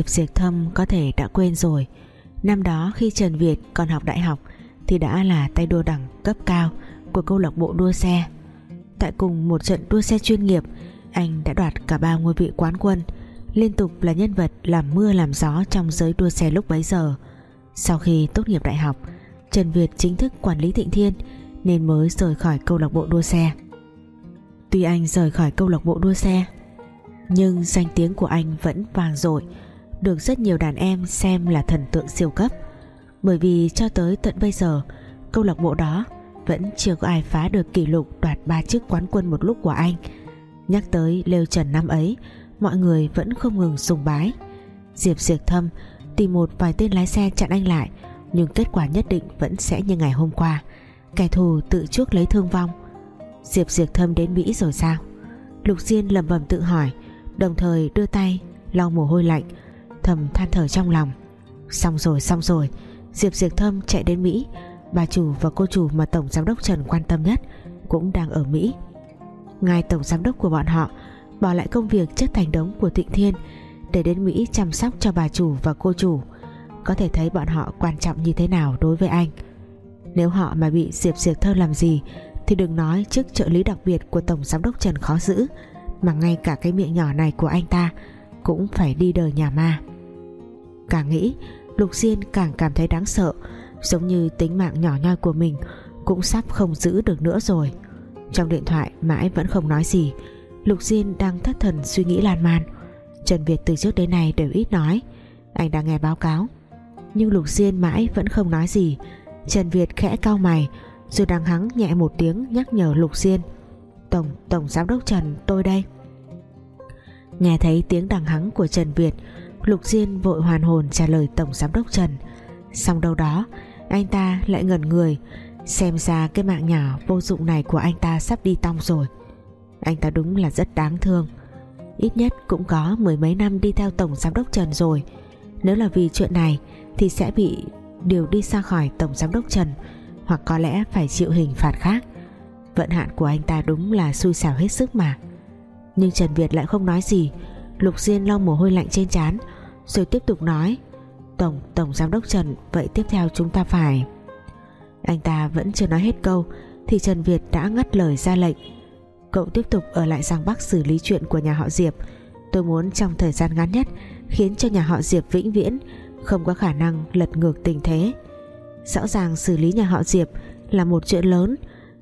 Diệp Diệp Thâm có thể đã quên rồi. Năm đó khi Trần Việt còn học đại học Thì đã là tay đua đẳng cấp cao Của câu lạc bộ đua xe. Tại cùng một trận đua xe chuyên nghiệp, Anh đã đoạt cả ba ngôi vị quán quân, Liên tục là nhân vật làm mưa làm gió Trong giới đua xe lúc bấy giờ. Sau khi tốt nghiệp đại học, Trần Việt chính thức quản lý Thịnh Thiên Nên mới rời khỏi câu lạc bộ đua xe. Tuy anh rời khỏi câu lạc bộ đua xe, Nhưng danh tiếng của anh vẫn vàng dội được rất nhiều đàn em xem là thần tượng siêu cấp. Bởi vì cho tới tận bây giờ, Câu lạc bộ đó Vẫn chưa có ai phá được kỷ lục Đoạt ba chiếc quán quân một lúc của anh. Nhắc tới Lêu Trần năm ấy, Mọi người vẫn không ngừng sùng bái. Diệp diệt Thâm Tìm một vài tên lái xe chặn anh lại, Nhưng kết quả nhất định vẫn sẽ như ngày hôm qua. Kẻ thù tự chuốc lấy thương vong. Diệp diệt Thâm đến Mỹ rồi sao? Lục Diên lầm bầm tự hỏi, Đồng thời đưa tay lau mồ hôi lạnh Thầm than thở trong lòng. Xong rồi xong rồi. Diệp Diệp Thâm chạy đến Mỹ. Bà chủ và cô chủ mà Tổng Giám đốc Trần quan tâm nhất Cũng đang ở Mỹ. Ngài Tổng Giám đốc của bọn họ Bỏ lại công việc chất thành đống của Thịnh Thiên Để đến Mỹ chăm sóc cho bà chủ và cô chủ. Có thể thấy bọn họ quan trọng như thế nào đối với anh. Nếu họ mà bị Diệp Diệp Thơ làm gì thì đừng nói chức trợ lý đặc biệt của Tổng Giám đốc Trần khó giữ, Mà ngay cả cái miệng nhỏ này của anh ta cũng phải đi đời nhà ma. Càng nghĩ Lục Diên càng cảm thấy đáng sợ Giống như tính mạng nhỏ nhoi của mình Cũng sắp không giữ được nữa rồi. Trong điện thoại mãi vẫn không nói gì Lục Diên đang thất thần suy nghĩ lan man. Trần Việt từ trước đến nay đều ít nói Anh đang nghe báo cáo. Nhưng Lục Diên mãi vẫn không nói gì. Trần Việt khẽ cau mày rồi đằng hắng nhẹ một tiếng nhắc nhở Lục Diên. Tổng, Tổng Giám đốc Trần tôi đây. Nghe thấy tiếng đằng hắng của Trần Việt, Lục Diên vội hoàn hồn trả lời Tổng Giám đốc Trần. Xong đâu đó, Anh ta lại ngẩn người, Xem ra cái mạng nhỏ vô dụng này của anh ta sắp đi tong rồi. Anh ta đúng là rất đáng thương. Ít nhất cũng có mười mấy năm đi theo Tổng Giám đốc Trần rồi. Nếu là vì chuyện này, Thì sẽ bị điều đi xa khỏi Tổng Giám đốc Trần, hoặc có lẽ phải chịu hình phạt khác. Vận hạn của anh ta đúng là xui xẻo hết sức mà nhưng Trần Việt lại không nói gì. Lục Diên lau mồ hôi lạnh trên trán rồi tiếp tục nói Tổng, Tổng Giám đốc Trần Vậy tiếp theo chúng ta phải. Anh ta vẫn chưa nói hết câu Thì Trần Việt đã ngắt lời ra lệnh. Cậu tiếp tục ở lại Giang Bắc xử lý chuyện của nhà họ Diệp. Tôi muốn trong thời gian ngắn nhất Khiến cho nhà họ Diệp vĩnh viễn Không có khả năng lật ngược tình thế. Rõ ràng xử lý nhà họ Diệp là một chuyện lớn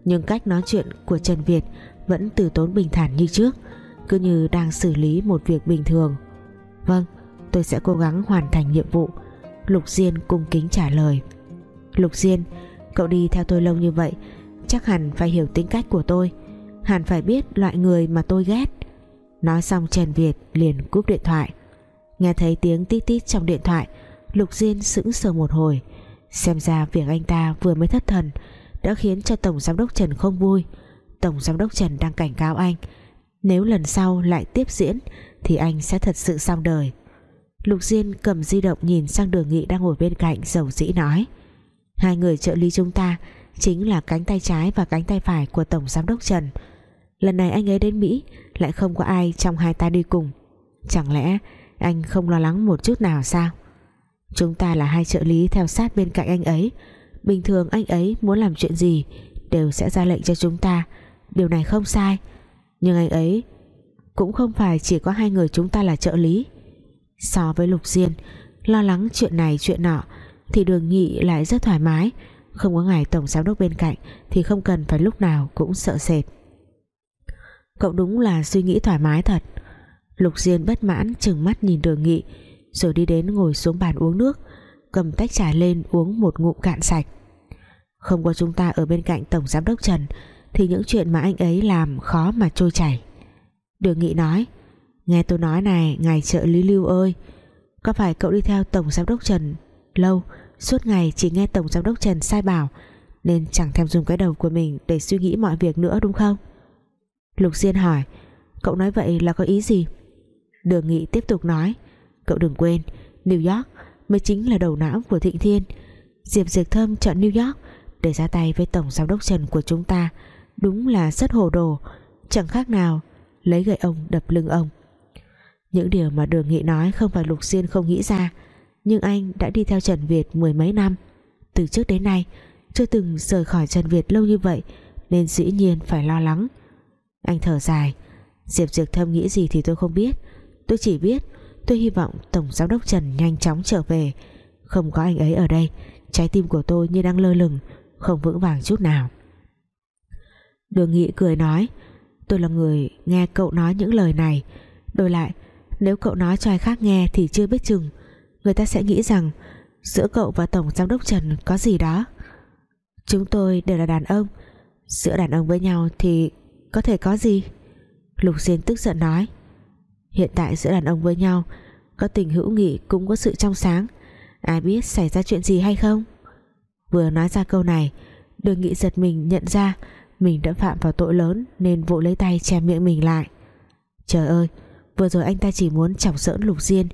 nhưng cách nói chuyện của Trần Việt vẫn từ tốn bình thản như trước cứ như đang xử lý một việc bình thường. Vâng tôi sẽ cố gắng hoàn thành nhiệm vụ. Lục Diên cung kính trả lời. Lục Diên, cậu đi theo tôi lâu như vậy, chắc hẳn phải hiểu tính cách của tôi. Hẳn phải biết loại người mà tôi ghét. Nói xong Trần Việt liền cúp điện thoại. Nghe thấy tiếng tít tít trong điện thoại, Lục Diên sững sờ một hồi. Xem ra việc anh ta vừa mới thất thần Đã khiến cho Tổng Giám đốc Trần không vui. Tổng Giám đốc Trần đang cảnh cáo anh nếu lần sau lại tiếp diễn, Thì anh sẽ thật sự xong đời. Lục Diên cầm di động nhìn sang đường nghị đang ngồi bên cạnh, dầu dĩ nói, Hai người trợ lý chúng ta Chính là cánh tay trái và cánh tay phải của Tổng Giám đốc Trần. Lần này anh ấy đến Mỹ, Lại không có ai trong hai ta đi cùng. Chẳng lẽ anh không lo lắng một chút nào sao? Chúng ta là hai trợ lý theo sát bên cạnh anh ấy. Bình thường anh ấy muốn làm chuyện gì Đều sẽ ra lệnh cho chúng ta. Điều này không sai. Nhưng anh ấy Cũng không phải chỉ có hai người chúng ta là trợ lý. So với Lục Diên, Lo lắng chuyện này, chuyện nọ, Thì đường nghị lại rất thoải mái. Không có ngài tổng giám đốc bên cạnh Thì không cần phải lúc nào cũng sợ sệt. Cậu đúng là suy nghĩ thoải mái thật. Lục Diên bất mãn chừng mắt nhìn đường nghị rồi đi đến ngồi xuống bàn uống nước, cầm tách trà lên uống một ngụm cạn sạch. Không có chúng ta ở bên cạnh tổng giám đốc Trần thì những chuyện mà anh ấy làm khó mà trôi chảy. Đường nghị nói, nghe tôi nói này, ngài trợ lý lưu ơi, có phải cậu đi theo tổng giám đốc Trần lâu, suốt ngày chỉ nghe tổng giám đốc Trần sai bảo, nên chẳng thèm dùng cái đầu của mình để suy nghĩ mọi việc nữa đúng không? Lục Diên hỏi, cậu nói vậy là có ý gì? Đường nghị tiếp tục nói, Cậu đừng quên, New York mới chính là đầu não của Thịnh Thiên. Diệp diệt Thâm chọn New York để ra tay với Tổng Giám đốc Trần của chúng ta đúng là rất hồ đồ. Chẳng khác nào, lấy gậy ông đập lưng ông. Những điều mà đường nghị nói không phải Lục Diên không nghĩ ra, nhưng anh đã đi theo Trần Việt mười mấy năm. Từ trước đến nay, chưa từng rời khỏi Trần Việt lâu như vậy, nên dĩ nhiên phải lo lắng. Anh thở dài, Diệp Diệp Thâm nghĩ gì thì tôi không biết. Tôi chỉ biết, tôi hy vọng Tổng Giám đốc Trần nhanh chóng trở về. Không có anh ấy ở đây, trái tim của tôi như đang lơ lửng, không vững vàng chút nào. Đường Nghị cười nói, tôi là người nghe cậu nói những lời này. Đổi lại, nếu cậu nói cho ai khác nghe thì chưa biết chừng, người ta sẽ nghĩ rằng giữa cậu và Tổng Giám đốc Trần có gì đó. Chúng tôi đều là đàn ông, giữa đàn ông với nhau thì có thể có gì? Lục Diên tức giận nói, hiện tại giữa đàn ông với nhau, có tình hữu nghị cũng có sự trong sáng. Ai biết xảy ra chuyện gì hay không? Vừa nói ra câu này, đường nghị giật mình nhận ra mình đã phạm vào tội lớn nên vội lấy tay che miệng mình lại. Trời ơi, vừa rồi anh ta chỉ muốn chọc giỡn lục diên,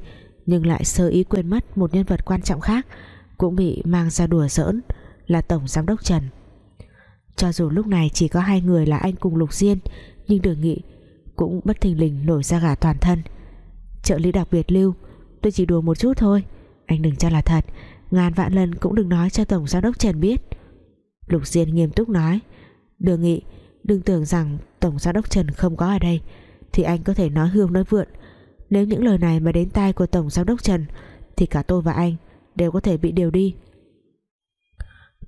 nhưng lại sơ ý quên mất một nhân vật quan trọng khác, cũng bị mang ra đùa giỡn, là tổng giám đốc trần. Cho dù lúc này chỉ có hai người là anh cùng lục diên, nhưng đường nghị cũng bất thình lình nổi ra gà toàn thân. Trợ lý đặc biệt lưu, tôi chỉ đùa một chút thôi, anh đừng cho là thật, ngàn vạn lần cũng đừng nói cho tổng giám đốc trần biết. Lục diên nghiêm túc nói đường nghị đừng tưởng rằng tổng giám đốc trần không có ở đây, thì anh có thể nói hương nói vượn. Nếu những lời này mà đến tai của tổng giám đốc trần, thì cả tôi và anh đều có thể bị điều đi.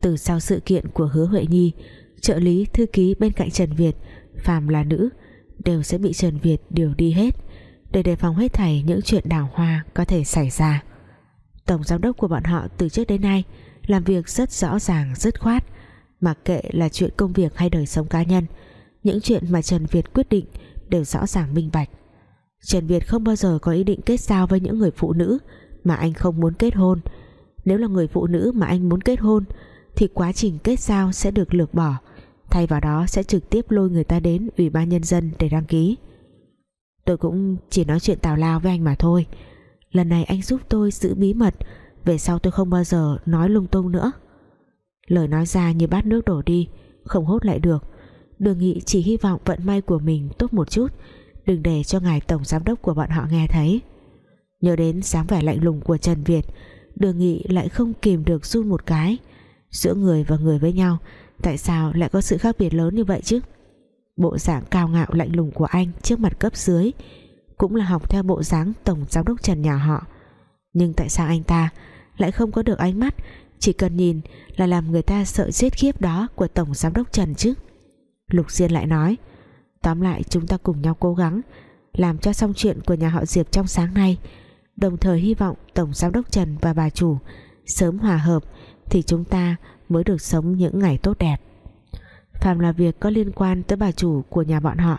Từ sau sự kiện của hứa huệ nhi, trợ lý, thư ký bên cạnh trần việt, phàm là nữ, đều sẽ bị trần việt điều đi hết để đề phòng hết thảy những chuyện đào hoa có thể xảy ra. Tổng giám đốc của bọn họ từ trước đến nay làm việc rất rõ ràng, dứt khoát mặc kệ là chuyện công việc hay đời sống cá nhân, những chuyện mà Trần Việt quyết định đều rõ ràng minh bạch. Trần Việt không bao giờ có ý định kết giao với những người phụ nữ mà anh không muốn kết hôn. Nếu là người phụ nữ mà anh muốn kết hôn, thì quá trình kết giao sẽ được lược bỏ, thay vào đó sẽ trực tiếp lôi người ta đến ủy ban nhân dân để đăng ký. Tôi cũng chỉ nói chuyện tào lao với anh mà thôi. Lần này anh giúp tôi giữ bí mật, về sau tôi không bao giờ nói lung tung nữa lời nói ra như bát nước đổ đi, không hốt lại được. Đường nghị chỉ hy vọng vận may của mình tốt một chút, đừng để cho ngài tổng giám đốc của bọn họ nghe thấy. Nhớ đến dáng vẻ lạnh lùng của Trần Việt, đường nghị lại không kìm được run một cái. Giữa người và người với nhau, tại sao lại có sự khác biệt lớn như vậy chứ? Bộ dạng cao ngạo lạnh lùng của anh trước mặt cấp dưới cũng là học theo bộ dáng tổng giám đốc Trần nhà họ. Nhưng tại sao anh ta lại không có được ánh mắt chỉ cần nhìn là làm người ta sợ chết khiếp đó của tổng giám đốc Trần chứ. Lục Diên lại nói, tóm lại chúng ta cùng nhau cố gắng, làm cho xong chuyện của nhà họ Diệp trong sáng nay. Đồng thời hy vọng tổng giám đốc Trần và bà chủ sớm hòa hợp thì chúng ta mới được sống những ngày tốt đẹp. Phàm là việc có liên quan tới bà chủ của nhà bọn họ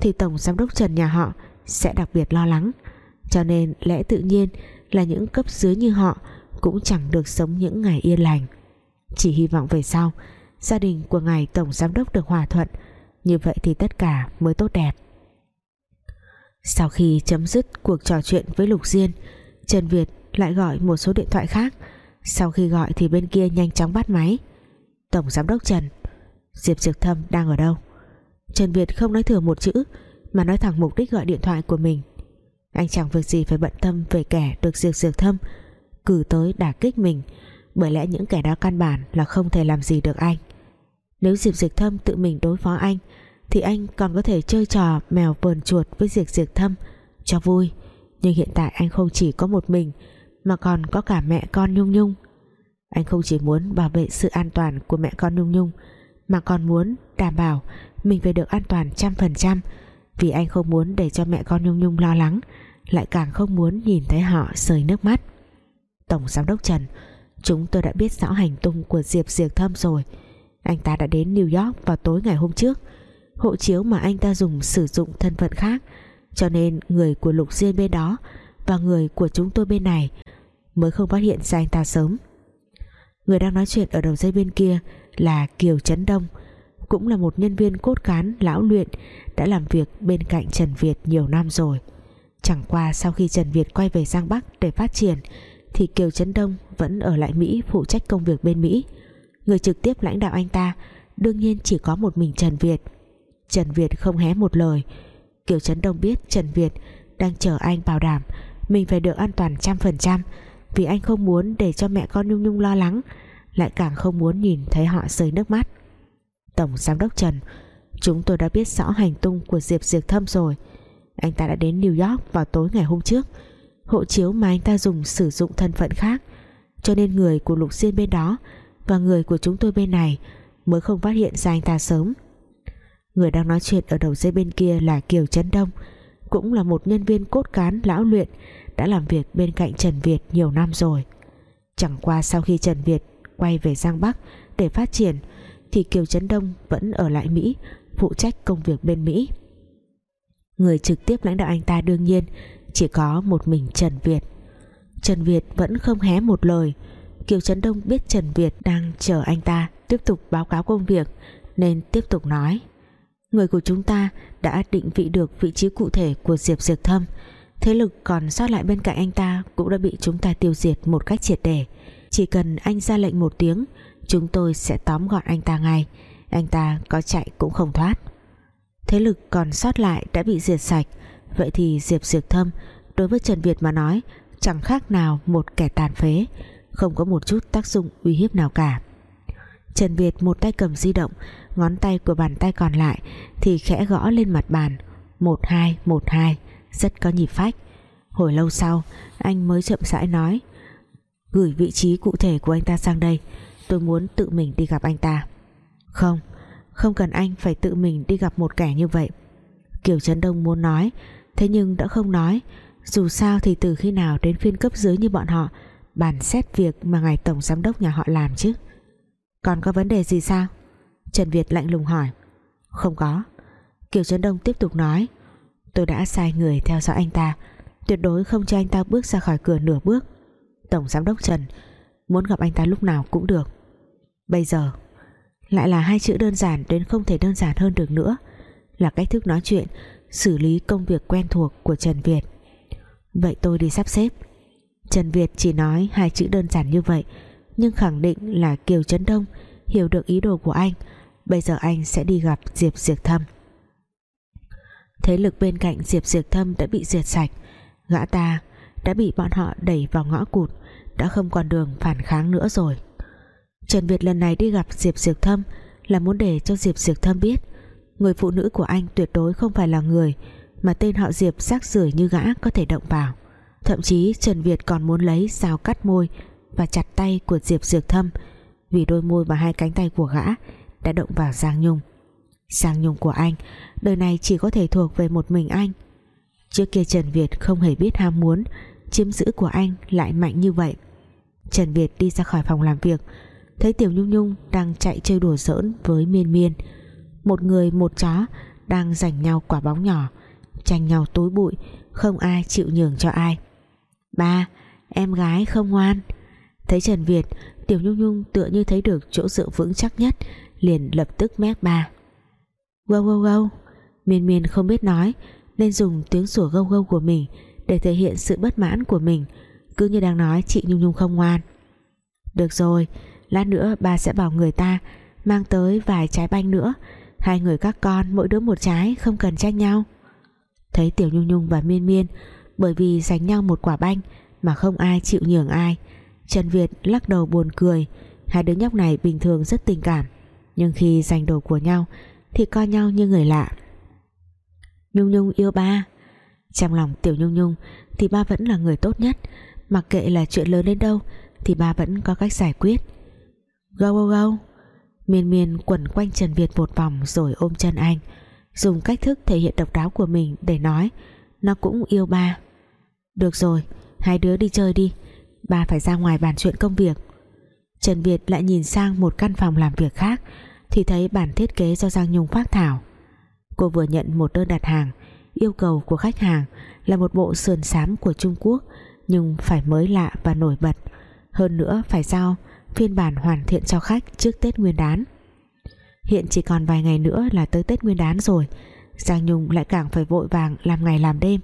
thì tổng giám đốc Trần nhà họ sẽ đặc biệt lo lắng. Cho nên lẽ tự nhiên là những cấp dưới như họ cũng chẳng được sống những ngày yên lành. Chỉ hy vọng về sau, gia đình của ngài tổng giám đốc được hòa thuận. Như vậy thì tất cả mới tốt đẹp. Sau khi chấm dứt cuộc trò chuyện với Lục Diên, Trần Việt lại gọi một số điện thoại khác. Sau khi gọi thì bên kia nhanh chóng bắt máy. Tổng Giám đốc Trần, Diệp Trực Thâm đang ở đâu? Trần Việt không nói thừa một chữ, mà nói thẳng mục đích gọi điện thoại của mình. Anh chẳng việc gì phải bận tâm về kẻ được Diệp Trực Thâm cử tới đả kích mình, bởi lẽ những kẻ đó căn bản là không thể làm gì được anh. Nếu Diệp diệt Thâm tự mình đối phó anh, thì anh còn có thể chơi trò mèo vờn chuột với Diệp diệt Thâm cho vui. Nhưng hiện tại anh không chỉ có một mình, mà còn có cả mẹ con Nhung Nhung. Anh không chỉ muốn bảo vệ sự an toàn của mẹ con Nhung Nhung, mà còn muốn đảm bảo mình phải được an toàn trăm phần trăm. Vì anh không muốn để cho mẹ con Nhung Nhung lo lắng, lại càng không muốn nhìn thấy họ rơi nước mắt. Tổng Giám đốc Trần. Chúng tôi đã biết rõ hành tung của Diệp Diệp Thâm rồi. Anh ta đã đến New York vào tối ngày hôm trước. Hộ chiếu mà anh ta dùng sử dụng thân phận khác. Cho nên người của Lục Diên bên đó và người của chúng tôi bên này mới không phát hiện ra anh ta sớm. Người đang nói chuyện ở đầu dây bên kia là Kiều Trấn Đông, cũng là một nhân viên cốt cán lão luyện đã làm việc bên cạnh Trần Việt nhiều năm rồi. Chẳng qua sau khi Trần Việt quay về Giang Bắc để phát triển thì Kiều Trấn Đông vẫn ở lại Mỹ phụ trách công việc bên Mỹ. Người trực tiếp lãnh đạo anh ta đương nhiên chỉ có một mình Trần Việt. Trần Việt không hé một lời. Kiều Trấn Đông biết Trần Việt đang chờ anh bảo đảm mình phải được an toàn trăm phần trăm vì anh không muốn để cho mẹ con Nhung Nhung lo lắng, lại càng không muốn nhìn thấy họ rơi nước mắt. Tổng Giám đốc Trần, Chúng tôi đã biết rõ hành tung của Diệp Diệp Thâm rồi. Anh ta đã đến New York vào tối ngày hôm trước. Hộ chiếu mà anh ta dùng sử dụng thân phận khác. Cho nên người của Lục Diên bên đó Và người của chúng tôi bên này Mới không phát hiện ra anh ta sớm. Người đang nói chuyện ở đầu dây bên kia là Kiều Trấn Đông, Cũng là một nhân viên cốt cán lão luyện, Đã làm việc bên cạnh Trần Việt nhiều năm rồi. Chẳng qua sau khi Trần Việt quay về Giang Bắc để phát triển, thì Kiều Trấn Đông vẫn ở lại Mỹ, phụ trách công việc bên Mỹ. Người trực tiếp lãnh đạo anh ta đương nhiên chỉ có một mình Trần Việt. Trần Việt vẫn không hé một lời. Kiều Trấn Đông biết Trần Việt đang chờ anh ta tiếp tục báo cáo công việc, nên tiếp tục nói. Người của chúng ta đã định vị được vị trí cụ thể của Diệp Diệp Thâm. Thế lực còn sót lại bên cạnh anh ta cũng đã bị chúng ta tiêu diệt một cách triệt để. Chỉ cần anh ra lệnh một tiếng, chúng tôi sẽ tóm gọn anh ta ngay. Anh ta có chạy cũng không thoát. Thế lực còn sót lại đã bị diệt sạch vậy thì Diệp Diệp Thâm, đối với Trần Việt mà nói, chẳng khác nào một kẻ tàn phế, không có một chút tác dụng uy hiếp nào cả. Trần Việt một tay cầm di động, ngón tay của bàn tay còn lại thì khẽ gõ lên mặt bàn. Một hai một hai, rất có nhịp phách. Hồi lâu sau, anh mới chậm rãi nói, gửi vị trí cụ thể của anh ta sang đây, tôi muốn tự mình đi gặp anh ta. Không không cần anh phải tự mình đi gặp một kẻ như vậy. Kiều Trấn Đông muốn nói thế nhưng đã không nói. Dù sao thì từ khi nào đến phiên cấp dưới như bọn họ, bàn xét việc mà ngài tổng giám đốc nhà họ làm chứ? Còn có vấn đề gì sao? Trần Việt lạnh lùng hỏi. Không có. Kiều Trấn Đông tiếp tục nói. Tôi đã sai người theo dõi anh ta. Tuyệt đối không cho anh ta bước ra khỏi cửa nửa bước. Tổng Giám đốc Trần, Muốn gặp anh ta lúc nào cũng được. Bây giờ, Lại là hai chữ đơn giản đến không thể đơn giản hơn được nữa. Là cách thức nói chuyện Xử lý công việc quen thuộc của Trần Việt. Vậy tôi đi sắp xếp. Trần Việt chỉ nói hai chữ đơn giản như vậy, Nhưng khẳng định là Kiều Trấn Đông Hiểu được ý đồ của anh. Bây giờ anh sẽ đi gặp Diệp Diệp Thâm. Thế lực bên cạnh Diệp Diệp Thâm đã bị diệt sạch. Gã ta đã bị bọn họ đẩy vào ngõ cụt, đã không còn đường phản kháng nữa rồi. Trần Việt lần này đi gặp Diệp Diệp Thâm là muốn để cho Diệp Diệp Thâm biết người phụ nữ của anh tuyệt đối không phải là người mà tên họ Diệp rác rưởi như gã có thể động vào. Thậm chí Trần Việt còn muốn lấy dao cắt môi và chặt tay của Diệp Diệp Thâm vì đôi môi và hai cánh tay của gã đã động vào Giang Nhung. Giang Nhung của anh, đời này chỉ có thể thuộc về một mình anh. Trước kia Trần Việt không hề biết ham muốn, chiếm giữ của anh lại mạnh như vậy. Trần Việt đi ra khỏi phòng làm việc, thấy Tiểu Nhung Nhung đang chạy chơi đùa giỡn với Miên Miên một người một chó đang giành nhau quả bóng nhỏ, tranh nhau tối bụi, không ai chịu nhường cho ai. Ba, em gái không ngoan. Thấy Trần Việt, Tiểu Nhung Nhung tựa như thấy được chỗ dựa vững chắc nhất, liền lập tức mép ba. Gâu gâu gâu. Miên miên không biết nói, nên dùng tiếng sủa gâu gâu của mình để thể hiện sự bất mãn của mình, cứ như đang nói chị Nhung Nhung không ngoan. Được rồi, lát nữa ba sẽ bảo người ta mang tới vài trái banh nữa hai người các con, mỗi đứa một trái, không cần tranh nhau. Thấy Tiểu Nhung Nhung và Miên Miên, bởi vì giành nhau một quả banh mà không ai chịu nhường ai, Trần Việt lắc đầu buồn cười. Hai đứa nhóc này bình thường rất tình cảm, nhưng khi giành đồ của nhau thì coi nhau như người lạ. Nhung Nhung yêu ba. Trong lòng Tiểu Nhung Nhung thì ba vẫn là người tốt nhất, mặc kệ là chuyện lớn đến đâu thì ba vẫn có cách giải quyết. Gâu gâu gâu miên miên quẩn quanh Trần Việt một vòng rồi ôm chân anh, dùng cách thức thể hiện độc đáo của mình để nói, nó cũng yêu ba. Được rồi, hai đứa đi chơi đi, ba phải ra ngoài bàn chuyện công việc. Trần Việt lại nhìn sang một căn phòng làm việc khác, thì thấy bản thiết kế do Giang Nhung phát thảo. Cô vừa nhận một đơn đặt hàng, yêu cầu của khách hàng là một bộ sườn xám của Trung Quốc, nhưng phải mới lạ và nổi bật. Hơn nữa phải giao phiên bản hoàn thiện cho khách trước Tết Nguyên đán. Hiện chỉ còn vài ngày nữa là tới Tết Nguyên đán rồi, Giang Nhung lại càng phải vội vàng làm ngày làm đêm,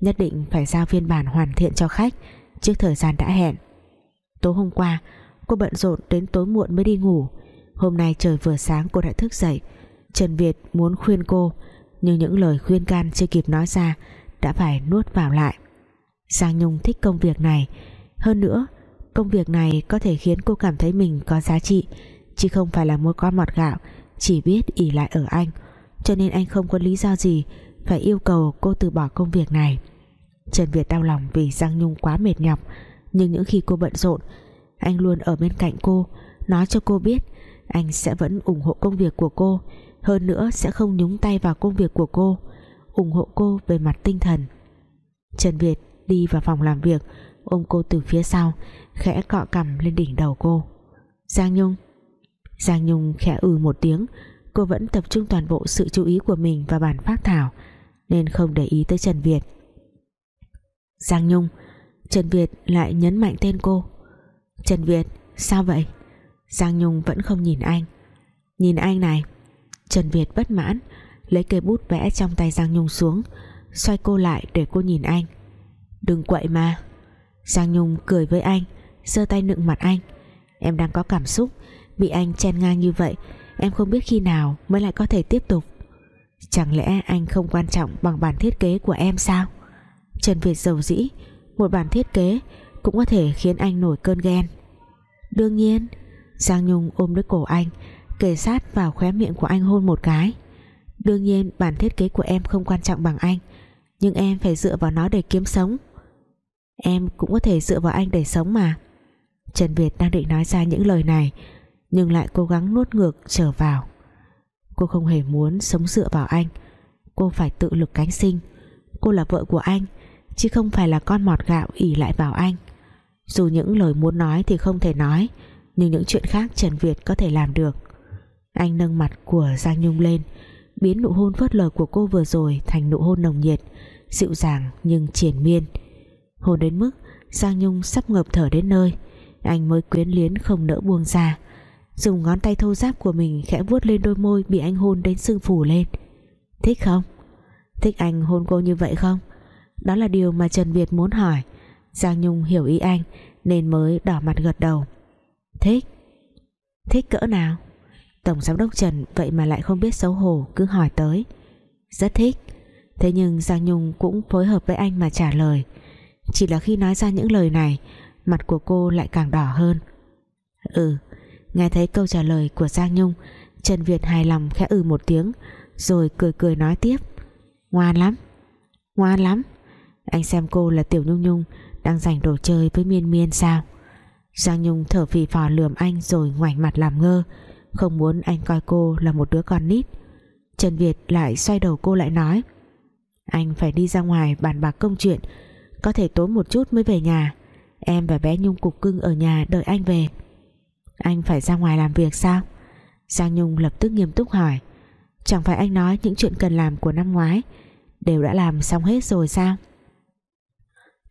nhất định phải giao phiên bản hoàn thiện cho khách trước thời gian đã hẹn. Tối hôm qua, cô bận rộn đến tối muộn mới đi ngủ. Hôm nay trời vừa sáng cô đã thức dậy. Trần Việt muốn khuyên cô, nhưng những lời khuyên can chưa kịp nói ra, đã phải nuốt vào lại. Giang Nhung thích công việc này. Hơn nữa công việc này có thể khiến cô cảm thấy mình có giá trị, chứ không phải là một con mọt gạo, chỉ biết ỉ lại ở anh. Cho nên anh không có lý do gì phải yêu cầu cô từ bỏ công việc này. Trần Việt đau lòng vì Giang Nhung quá mệt nhọc, nhưng những khi cô bận rộn, anh luôn ở bên cạnh cô, nói cho cô biết anh sẽ vẫn ủng hộ công việc của cô, hơn nữa sẽ không nhúng tay vào công việc của cô, ủng hộ cô về mặt tinh thần. Trần Việt đi vào phòng làm việc, ôm cô từ phía sau khẽ cọ cằm lên đỉnh đầu cô. Giang Nhung. Giang Nhung khẽ ừ một tiếng. Cô vẫn tập trung toàn bộ sự chú ý của mình vào bản phát thảo, nên không để ý tới Trần Việt. Giang Nhung. Trần Việt lại nhấn mạnh tên cô. Trần Việt, sao vậy? Giang Nhung vẫn không nhìn anh. Nhìn anh này. Trần Việt bất mãn, Lấy cây bút vẽ trong tay Giang Nhung xuống, Xoay cô lại để cô nhìn anh. Đừng quậy mà. Giang Nhung cười với anh giơ tay nựng mặt anh. Em đang có cảm xúc, Bị anh chen ngang như vậy, Em không biết khi nào mới lại có thể tiếp tục. Chẳng lẽ anh không quan trọng Bằng bản thiết kế của em sao? Trần Việt giàu dĩ, Một bản thiết kế cũng có thể khiến anh nổi cơn ghen. Đương nhiên, Giang Nhung ôm lấy cổ anh, Kề sát vào khóe miệng của anh hôn một cái. Đương nhiên, bản thiết kế của em không quan trọng bằng anh, Nhưng em phải dựa vào nó để kiếm sống. Em cũng có thể dựa vào anh để sống mà. Trần Việt đang định nói ra những lời này, Nhưng lại cố gắng nuốt ngược trở vào. Cô không hề muốn sống dựa vào anh. Cô phải tự lực cánh sinh. Cô là vợ của anh, Chứ không phải là con mọt gạo ỉ lại vào anh. Dù những lời muốn nói thì không thể nói, Nhưng những chuyện khác Trần Việt có thể làm được. Anh nâng mặt của Giang Nhung lên, Biến nụ hôn phớt lờ của cô vừa rồi Thành nụ hôn nồng nhiệt, Dịu dàng nhưng triển miên. Hôn đến mức Giang Nhung sắp ngập thở đến nơi. Anh mới quyến liến không nỡ buông ra. Dùng ngón tay thô giáp của mình Khẽ vuốt lên đôi môi bị anh hôn đến sưng phù lên. Thích không? Thích anh hôn cô như vậy không? Đó là điều mà Trần Việt muốn hỏi. Giang Nhung hiểu ý anh Nên mới đỏ mặt gật đầu. Thích. Thích cỡ nào? Tổng giám đốc Trần vậy mà lại không biết xấu hổ, Cứ hỏi tới. Rất thích. Thế nhưng Giang Nhung cũng phối hợp với anh mà trả lời. Chỉ là khi nói ra những lời này Mặt của cô lại càng đỏ hơn. Ừ Nghe thấy câu trả lời của Giang Nhung, Trần Việt hài lòng khẽ ừ một tiếng, Rồi cười cười nói tiếp. Ngoan lắm Ngoan lắm. Anh xem cô là Tiểu Nhung Nhung, Đang giành đồ chơi với Miên Miên sao? Giang Nhung thở phì phò lườm anh Rồi ngoảnh mặt làm ngơ, Không muốn anh coi cô là một đứa con nít. Trần Việt lại xoay đầu cô lại nói, Anh phải đi ra ngoài bàn bạc công chuyện, Có thể tối một chút mới về nhà. Em và bé Nhung cục cưng ở nhà đợi anh về. Anh phải ra ngoài làm việc sao? Giang Nhung lập tức nghiêm túc hỏi. Chẳng phải anh nói những chuyện cần làm của năm ngoái Đều đã làm xong hết rồi sao?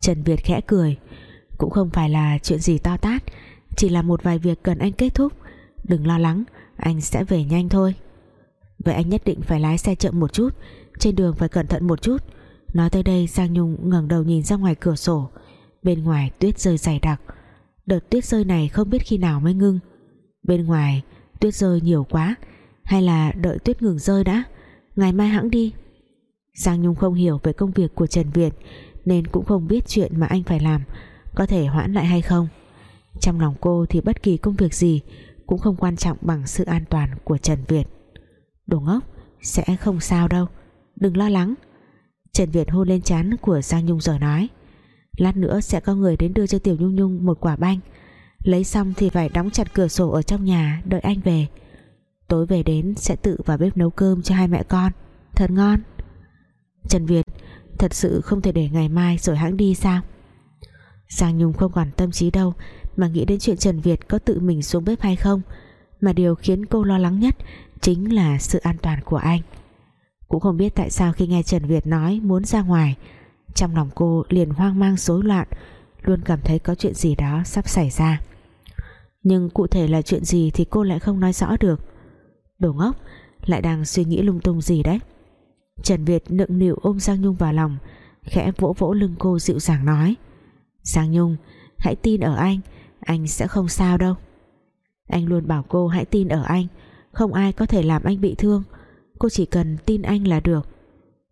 Trần Việt khẽ cười. Cũng không phải là chuyện gì to tát. Chỉ là một vài việc cần anh kết thúc. Đừng lo lắng, Anh sẽ về nhanh thôi. Vậy anh nhất định phải lái xe chậm một chút. Trên đường phải cẩn thận một chút. Nói tới đây, Giang Nhung ngẩng đầu nhìn ra ngoài cửa sổ. Bên ngoài tuyết rơi dày đặc. Đợt tuyết rơi này không biết khi nào mới ngưng. Bên ngoài, tuyết rơi nhiều quá, Hay là đợi tuyết ngừng rơi đã? Ngày mai hãng đi. Giang Nhung không hiểu về công việc của Trần Việt, Nên cũng không biết chuyện mà anh phải làm, Có thể hoãn lại hay không. Trong lòng cô thì bất kỳ công việc gì Cũng không quan trọng bằng sự an toàn của Trần Việt. Đồ ngốc, Sẽ không sao đâu. Đừng lo lắng. Trần Việt hôn lên chán của Giang Nhung rồi nói. Lát nữa sẽ có người đến đưa cho Tiểu Nhung Nhung một quả banh. Lấy xong thì phải đóng chặt cửa sổ ở trong nhà, Đợi anh về. Tối về đến sẽ tự vào bếp nấu cơm cho hai mẹ con. Thật ngon. Trần Việt, Thật sự không thể để ngày mai rồi hãng đi sao? Giang Nhung không còn tâm trí đâu, Mà nghĩ đến chuyện Trần Việt có tự mình xuống bếp hay không. Mà điều khiến cô lo lắng nhất Chính là sự an toàn của anh. Cũng không biết tại sao khi nghe Trần Việt nói Muốn ra ngoài trong lòng cô liền hoang mang, rối loạn, Luôn cảm thấy có chuyện gì đó sắp xảy ra. Nhưng cụ thể là chuyện gì Thì cô lại không nói rõ được. Đồ ngốc, Lại đang suy nghĩ lung tung gì đấy. Trần Việt nựng nịu ôm Giang Nhung vào lòng, Khẽ vỗ vỗ lưng cô dịu dàng nói, Giang Nhung, Hãy tin ở anh Anh sẽ không sao đâu. Anh luôn bảo cô hãy tin ở anh, Không ai có thể làm anh bị thương. Cô chỉ cần tin anh là được.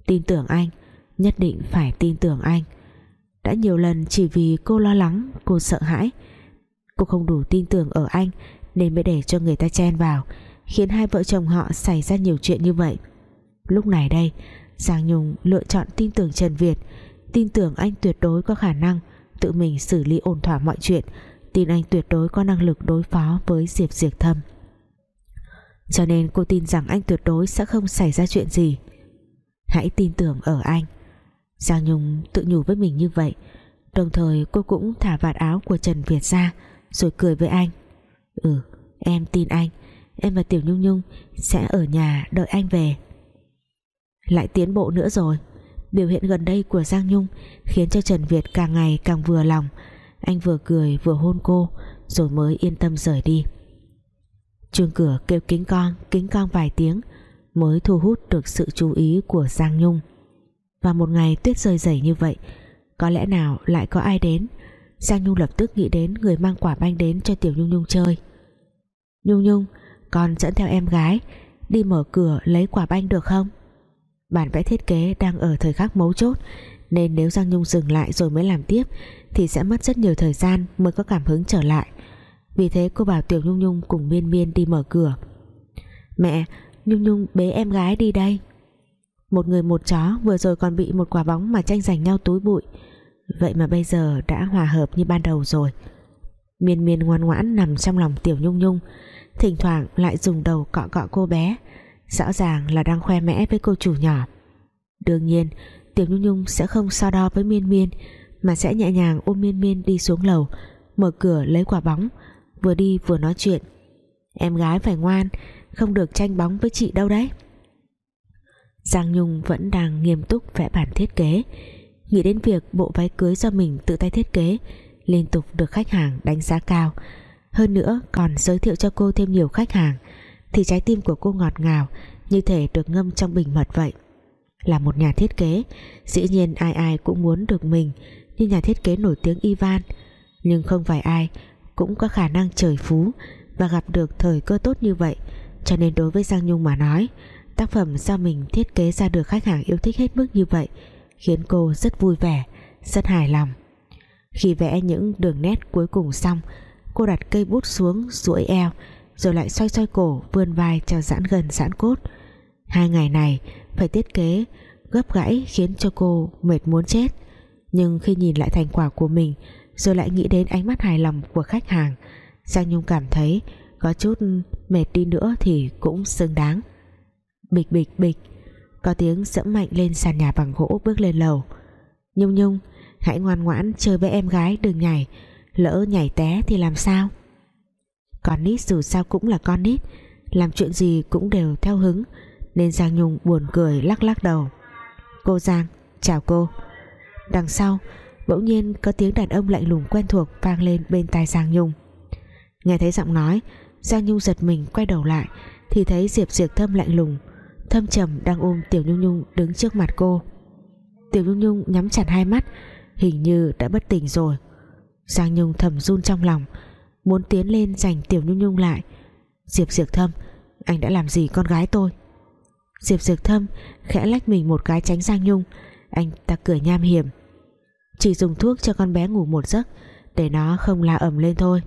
Tin tưởng anh nhất định phải tin tưởng anh. Đã nhiều lần chỉ vì cô lo lắng, cô sợ hãi. Cô không đủ tin tưởng ở anh nên mới để cho người ta chen vào, khiến hai vợ chồng họ xảy ra nhiều chuyện như vậy. Lúc này đây, Giang Nhung lựa chọn tin tưởng Trần Việt, tin tưởng anh tuyệt đối có khả năng tự mình xử lý ổn thỏa mọi chuyện, tin anh tuyệt đối có năng lực đối phó với Diệp Diệp Thâm. Cho nên cô tin rằng anh tuyệt đối sẽ không xảy ra chuyện gì. Hãy tin tưởng ở anh. Giang Nhung tự nhủ với mình như vậy, đồng thời cô cũng thả vạt áo của Trần Việt ra, rồi cười với anh. Ừ em tin anh, em và Tiểu Nhung Nhung sẽ ở nhà đợi anh về. Lại tiến bộ nữa rồi, biểu hiện gần đây của Giang Nhung khiến cho Trần Việt càng ngày càng vừa lòng. Anh vừa cười vừa hôn cô, rồi mới yên tâm rời đi. Chuông cửa kêu kính con kính con vài tiếng, mới thu hút được sự chú ý của Giang Nhung và một ngày tuyết rơi dày như vậy, có lẽ nào lại có ai đến? Giang Nhung lập tức nghĩ đến người mang quả banh đến cho Tiểu Nhung Nhung chơi. Nhung Nhung, con dẫn theo em gái, đi mở cửa lấy quả banh được không? Bản vẽ thiết kế đang ở thời khắc mấu chốt, nên nếu Giang Nhung dừng lại rồi mới làm tiếp thì sẽ mất rất nhiều thời gian mới có cảm hứng trở lại. Vì thế cô bảo Tiểu Nhung Nhung cùng Miên Miên đi mở cửa. Mẹ, Nhung Nhung bế em gái đi đây một người một chó, vừa rồi còn bị một quả bóng mà tranh giành nhau túi bụi. Vậy mà bây giờ đã hòa hợp như ban đầu rồi. Miên Miên ngoan ngoãn nằm trong lòng Tiểu Nhung Nhung. Thỉnh thoảng lại dùng đầu cọ cọ cô bé. Rõ ràng là đang khoe mẽ với cô chủ nhỏ. Đương nhiên, Tiểu Nhung Nhung sẽ không so đo với Miên Miên, mà sẽ nhẹ nhàng ôm Miên Miên đi xuống lầu, mở cửa lấy quả bóng. Vừa đi vừa nói chuyện. Em gái phải ngoan, không được tranh bóng với chị đâu đấy. Giang Nhung vẫn đang nghiêm túc vẽ bản thiết kế. Nghĩ đến việc bộ váy cưới do mình tự tay thiết kế, liên tục được khách hàng đánh giá cao. Hơn nữa còn giới thiệu cho cô thêm nhiều khách hàng, thì trái tim của cô ngọt ngào, như thể được ngâm trong bình mật vậy. Là một nhà thiết kế, dĩ nhiên ai ai cũng muốn được mình như nhà thiết kế nổi tiếng Ivan. Nhưng không phải ai cũng có khả năng trời phú và gặp được thời cơ tốt như vậy. Cho nên đối với Giang Nhung mà nói tác phẩm do mình thiết kế ra được khách hàng yêu thích hết mức như vậy, khiến cô rất vui vẻ, rất hài lòng. Khi vẽ những đường nét cuối cùng xong, cô đặt cây bút xuống duỗi eo, rồi lại xoay xoay cổ vươn vai cho giãn gần giãn cốt. Hai ngày này, phải thiết kế, gấp gãy khiến cho cô mệt muốn chết. Nhưng khi nhìn lại thành quả của mình, rồi lại nghĩ đến ánh mắt hài lòng của khách hàng, Giang Nhung cảm thấy có chút mệt đi nữa thì cũng xứng đáng bịch bịch bịch. Có tiếng dẫm mạnh lên sàn nhà bằng gỗ bước lên lầu. Nhung Nhung, hãy ngoan ngoãn chơi với em gái, đừng nhảy. Lỡ nhảy té thì làm sao? Con nít dù sao cũng là con nít. Làm chuyện gì cũng đều theo hứng. Nên Giang Nhung buồn cười lắc lắc đầu. Cô Giang, chào cô. Đằng sau, bỗng nhiên có tiếng đàn ông lạnh lùng quen thuộc vang lên bên tai Giang Nhung. Nghe thấy giọng nói, Giang Nhung giật mình quay đầu lại, thì thấy Diệp Diệp Thâm lạnh lùng thâm trầm đang ôm Tiểu Nhung Nhung đứng trước mặt cô. Tiểu Nhung Nhung nhắm chặt hai mắt, hình như đã bất tỉnh rồi. Giang Nhung thầm run trong lòng, muốn tiến lên giành Tiểu Nhung Nhung lại. Diệp Diệp Thâm, anh đã làm gì con gái tôi? Diệp Diệp Thâm khẽ lách mình một cái tránh Giang Nhung. Anh ta cười nham hiểm. Chỉ dùng thuốc cho con bé ngủ một giấc, để nó không la ẩm lên thôi.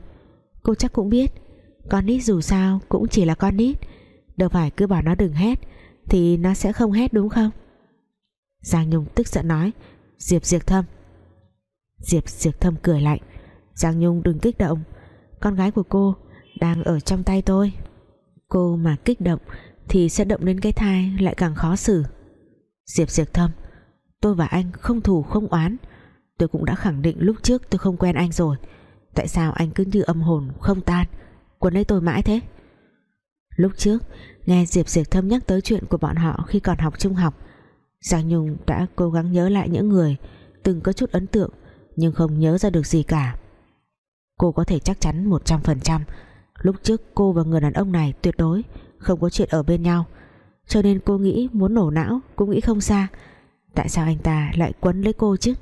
Cô chắc cũng biết, con nít dù sao cũng chỉ là con nít. Đâu phải cứ bảo nó đừng hét thì nó sẽ không hét đúng không? Giang Nhung tức giận nói. Diệp Diệp Thâm Diệp Diệp Thâm cười lạnh. Giang Nhung đừng kích động. Con gái của cô đang ở trong tay tôi. Cô mà kích động Thì sẽ động đến cái thai lại càng khó xử. Diệp Diệp Thâm Tôi và anh không thù không oán. Tôi cũng đã khẳng định lúc trước tôi không quen anh rồi. Tại sao anh cứ như âm hồn không tan? Quấn lấy tôi mãi thế? Lúc trước, Nghe Diệp Diệp Thâm nhắc tới chuyện của bọn họ Khi còn học trung học, Giang Nhung đã cố gắng nhớ lại những người Từng có chút ấn tượng, Nhưng không nhớ ra được gì cả. Cô có thể chắc chắn 100% Lúc trước cô và người đàn ông này tuyệt đối Không có chuyện ở bên nhau, Cho nên cô nghĩ muốn nổ não Cũng nghĩ không xa. Tại sao anh ta lại quấn lấy cô chứ?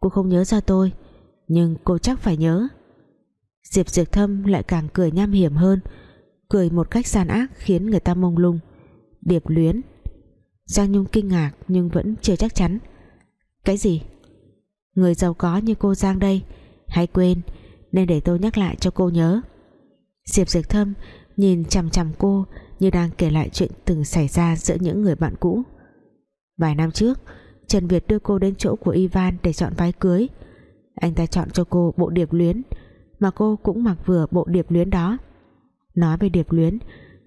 Cô không nhớ ra tôi, Nhưng cô chắc phải nhớ. Diệp Diệp Thâm lại càng cười nham hiểm hơn. Cười một cách gian ác khiến người ta mông lung. Điệp luyến. Giang Nhung kinh ngạc nhưng vẫn chưa chắc chắn. Cái gì? Người giàu có như cô Giang đây Hay quên, Nên để tôi nhắc lại cho cô nhớ. Diệp Diệp Thâm nhìn chằm chằm cô Như đang kể lại chuyện từng xảy ra Giữa những người bạn cũ. Vài năm trước, Trần Việt đưa cô đến chỗ của Ivan để chọn váy cưới. Anh ta chọn cho cô bộ điệp luyến, Mà cô cũng mặc vừa bộ điệp luyến đó. Nói về điệp luyến,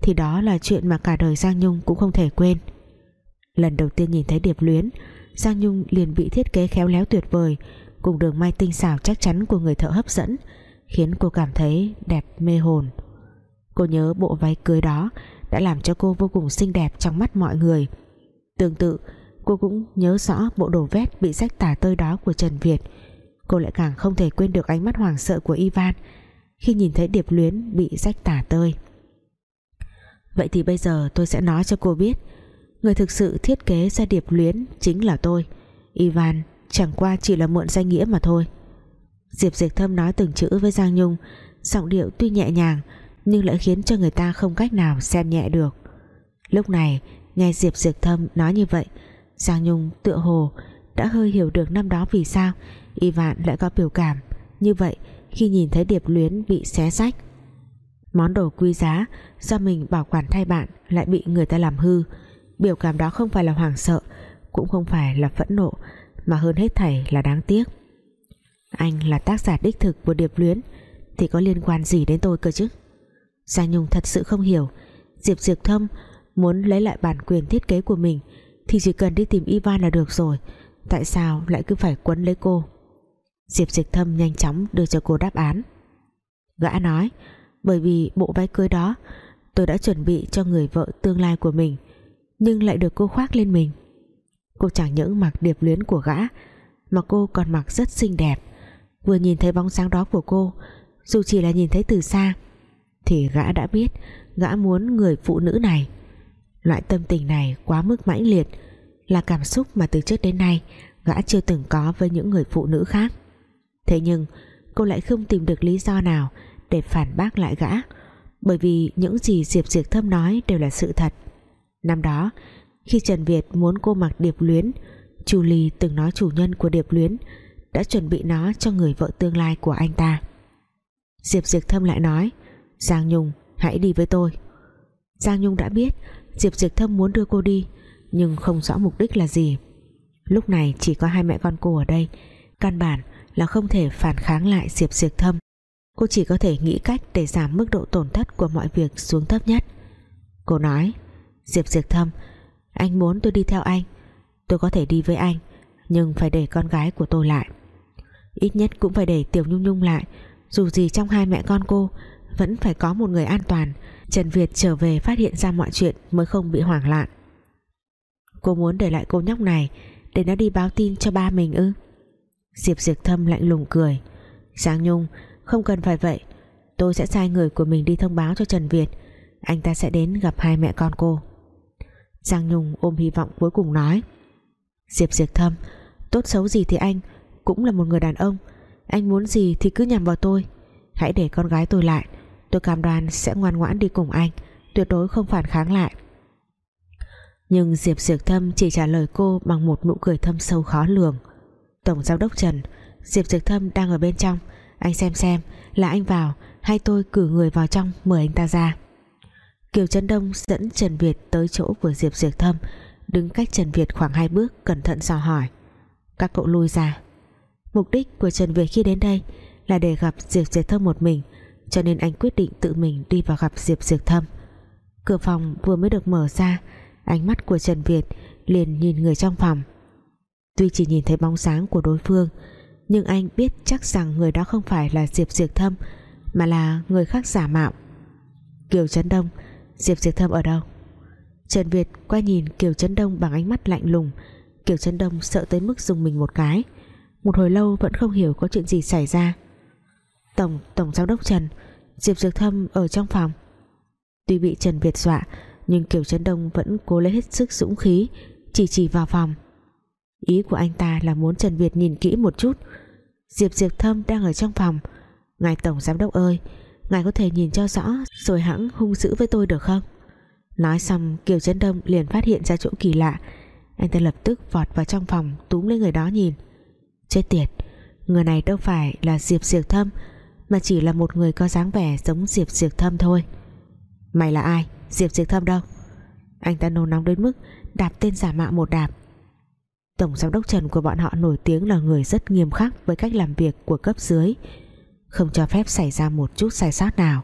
Thì đó là chuyện mà cả đời Giang Nhung cũng không thể quên. Lần đầu tiên nhìn thấy điệp luyến, Giang Nhung liền bị thiết kế khéo léo tuyệt vời, Cùng đường may tinh xảo chắc chắn của người thợ hấp dẫn, Khiến cô cảm thấy đẹp mê hồn. Cô nhớ bộ váy cưới đó Đã làm cho cô vô cùng xinh đẹp trong mắt mọi người. Tương tự, Cô cũng nhớ rõ bộ đồ vét bị rách tả tơi đó của Trần Việt. Cô lại càng không thể quên được ánh mắt hoảng sợ của Ivan khi nhìn thấy điệp luyến bị rách tả tơi. Vậy thì bây giờ tôi sẽ nói cho cô biết, Người thực sự thiết kế ra điệp luyến Chính là tôi. Ivan chẳng qua chỉ là mượn danh nghĩa mà thôi. Diệp Diệp Thâm nói từng chữ với Giang Nhung, Giọng điệu tuy nhẹ nhàng, Nhưng lại khiến cho người ta không cách nào xem nhẹ được. Lúc này, Nghe Diệp Diệp Thâm nói như vậy, Giang Nhung tựa hồ Đã hơi hiểu được năm đó vì sao Ivan lại có biểu cảm Như vậy khi nhìn thấy điệp luyến bị xé rách. Món đồ quý giá Do mình bảo quản thay bạn Lại bị người ta làm hư. Biểu cảm đó không phải là hoảng sợ, Cũng không phải là phẫn nộ, Mà hơn hết thảy là đáng tiếc. Anh là tác giả đích thực của điệp luyến, Thì có liên quan gì đến tôi cơ chứ? Giang Nhung thật sự không hiểu. Diệp Diệp Thâm muốn lấy lại bản quyền thiết kế của mình, thì chỉ cần đi tìm Ivan là được rồi. Tại sao lại cứ phải quấn lấy cô? Diệp Dịch Thâm nhanh chóng đưa cho cô đáp án. Gã nói, bởi vì bộ váy cưới đó, tôi đã chuẩn bị cho người vợ tương lai của mình, nhưng lại được cô khoác lên mình. Cô chẳng những mặc điệp luyến của gã, mà cô còn mặc rất xinh đẹp. Vừa nhìn thấy bóng sáng đó của cô, dù chỉ là nhìn thấy từ xa, thì gã đã biết gã muốn người phụ nữ này. Loại tâm tình này quá mức mãnh liệt Là cảm xúc mà từ trước đến nay Gã chưa từng có với những người phụ nữ khác. Thế nhưng, Cô lại không tìm được lý do nào Để phản bác lại gã, Bởi vì những gì Diệp Diệp Thâm nói Đều là sự thật. Năm đó, khi Trần Việt muốn cô mặc điệp luyến, Chu Ly từng nói chủ nhân của điệp luyến Đã chuẩn bị nó cho người vợ tương lai của anh ta. Diệp Diệp Thâm lại nói, Giang Nhung, hãy đi với tôi. Giang Nhung đã biết Diệp Diệp Thâm muốn đưa cô đi, nhưng không rõ mục đích là gì. Lúc này chỉ có hai mẹ con cô ở đây, căn bản là không thể phản kháng lại Diệp Diệp Thâm. Cô chỉ có thể nghĩ cách để giảm mức độ tổn thất của mọi việc xuống thấp nhất. Cô nói, Diệp Diệp Thâm, anh muốn tôi đi theo anh. Tôi có thể đi với anh, nhưng phải để con gái của tôi lại. Ít nhất cũng phải để Tiểu Nhung Nhung lại. Dù gì trong hai mẹ con cô, vẫn phải có một người an toàn. Trần Việt trở về phát hiện ra mọi chuyện mới không bị hoảng loạn. Cô muốn để lại cô nhóc này để nó đi báo tin cho ba mình ư? Diệp Diệp Thâm lạnh lùng cười. Giang Nhung, không cần phải vậy. Tôi sẽ sai người của mình đi thông báo cho Trần Việt. Anh ta sẽ đến gặp hai mẹ con cô. Giang Nhung ôm hy vọng cuối cùng nói. Diệp Diệp Thâm, tốt xấu gì thì anh cũng là một người đàn ông. Anh muốn gì thì cứ nhằm vào tôi. Hãy để con gái tôi lại. Tôi cam đoan sẽ ngoan ngoãn đi cùng anh. Tuyệt đối không phản kháng lại. Nhưng Diệp Diệp Thâm chỉ trả lời cô bằng một nụ cười thâm sâu khó lường. Tổng Giám đốc Trần. Diệp Trực Thâm đang ở bên trong. Anh xem xem, là anh vào Hay tôi cử người vào trong mời anh ta ra? Kiều Trấn Đông dẫn Trần Việt tới chỗ của Diệp Diệp Thâm, Đứng cách Trần Việt khoảng hai bước, Cẩn thận dò hỏi. Các cậu lui ra. Mục đích của Trần Việt khi đến đây Là để gặp Diệp Diệp Thâm một mình, cho nên anh quyết định tự mình đi vào gặp Diệp Diệp Thâm. Cửa phòng vừa mới được mở ra, ánh mắt của Trần Việt liền nhìn người trong phòng tuy chỉ nhìn thấy bóng sáng của đối phương, nhưng anh biết chắc rằng người đó không phải là Diệp Diệp Thâm, mà là người khác giả mạo. Kiều Trấn Đông, Diệp Diệp Thâm ở đâu? Trần Việt quay nhìn Kiều Trấn Đông bằng ánh mắt lạnh lùng. Kiều Trấn Đông sợ tới mức dùng mình một cái. Một hồi lâu vẫn không hiểu có chuyện gì xảy ra. Tổng Tổng Giám đốc Trần, Diệp Diệp Thâm ở trong phòng. Tuy bị Trần Việt dọa, Nhưng Kiều Trấn Đông vẫn cố lấy hết sức dũng khí, Chỉ chỉ vào phòng. Ý của anh ta là muốn Trần Việt nhìn kỹ một chút. Diệp Diệp Thâm đang ở trong phòng. Ngài Tổng Giám đốc ơi, Ngài có thể nhìn cho rõ Rồi hãng hung dữ với tôi được không? Nói xong, Kiều Trấn Đông liền phát hiện ra chỗ kỳ lạ. Anh ta lập tức vọt vào trong phòng, Túm lấy người đó nhìn. Chết tiệt, Người này đâu phải là Diệp Diệp Thâm, Mà chỉ là một người có dáng vẻ giống Diệp Diệp Thâm thôi. Mày là ai? Diệp Diệp Thâm đâu? Anh ta nôn nóng đến mức đạp tên giả mạo một đạp. Tổng giám đốc Trần của bọn họ nổi tiếng là người rất nghiêm khắc với cách làm việc của cấp dưới. Không cho phép xảy ra một chút sai sót nào.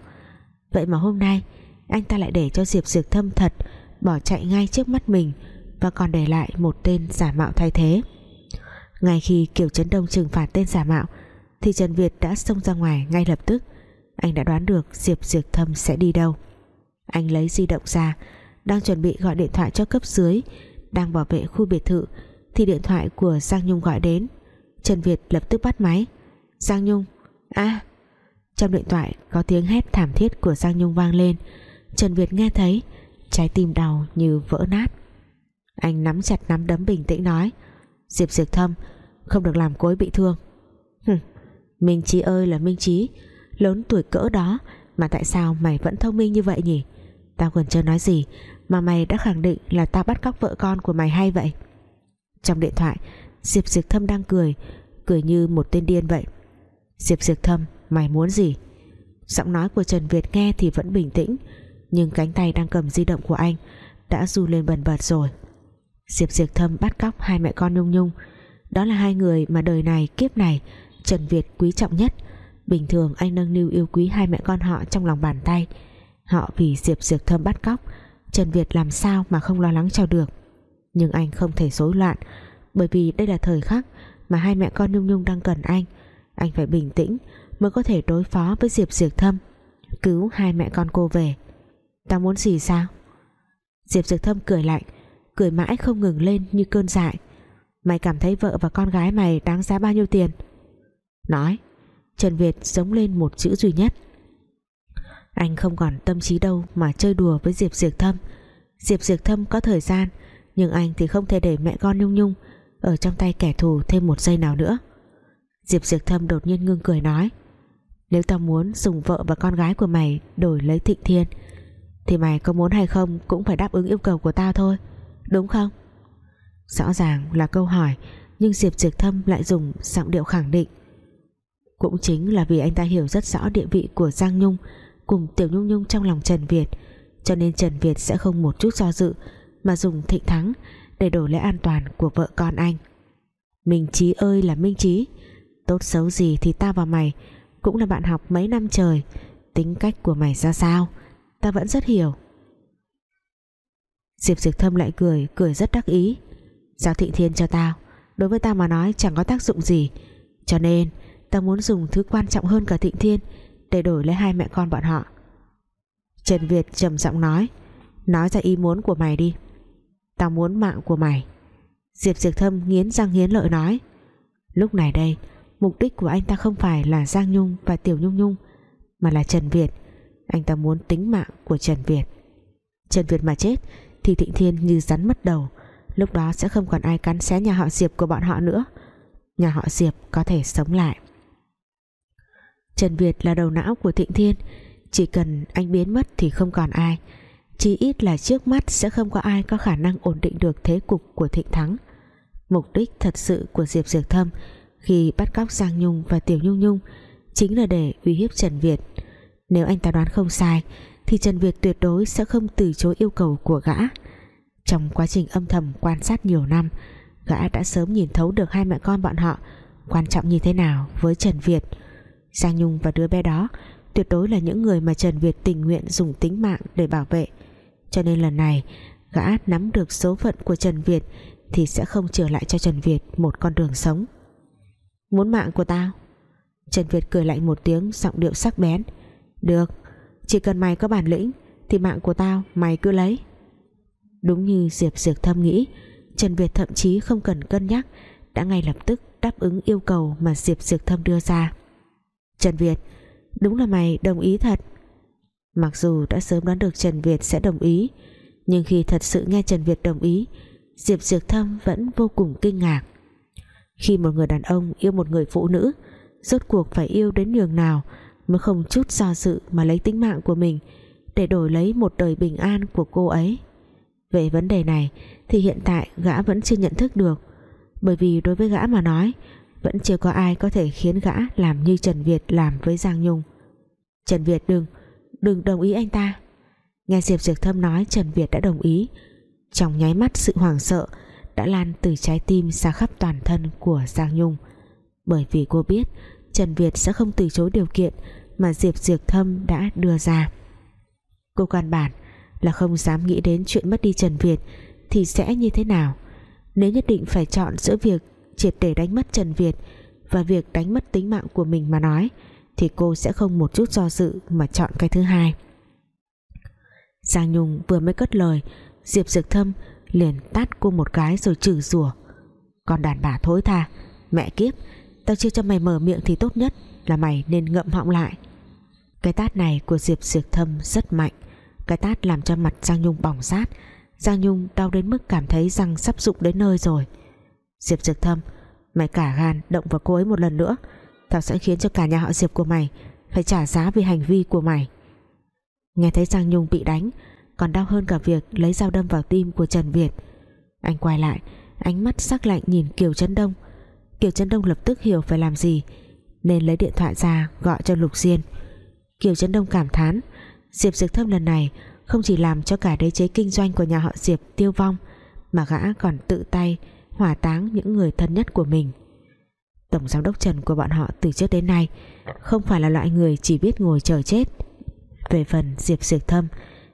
Vậy mà hôm nay, anh ta lại để cho Diệp Diệp Thâm thật, bỏ chạy ngay trước mắt mình và còn để lại một tên giả mạo thay thế. Ngay khi Kiều Trấn Đông trừng phạt tên giả mạo, thì Trần Việt đã xông ra ngoài ngay lập tức. Anh đã đoán được Diệp Diệp Thâm sẽ đi đâu. Anh lấy di động ra, đang chuẩn bị gọi điện thoại cho cấp dưới, đang bảo vệ khu biệt thự thì điện thoại của Giang Nhung gọi đến. Trần Việt lập tức bắt máy. Giang Nhung À Trong điện thoại có tiếng hét thảm thiết của Giang Nhung vang lên. Trần Việt nghe thấy Trái tim đau như vỡ nát. Anh nắm chặt nắm đấm bình tĩnh nói Diệp Diệp Thâm Không được làm cối bị thương. Hừ, Minh Trí ơi là Minh Trí Lớn tuổi cỡ đó Mà tại sao mày vẫn thông minh như vậy nhỉ? Tao còn chưa nói gì Mà mày đã khẳng định là tao bắt cóc vợ con của mày hay vậy. Trong điện thoại. Diệp Diệp Thâm đang cười Cười như một tên điên vậy. Diệp Diệp Thâm, mày muốn gì? Giọng nói của Trần Việt nghe thì vẫn bình tĩnh, Nhưng cánh tay đang cầm di động của anh Đã du lên bần bật rồi. Diệp Diệp Thâm bắt cóc hai mẹ con Nhung Nhung. Đó là hai người mà đời này, kiếp này, Trần Việt quý trọng nhất. Bình thường anh nâng niu yêu quý hai mẹ con họ trong lòng bàn tay. Họ vì Diệp Diệp Thâm bắt cóc, Trần Việt làm sao mà không lo lắng cho được? Nhưng anh không thể rối loạn, Bởi vì đây là thời khắc Mà hai mẹ con Nhung Nhung đang cần anh. Anh phải bình tĩnh mới có thể đối phó với Diệp Diệp Thâm, cứu hai mẹ con cô về. Tao muốn gì sao? Diệp Diệp Thâm cười lạnh, cười mãi không ngừng lên như cơn dại. Mày cảm thấy vợ và con gái mày đáng giá bao nhiêu tiền? Nói, Trần Việt giống lên một chữ duy nhất. Anh không còn tâm trí đâu mà chơi đùa với Diệp Diệp Thâm. Diệp Diệp Thâm có thời gian nhưng anh thì không thể để mẹ con Nhung Nhung ở trong tay kẻ thù thêm một giây nào nữa. Diệp Diệp Thâm đột nhiên ngưng cười nói, Nếu tao muốn dùng vợ và con gái của mày Đổi lấy Thịnh Thiên, Thì mày có muốn hay không Cũng phải đáp ứng yêu cầu của tao thôi, Đúng không? Rõ ràng là câu hỏi, Nhưng Diệp Diệp Thâm lại dùng giọng điệu khẳng định. Cũng chính là vì anh ta hiểu rất rõ địa vị của Giang Nhung Cùng Tiểu Nhung Nhung trong lòng Trần Việt, Cho nên Trần Việt sẽ không một chút do dự mà dùng thịnh thắng Để đổi lấy an toàn của vợ con anh. Minh Trí ơi là Minh Trí Tốt xấu gì thì ta và mày Cũng là bạn học mấy năm trời, Tính cách của mày ra sao? Ta vẫn rất hiểu. Diệp Diệp Thâm lại cười Cười rất đắc ý. Giao Thịnh Thiên cho tao, Đối với tao mà nói chẳng có tác dụng gì. Cho nên, tao muốn dùng thứ quan trọng hơn cả Thịnh Thiên Để đổi lấy hai mẹ con bọn họ. Trần Việt trầm giọng nói Nói ra ý muốn của mày đi. Tao muốn mạng của mày. Diệp Diệp Thâm nghiến răng nghiến lợi nói, Lúc này đây, Mục đích của anh ta không phải là Giang Nhung và Tiểu Nhung Nhung, Mà là Trần Việt. Anh ta muốn tính mạng của Trần Việt. Trần Việt mà chết Thì Thịnh Thiên như rắn mất đầu, Lúc đó sẽ không còn ai cắn xé nhà họ Diệp của bọn họ nữa. Nhà họ Diệp có thể sống lại. Trần Việt là đầu não của Thịnh Thiên, Chỉ cần anh biến mất thì không còn ai. Chỉ ít là trước mắt sẽ không có ai có khả năng ổn định được thế cục của Thịnh Thắng. Mục đích thật sự của Diệp Diệp Thâm khi bắt cóc Giang Nhung và Tiểu Nhung Nhung chính là để uy hiếp Trần Việt. Nếu anh ta đoán không sai, thì Trần Việt tuyệt đối sẽ không từ chối yêu cầu của gã. Trong quá trình âm thầm quan sát nhiều năm, gã đã sớm nhìn thấu được hai mẹ con bọn họ quan trọng như thế nào với Trần Việt. Giang Nhung và đứa bé đó tuyệt đối là những người mà Trần Việt tình nguyện dùng tính mạng để bảo vệ cho nên lần này, gã nắm được số phận của Trần Việt thì sẽ không trở lại cho Trần Việt một con đường sống. Muốn mạng của tao? Trần Việt cười lạnh một tiếng, giọng điệu sắc bén. Được, Chỉ cần mày có bản lĩnh Thì mạng của tao mày cứ lấy. Đúng như Diệp Diệp Thâm nghĩ, Trần Việt thậm chí không cần cân nhắc, Đã ngay lập tức đáp ứng yêu cầu Mà Diệp Diệp Thâm đưa ra. Trần Việt, Đúng là mày đồng ý thật. Mặc dù đã sớm đoán được Trần Việt sẽ đồng ý, Nhưng khi thật sự nghe Trần Việt đồng ý, Diệp Diệp Thâm vẫn vô cùng kinh ngạc. Khi một người đàn ông yêu một người phụ nữ, rốt cuộc phải yêu đến nhường nào mới không chút do dự mà lấy tính mạng của mình để đổi lấy một đời bình an của cô ấy. Về vấn đề này thì hiện tại gã vẫn chưa nhận thức được, bởi vì đối với gã mà nói, vẫn chưa có ai có thể khiến gã làm như Trần Việt làm với Giang Nhung. Trần Việt đừng đừng đồng ý anh ta. Nghe Diệp Diệp Thâm nói, Trần Việt đã đồng ý. Trong nháy mắt, sự hoảng sợ đã lan từ trái tim ra khắp toàn thân của Giang Nhung. Bởi vì cô biết, Trần Việt sẽ không từ chối điều kiện mà Diệp Diệp Thâm đã đưa ra. Cô căn bản là không dám nghĩ đến chuyện mất đi Trần Việt thì sẽ như thế nào. Nếu nhất định phải chọn giữa việc triệt để đánh mất Trần Việt và việc đánh mất tính mạng của mình mà nói thì cô sẽ không một chút do dự mà chọn cái thứ hai. Giang Nhung vừa mới cất lời, Diệp Dược Thâm liền tát cô một cái rồi chửi rủa. Còn đàn bà thối tha, mẹ kiếp, tao chưa cho mày mở miệng thì tốt nhất là mày nên ngậm họng lại. Cái tát này của Diệp Dược Thâm rất mạnh, cái tát làm cho mặt Giang Nhung bỏng rát, Giang Nhung đau đến mức cảm thấy răng sắp rụng đến nơi rồi. Diệp Dược Thâm, Mày cả gan động vào cô ấy một lần nữa Tao sẽ khiến cho cả nhà họ Diệp của mày Phải trả giá vì hành vi của mày. Nghe thấy Giang Nhung bị đánh, Còn đau hơn cả việc lấy dao đâm vào tim của Trần Việt. Anh quay lại, Ánh mắt sắc lạnh nhìn Kiều Trấn Đông. Kiều Trấn Đông lập tức hiểu phải làm gì, Nên lấy điện thoại ra gọi cho Lục Diên. Kiều Trấn Đông cảm thán, Diệp Dược Thâm lần này không chỉ làm cho cả đế chế kinh doanh của nhà họ Diệp tiêu vong, mà gã còn tự tay hỏa táng những người thân nhất của mình. Tổng giám đốc Trần của bọn họ từ trước đến nay, không phải là loại người chỉ biết ngồi chờ chết. Về phần Diệp Diệp Thâm,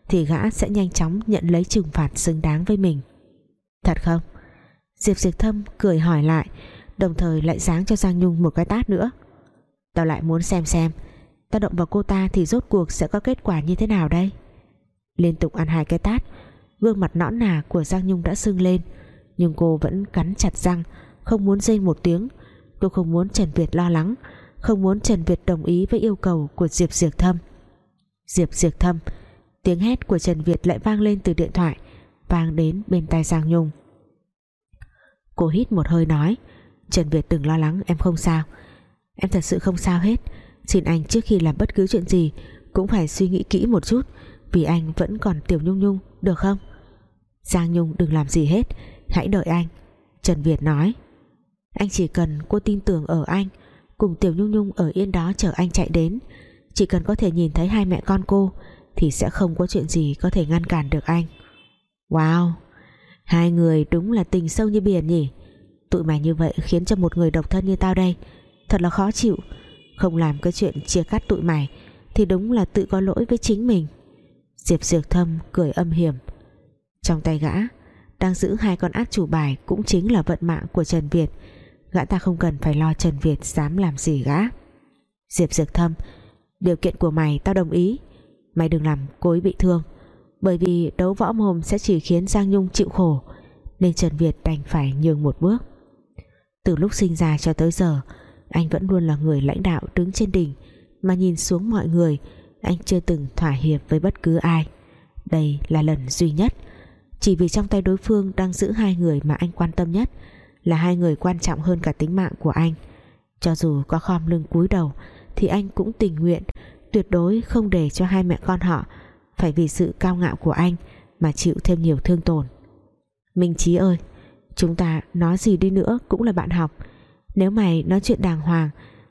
thì gã sẽ nhanh chóng nhận lấy trừng phạt xứng đáng với mình. Thật không? Diệp Diệp Thâm cười hỏi lại, đồng thời lại giáng cho Giang Nhung một cái tát nữa. Tao lại muốn xem xem, tao động vào cô ta thì rốt cuộc sẽ có kết quả như thế nào đây? Liên tục ăn hai cái tát, gương mặt nõn nà của Giang Nhung đã sưng lên, nhưng cô vẫn cắn chặt răng, không muốn rên một tiếng cô không muốn Trần Việt lo lắng, không muốn Trần Việt đồng ý với yêu cầu của Diệp Diệp Thâm. Diệp Diệp Thâm, tiếng hét của Trần Việt lại vang lên từ điện thoại, vang đến bên tai Giang Nhung. Cô hít một hơi nói, Trần Việt đừng lo lắng, em không sao. Em thật sự không sao hết. Xin anh trước khi làm bất cứ chuyện gì cũng phải suy nghĩ kỹ một chút, vì anh vẫn còn Tiểu Nhung Nhung, được không? Giang Nhung đừng làm gì hết, hãy đợi anh, Trần Việt nói anh chỉ cần cô tin tưởng ở anh, cùng Tiểu Nhung Nhung ở yên đó chờ anh chạy đến. Chỉ cần có thể nhìn thấy hai mẹ con cô, thì sẽ không có chuyện gì có thể ngăn cản được anh. Wow! Hai người đúng là tình sâu như biển nhỉ. Tụi mày như vậy khiến cho một người độc thân như tao đây, Thật là khó chịu. Không làm cái chuyện chia cắt tụi mày, Thì đúng là tự có lỗi với chính mình. Diệp Diệp Thâm cười âm hiểm. Trong tay gã, Đang giữ hai con át chủ bài Cũng chính là vận mạng của Trần Việt. Gã ta không cần phải lo Trần Việt Dám làm gì gã. Diệp Dược Thâm, Điều kiện của mày tao đồng ý. Mày đừng làm cô ấy bị thương, Bởi vì đấu võ mồm sẽ chỉ khiến Giang Nhung chịu khổ, Nên Trần Việt đành phải nhường một bước. Từ lúc sinh ra cho tới giờ, Anh vẫn luôn là người lãnh đạo đứng trên đỉnh, Mà nhìn xuống mọi người, anh chưa từng thỏa hiệp với bất cứ ai. Đây là lần duy nhất, chỉ vì trong tay đối phương đang giữ hai người mà anh quan tâm nhất là hai người quan trọng hơn cả tính mạng của anh. Cho dù có khom lưng cúi đầu, thì anh cũng tình nguyện, tuyệt đối không để cho hai mẹ con họ phải vì sự cao ngạo của anh mà chịu thêm nhiều thương tổn. Minh Chí ơi, chúng ta nói gì đi nữa cũng là bạn học. Nếu mày nói chuyện đàng hoàng,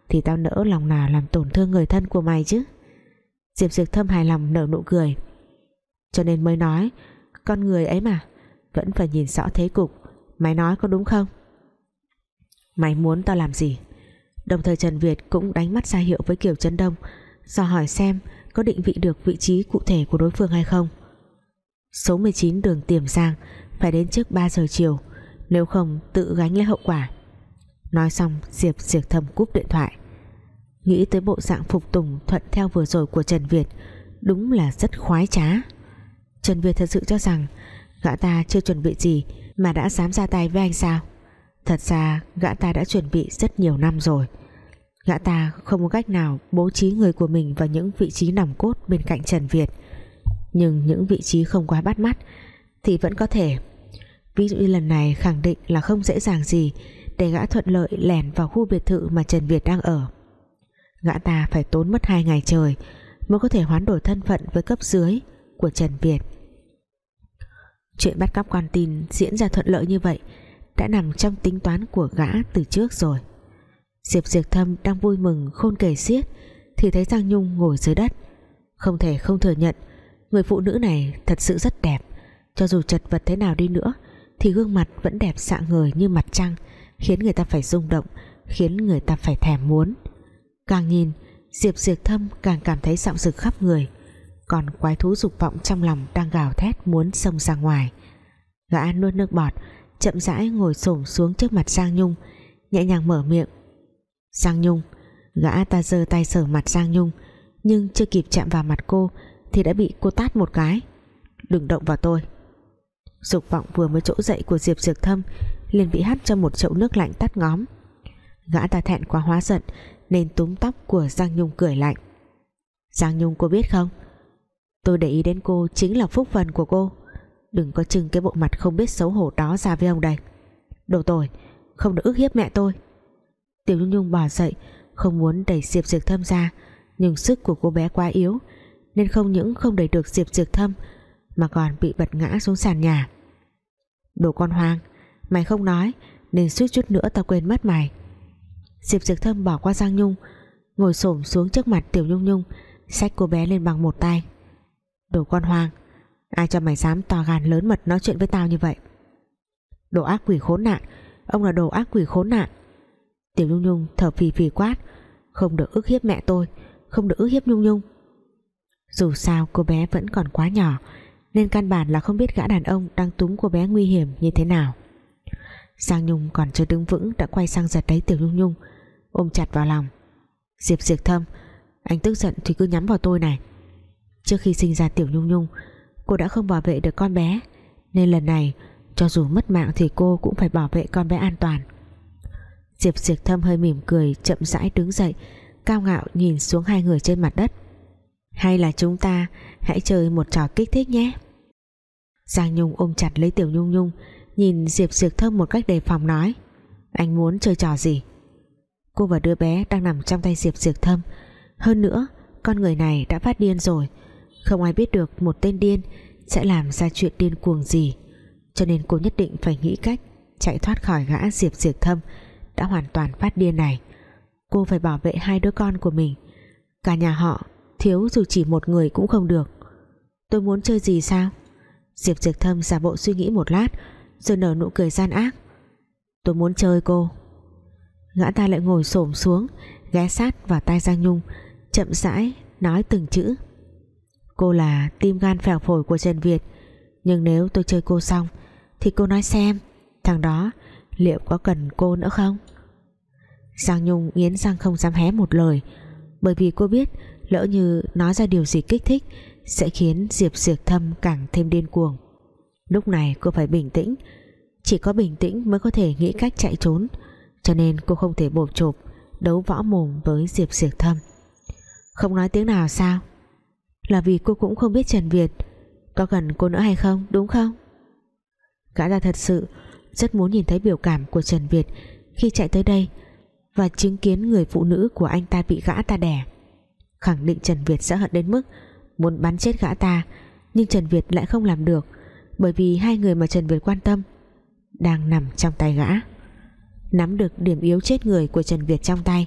thì tao nỡ lòng nào làm tổn thương người thân của mày chứ. Diệp Diệp Thâm hài lòng nở nụ cười. Cho nên mới nói, Con người ấy mà, Vẫn phải nhìn rõ thế cục. Mày nói có đúng không? Mày muốn tao làm gì? Đồng thời Trần Việt cũng đánh mắt ra hiệu với Kiều Trấn Đông, Do hỏi xem Có định vị được vị trí cụ thể của đối phương hay không. Số 19 đường Tiềm Giang, Phải đến trước 3 giờ chiều, Nếu không tự gánh lấy hậu quả. Nói xong, Diệp Diệp thầm cúp điện thoại. Nghĩ tới bộ dạng phục tùng thuận theo vừa rồi của Trần Việt, Đúng là rất khoái trá. Trần Việt thật sự cho rằng Gã ta chưa chuẩn bị gì Mà đã dám ra tay với anh sao? Thật ra, gã ta đã chuẩn bị rất nhiều năm rồi. Gã ta không có cách nào bố trí người của mình vào những vị trí nòng cốt bên cạnh Trần Việt. Nhưng những vị trí không quá bắt mắt Thì vẫn có thể. Ví dụ như lần này khẳng định là không dễ dàng gì Để gã thuận lợi lẻn vào khu biệt thự mà Trần Việt đang ở. Gã ta phải tốn mất hai ngày trời mới có thể hoán đổi thân phận với cấp dưới của Trần Việt. Chuyện bắt cóc con tin diễn ra thuận lợi như vậy đã nằm trong tính toán của gã từ trước rồi. Diệp Diệp Thâm đang vui mừng, khôn kể xiết, thì thấy Giang Nhung ngồi dưới đất. Không thể không thừa nhận, người phụ nữ này thật sự rất đẹp. Cho dù chật vật thế nào đi nữa, thì gương mặt vẫn đẹp xạ người như mặt trăng, khiến người ta phải rung động, khiến người ta phải thèm muốn. Càng nhìn, Diệp Diệp Thâm càng cảm thấy sạm rực khắp người, còn quái thú dục vọng trong lòng đang gào thét muốn xông ra ngoài. Gã nuốt nước bọt chậm rãi ngồi xổm xuống trước mặt Giang Nhung, nhẹ nhàng mở miệng. Giang Nhung, gã ta giơ tay sờ mặt Giang Nhung, nhưng chưa kịp chạm vào mặt cô thì đã bị cô tát một cái. Đừng động vào tôi. Dục vọng vừa mới chỗ dậy của Diệp Diệp Thâm liền bị hắt cho một chậu nước lạnh tắt ngóm. Gã ta thẹn quá hóa giận nên túm tóc của Giang Nhung cười lạnh. Giang Nhung, cô biết không? Tôi để ý đến cô chính là phúc phần của cô đừng có trưng cái bộ mặt không biết xấu hổ đó ra với ông đây. Đồ tồi không được ức hiếp mẹ tôi. Tiểu Nhung Nhung bỏ dậy, không muốn đẩy Diệp Diệp Thâm ra, nhưng sức của cô bé quá yếu, nên không những không đẩy được Diệp Diệp Thâm, mà còn bị bật ngã xuống sàn nhà. Đồ con hoang, mày không nói, nên suýt chút nữa tao quên mất mày. Diệp Diệp Thâm bỏ qua Giang Nhung, ngồi xổm xuống trước mặt Tiểu Nhung Nhung, xách cô bé lên bằng một tay. Đồ con hoang ai cho mày dám to gan lớn mật nói chuyện với tao như vậy? Đồ ác quỷ khốn nạn, ông là đồ ác quỷ khốn nạn. Tiểu Nhung Nhung thở phì phì quát, không được ức hiếp mẹ tôi, không được ức hiếp Nhung Nhung. Dù sao, cô bé vẫn còn quá nhỏ, nên căn bản là không biết gã đàn ông đang túng cô bé nguy hiểm như thế nào. Giang Nhung còn chưa đứng vững đã quay sang giật lấy Tiểu Nhung Nhung, ôm chặt vào lòng. Diệp Diệp Thâm anh tức giận thì cứ nhắm vào tôi này. Trước khi sinh ra Tiểu Nhung Nhung cô đã không bảo vệ được con bé. Nên lần này, cho dù mất mạng thì cô cũng phải bảo vệ con bé an toàn. Diệp Diệp Thâm hơi mỉm cười, chậm rãi đứng dậy, cao ngạo nhìn xuống hai người trên mặt đất. Hay là chúng ta hãy chơi một trò kích thích nhé. Giang Nhung ôm chặt lấy Tiểu Nhung Nhung, nhìn Diệp Diệp Thâm một cách đề phòng nói, anh muốn chơi trò gì? Cô và đứa bé đang nằm trong tay Diệp Diệp Thâm hơn nữa, con người này đã phát điên rồi không ai biết được một tên điên sẽ làm ra chuyện điên cuồng gì. Cho nên cô nhất định phải nghĩ cách chạy thoát khỏi gã Diệp Diệp Thâm đã hoàn toàn phát điên này. Cô phải bảo vệ hai đứa con của mình. Cả nhà họ thiếu dù chỉ một người cũng không được. Tôi muốn chơi gì sao? Diệp Diệp Thâm giả bộ suy nghĩ một lát, rồi nở nụ cười gian ác. Tôi muốn chơi cô. Gã ta lại ngồi xổm xuống, ghé sát vào tai Giang Nhung, chậm rãi nói từng chữ cô là tim gan phèo phổi của Trần Việt. Nhưng nếu tôi chơi cô xong, thì cô nói xem, thằng đó liệu có cần cô nữa không? Giang Nhung nghiến răng không dám hé một lời, bởi vì cô biết lỡ như nói ra điều gì kích thích sẽ khiến Diệp Diệp Thâm càng thêm điên cuồng. Lúc này cô phải bình tĩnh, chỉ có bình tĩnh mới có thể nghĩ cách chạy trốn, cho nên cô không thể bột chộp đấu võ mồm với Diệp Diệp Thâm. Không nói tiếng nào sao? Là vì cô cũng không biết Trần Việt có gần cô nữa hay không, đúng không? Gã ta thật sự rất muốn nhìn thấy biểu cảm của Trần Việt khi chạy tới đây và chứng kiến người phụ nữ của anh ta bị gã ta đẻ khẳng định Trần Việt sẽ hận đến mức muốn bắn chết gã ta, nhưng Trần Việt lại không làm được, bởi vì hai người mà Trần Việt quan tâm đang nằm trong tay gã. Nắm được điểm yếu chết người của Trần Việt trong tay,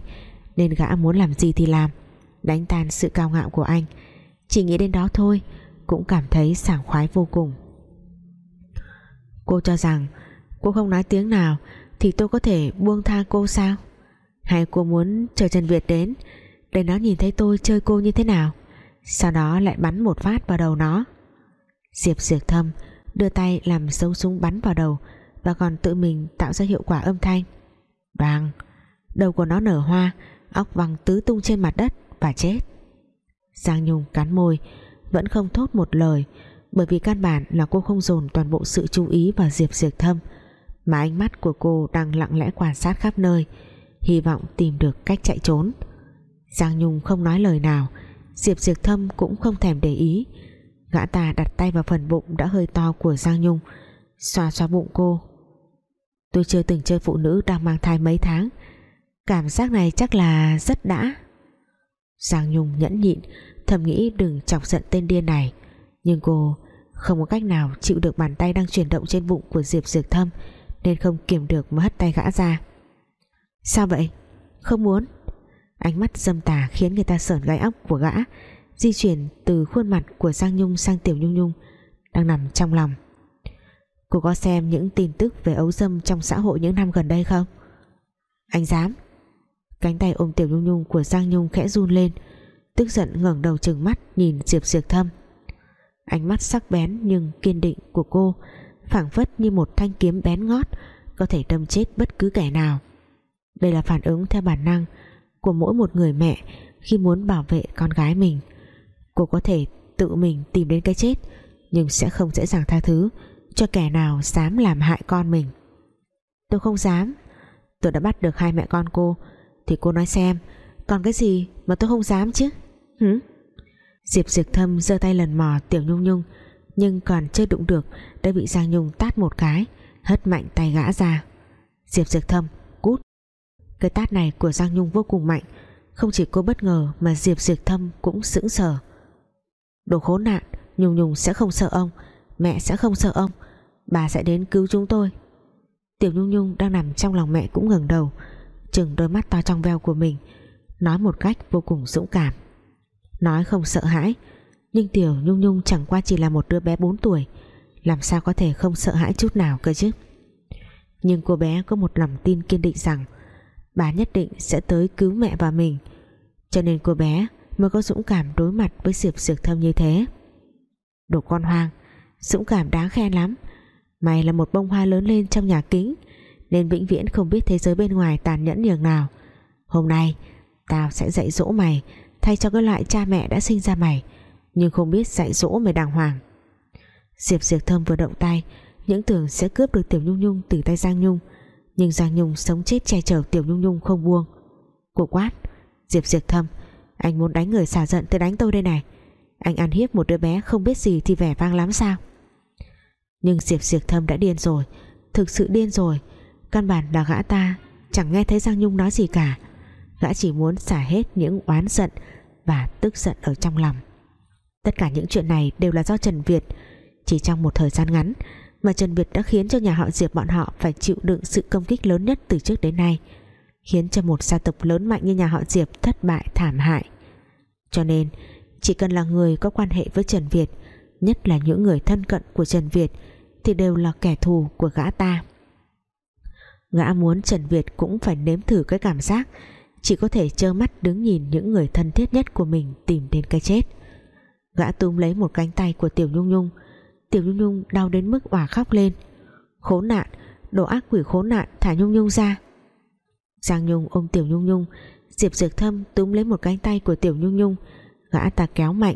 nên gã muốn làm gì thì làm, đánh tan sự cao ngạo của anh chỉ nghĩ đến đó thôi, cũng cảm thấy sảng khoái vô cùng. Cô cho rằng, cô không nói tiếng nào thì tôi có thể buông tha cô sao? Hay cô muốn chờ Trần Việt đến, để nó nhìn thấy tôi chơi cô như thế nào, sau đó lại bắn một phát vào đầu nó? Diệp Diệp Thâm đưa tay làm dấu súng bắn vào đầu và còn tự mình tạo ra hiệu quả âm thanh. Đoàn đầu của nó nở hoa, óc văng tứ tung trên mặt đất và chết. Giang Nhung cắn môi, vẫn không thốt một lời, bởi vì căn bản là cô không dồn toàn bộ sự chú ý vào Diệp Diệp Thâm, mà ánh mắt của cô đang lặng lẽ quan sát khắp nơi, hy vọng tìm được cách chạy trốn. Giang Nhung không nói lời nào, Diệp Diệp Thâm cũng không thèm để ý. Gã ta đặt tay vào phần bụng đã hơi to của Giang Nhung, xoa xoa bụng cô. Tôi chưa từng chơi phụ nữ đang mang thai mấy tháng. Cảm giác này chắc là rất đã. Giang Nhung nhẫn nhịn, thầm nghĩ đừng chọc giận tên điên này. Nhưng cô không có cách nào chịu được bàn tay đang chuyển động trên bụng của Diệp Dược Thâm, nên không kiềm được mà hất tay gã ra. Sao vậy? Không muốn. Ánh mắt dâm tà khiến người ta sởn gai óc của gã, di chuyển từ khuôn mặt của Giang Nhung sang Tiểu Nhung Nhung, đang nằm trong lòng. Cô có xem những tin tức về ấu dâm trong xã hội những năm gần đây không? Anh dám cánh tay ôm Tiểu Nhung Nhung của Giang Nhung khẽ run lên, tức giận ngẩng đầu trừng mắt nhìn Diệp Diệp Thâm. Ánh mắt sắc bén nhưng kiên định của cô, phảng phất như một thanh kiếm bén ngót, có thể đâm chết bất cứ kẻ nào. Đây là phản ứng theo bản năng của mỗi một người mẹ khi muốn bảo vệ con gái mình. Cô có thể tự mình tìm đến cái chết, nhưng sẽ không dễ dàng tha thứ cho kẻ nào dám làm hại con mình. Tôi không dám. Tôi đã bắt được hai mẹ con cô thì cô nói xem. Còn cái gì mà tôi không dám chứ? Hử? Diệp Diệp Thâm giơ tay lần mò Tiểu Nhung Nhung nhưng còn chưa đụng được đã bị Giang Nhung tát một cái hất mạnh tay gã ra. Diệp Diệp Thâm cút. Cái tát này của Giang Nhung vô cùng mạnh không chỉ cô bất ngờ mà Diệp Diệp Thâm cũng sững sờ. Đồ khốn nạn Nhung Nhung sẽ không sợ ông mẹ sẽ không sợ ông bà sẽ đến cứu chúng tôi. Tiểu Nhung Nhung đang nằm trong lòng mẹ cũng ngẩng đầu chừng đôi mắt to trong veo của mình, nói một cách vô cùng dũng cảm. Nói không sợ hãi, nhưng Tiểu Nhung Nhung chẳng qua chỉ là một đứa bé 4 tuổi, làm sao có thể không sợ hãi chút nào cơ chứ? Nhưng cô bé có một lòng tin kiên định rằng bà nhất định sẽ tới cứu mẹ và mình, cho nên cô bé mới có dũng cảm đối mặt với Diệp Diệp Thâm như thế. Đồ con hoang, dũng cảm đáng khen lắm. Mày là một bông hoa lớn lên trong nhà kính nên vĩnh viễn không biết thế giới bên ngoài tàn nhẫn nhường nào. Hôm nay, tao sẽ dạy dỗ mày, thay cho cái loại cha mẹ đã sinh ra mày, nhưng không biết dạy dỗ mày đàng hoàng. Diệp Diệp Thâm vừa động tay, những tưởng sẽ cướp được Tiểu Nhung Nhung từ tay Giang Nhung, nhưng Giang Nhung sống chết che chở Tiểu Nhung Nhung không buông. Cô quát, Diệp Diệp Thâm anh muốn đánh người xả giận tới đánh tôi đây này. Anh ăn hiếp một đứa bé không biết gì thì vẻ vang lắm sao? Nhưng Diệp Diệp Thâm đã điên rồi, thực sự điên rồi căn bản là gã ta, chẳng nghe thấy Giang Nhung nói gì cả. Gã chỉ muốn xả hết những oán giận và tức giận ở trong lòng. Tất cả những chuyện này đều là do Trần Việt. Chỉ trong một thời gian ngắn mà Trần Việt đã khiến cho nhà họ Diệp bọn họ phải chịu đựng sự công kích lớn nhất từ trước đến nay, khiến cho một gia tộc lớn mạnh như nhà họ Diệp thất bại thảm hại. Cho nên, chỉ cần là người có quan hệ với Trần Việt, nhất là những người thân cận của Trần Việt, thì đều là kẻ thù của gã ta gã muốn Trần Việt cũng phải nếm thử cái cảm giác. Chỉ có thể trơ mắt đứng nhìn những người thân thiết nhất của mình tìm đến cái chết. Gã túm lấy một cánh tay của Tiểu Nhung Nhung. Tiểu Nhung Nhung đau đến mức òa khóc lên. Khốn nạn, đồ ác quỷ khốn nạn, thả Nhung Nhung ra. Giang Nhung ôm Tiểu Nhung Nhung. Diệp Diệp Thâm túm lấy một cánh tay của Tiểu Nhung Nhung. Gã ta kéo mạnh.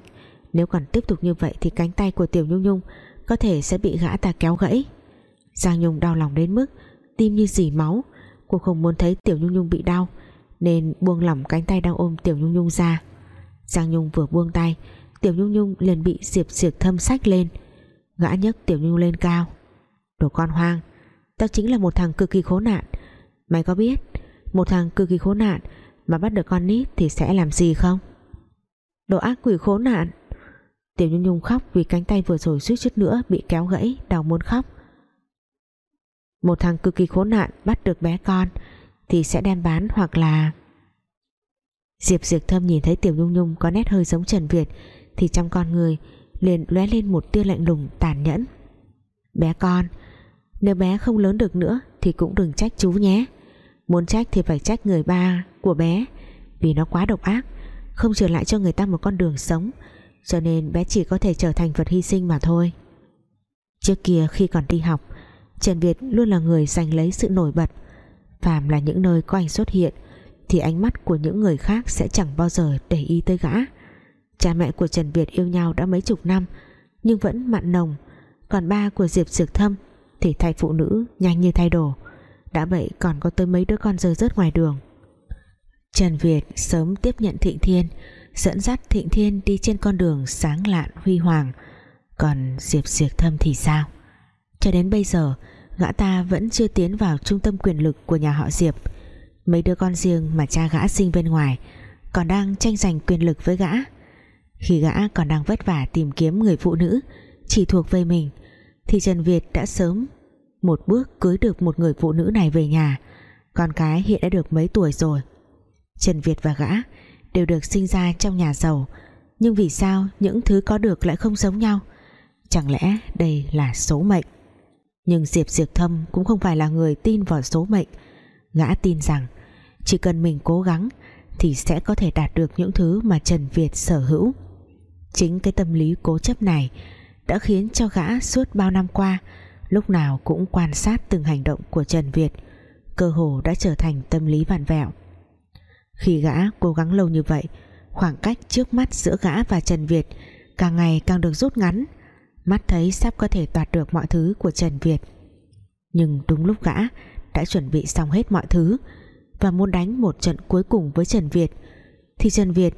Nếu còn tiếp tục như vậy thì cánh tay của Tiểu Nhung Nhung có thể sẽ bị gã ta kéo gãy. Giang Nhung đau lòng đến mức tim như dỉ máu. Cô không muốn thấy Tiểu Nhung Nhung bị đau, nên buông lỏng cánh tay đang ôm Tiểu Nhung Nhung ra. Giang Nhung vừa buông tay, Tiểu Nhung Nhung liền bị Diệp Diệp Thâm sách lên. Gã nhấc Tiểu Nhung lên cao. Đồ con hoang, tao chính là một thằng cực kỳ khốn nạn. Mày có biết, một thằng cực kỳ khốn nạn mà bắt được con nít thì sẽ làm gì không? Đồ ác quỷ khốn nạn. Tiểu Nhung Nhung khóc vì cánh tay vừa rồi suýt chút nữa bị kéo gãy, đau muốn khóc một thằng cực kỳ khốn nạn bắt được bé con, thì sẽ đem bán hoặc là Diệp Diệp Thâm nhìn thấy Tiểu Nhung Nhung có nét hơi giống Trần Việt, thì trong con người liền lóe lên một tia lạnh lùng, tàn nhẫn. Bé con, nếu bé không lớn được nữa thì cũng đừng trách chú nhé. Muốn trách thì phải trách người ba của bé, vì nó quá độc ác, không trở lại cho người ta một con đường sống, cho nên bé chỉ có thể trở thành vật hy sinh mà thôi. Trước kia khi còn đi học Trần Việt luôn là người giành lấy sự nổi bật. Phàm là những nơi có anh xuất hiện, thì ánh mắt của những người khác sẽ chẳng bao giờ để ý tới gã. Cha mẹ của Trần Việt yêu nhau đã mấy chục năm, nhưng vẫn mặn nồng. Còn ba của Diệp Dược Thâm thì thay phụ nữ nhanh như thay đồ. Đã vậy còn có tới mấy đứa con rơi rớt ngoài đường. Trần Việt sớm tiếp nhận Thịnh Thiên, dẫn dắt Thịnh Thiên đi trên con đường sáng lạn huy hoàng. Còn Diệp Diệp Thâm thì sao? Cho đến bây giờ, gã ta vẫn chưa tiến vào trung tâm quyền lực của nhà họ Diệp. Mấy đứa con riêng mà cha gã sinh bên ngoài còn đang tranh giành quyền lực với gã. Khi gã còn đang vất vả tìm kiếm người phụ nữ chỉ thuộc về mình, thì Trần Việt đã sớm một bước cưới được một người phụ nữ này về nhà. Con cái hiện đã được mấy tuổi rồi? Trần Việt và gã đều được sinh ra trong nhà giàu, nhưng vì sao những thứ có được lại không giống nhau? Chẳng lẽ đây là số mệnh? Nhưng Diệp Diệp Thâm cũng không phải là người tin vào số mệnh. Gã tin rằng, chỉ cần mình cố gắng, thì sẽ có thể đạt được những thứ mà Trần Việt sở hữu. Chính cái tâm lý cố chấp này đã khiến cho gã suốt bao năm qua, lúc nào cũng quan sát từng hành động của Trần Việt, cơ hồ đã trở thành tâm lý vạn vẹo. Khi gã cố gắng lâu như vậy, khoảng cách trước mắt giữa gã và Trần Việt càng ngày càng được rút ngắn mắt thấy sắp có thể toạt được mọi thứ của Trần Việt. Nhưng đúng lúc gã đã chuẩn bị xong hết mọi thứ và muốn đánh một trận cuối cùng với Trần Việt, thì Trần Việt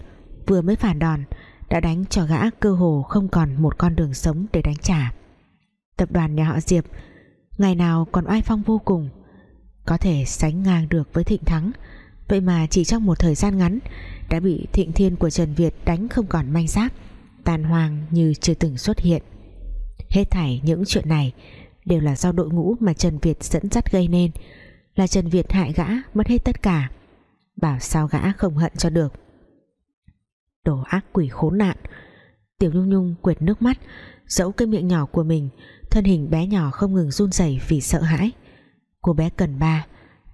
vừa mới phản đòn đã đánh cho gã cơ hồ không còn một con đường sống để đánh trả. Tập đoàn nhà họ Diệp, ngày nào còn oai phong vô cùng, có thể sánh ngang được với Thịnh Thắng. Vậy mà chỉ trong một thời gian ngắn đã bị Thịnh Thiên của Trần Việt đánh không còn manh giáp tàn hoàng như chưa từng xuất hiện hết thảy những chuyện này đều là do đội ngũ mà Trần Việt dẫn dắt gây nên. Là Trần Việt hại gã mất hết tất cả, bảo sao gã không hận cho được. Đồ ác quỷ khốn nạn. Tiểu Nhung Nhung quệt nước mắt dẫu cái miệng nhỏ của mình, thân hình bé nhỏ không ngừng run rẩy vì sợ hãi. Cô bé cần ba,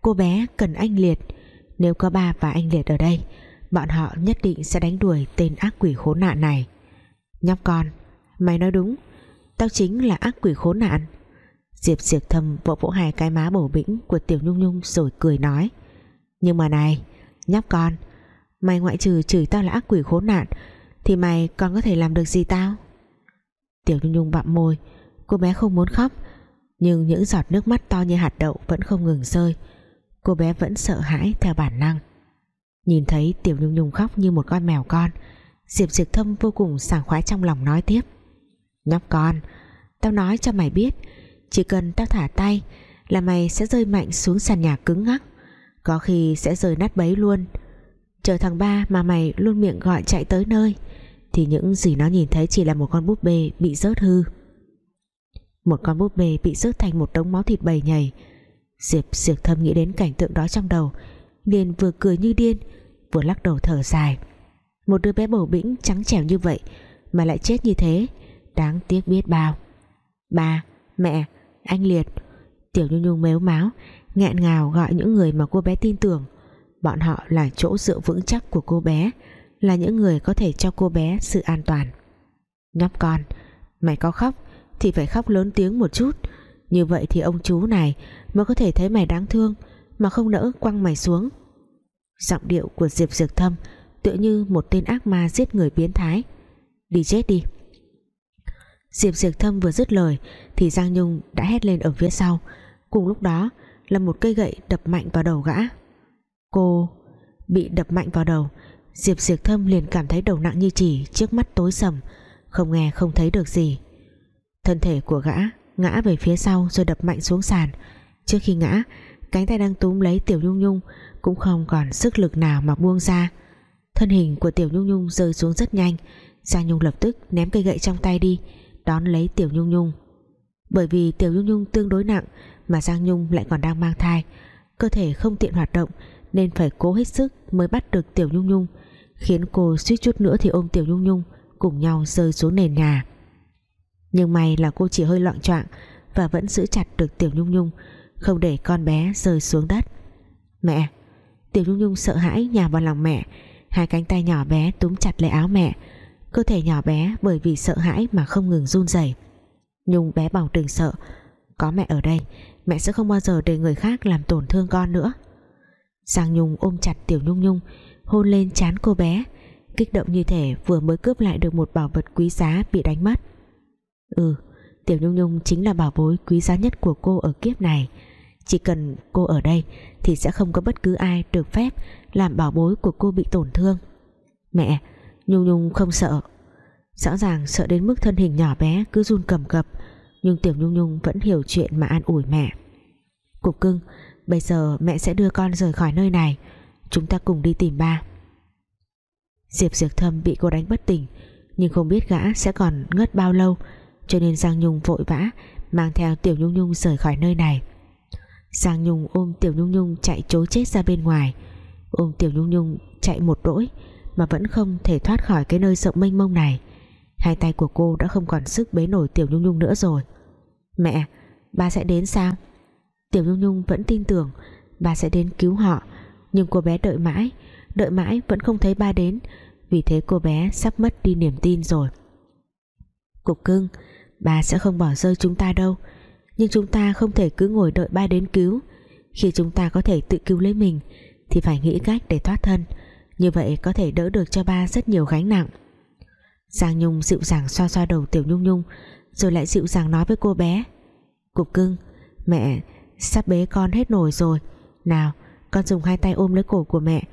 cô bé cần anh Liệt. Nếu có ba và anh Liệt ở đây, bọn họ nhất định sẽ đánh đuổi tên ác quỷ khốn nạn này. Nhóc con, mày nói đúng tao chính là ác quỷ khốn nạn. Diệp diệt thầm vỗ vỗ hai cái má bổ bĩnh của Tiểu Nhung Nhung rồi cười nói. Nhưng mà này, nhóc con, mày ngoại trừ chửi tao là ác quỷ khốn nạn, thì mày còn có thể làm được gì tao? Tiểu Nhung Nhung bặm môi. Cô bé không muốn khóc, nhưng những giọt nước mắt to như hạt đậu vẫn không ngừng rơi. Cô bé vẫn sợ hãi theo bản năng. Nhìn thấy Tiểu Nhung Nhung khóc như một con mèo con, Diệp Diệp Thâm vô cùng sảng khoái trong lòng nói tiếp nhóc con, tao nói cho mày biết, chỉ cần tao thả tay là mày sẽ rơi mạnh xuống sàn nhà cứng ngắc, có khi sẽ rơi nát bấy luôn. Chờ thằng ba mà mày luôn miệng gọi chạy tới nơi, thì những gì nó nhìn thấy chỉ là một con búp bê bị rớt hư. Một con búp bê bị rớt thành một đống máu thịt bầy nhầy. Diệp diệp thâm nghĩ đến cảnh tượng đó trong đầu, liền vừa cười như điên, vừa lắc đầu thở dài. Một đứa bé bầu bĩnh trắng trẻo như vậy mà lại chết như thế đáng tiếc biết bao. Ba, mẹ, anh liệt, tiểu nhung nhung mếu máo, nghẹn ngào gọi những người mà cô bé tin tưởng. Bọn họ là chỗ dựa vững chắc của cô bé, là những người có thể cho cô bé sự an toàn. Nhóc con, mày có khóc thì phải khóc lớn tiếng một chút. Như vậy thì ông chú này mới có thể thấy mày đáng thương mà không nỡ quăng mày xuống. Giọng điệu của Diệp Dược Thâm tựa như một tên ác ma giết người biến thái. Đi chết đi. Diệp Diệp Thâm vừa dứt lời thì Giang Nhung đã hét lên ở phía sau. Cùng lúc đó là một cây gậy đập mạnh vào đầu gã. Cô bị đập mạnh vào đầu, Diệp Diệp Thâm liền cảm thấy đầu nặng như chỉ trước mắt tối sầm, không nghe không thấy được gì. Thân thể của gã ngã về phía sau rồi đập mạnh xuống sàn. Trước khi ngã, cánh tay đang túm lấy Tiểu Nhung Nhung cũng không còn sức lực nào mà buông ra. Thân hình của Tiểu Nhung Nhung rơi xuống rất nhanh. Giang Nhung lập tức ném cây gậy trong tay đi đón lấy Tiểu Nhung Nhung. Bởi vì Tiểu Nhung Nhung tương đối nặng mà Giang Nhung lại còn đang mang thai, cơ thể không tiện hoạt động nên phải cố hết sức mới bắt được Tiểu Nhung Nhung, khiến cô suýt chút nữa thì ôm Tiểu Nhung Nhung cùng nhau rơi xuống nền nhà. Nhưng may là cô chỉ hơi loạn choạng và vẫn giữ chặt được Tiểu Nhung Nhung, không để con bé rơi xuống đất. Mẹ! Tiểu Nhung Nhung sợ hãi nhào vào lòng mẹ, hai cánh tay nhỏ bé túm chặt lấy áo mẹ cơ thể nhỏ bé bởi vì sợ hãi mà không ngừng run rẩy. Nhung bé bảo đừng sợ, có mẹ ở đây, mẹ sẽ không bao giờ để người khác làm tổn thương con nữa. Giang Nhung ôm chặt Tiểu Nhung Nhung, hôn lên trán cô bé, kích động như thể vừa mới cướp lại được một bảo vật quý giá bị đánh mất. Ừ Tiểu Nhung Nhung chính là bảo bối quý giá nhất của cô ở kiếp này. Chỉ cần cô ở đây thì sẽ không có bất cứ ai được phép làm bảo bối của cô bị tổn thương. Mẹ Nhung Nhung không sợ. Rõ ràng sợ đến mức thân hình nhỏ bé cứ run cầm cập, nhưng Tiểu Nhung Nhung vẫn hiểu chuyện mà an ủi mẹ. Cục cưng, Bây giờ mẹ sẽ đưa con rời khỏi nơi này, Chúng ta cùng đi tìm ba. Diệp Diệp Thâm bị cô đánh bất tỉnh, nhưng không biết gã sẽ còn ngất bao lâu, cho nên Giang Nhung vội vã mang theo Tiểu Nhung Nhung rời khỏi nơi này. Giang Nhung ôm Tiểu Nhung Nhung chạy trối chết ra bên ngoài, ôm Tiểu Nhung Nhung chạy một đỗi mà vẫn không thể thoát khỏi cái nơi rộng mênh mông này. Hai tay của cô đã không còn sức bế nổi Tiểu Nhung Nhung nữa rồi. Mẹ, ba sẽ đến sao? Tiểu Nhung Nhung vẫn tin tưởng, ba sẽ đến cứu họ, nhưng cô bé đợi mãi đợi mãi vẫn không thấy ba đến, vì thế cô bé sắp mất đi niềm tin rồi. Cục cưng, ba sẽ không bỏ rơi chúng ta đâu, nhưng chúng ta không thể cứ ngồi đợi ba đến cứu. Khi chúng ta có thể tự cứu lấy mình, thì phải nghĩ cách để thoát thân như vậy có thể đỡ được cho ba rất nhiều gánh nặng. Giang Nhung dịu dàng xoa xoa đầu Tiểu Nhung Nhung, rồi lại dịu dàng nói với cô bé, cục cưng, mẹ sắp bế con hết nổi rồi. Nào, con dùng hai tay ôm lấy cổ của mẹ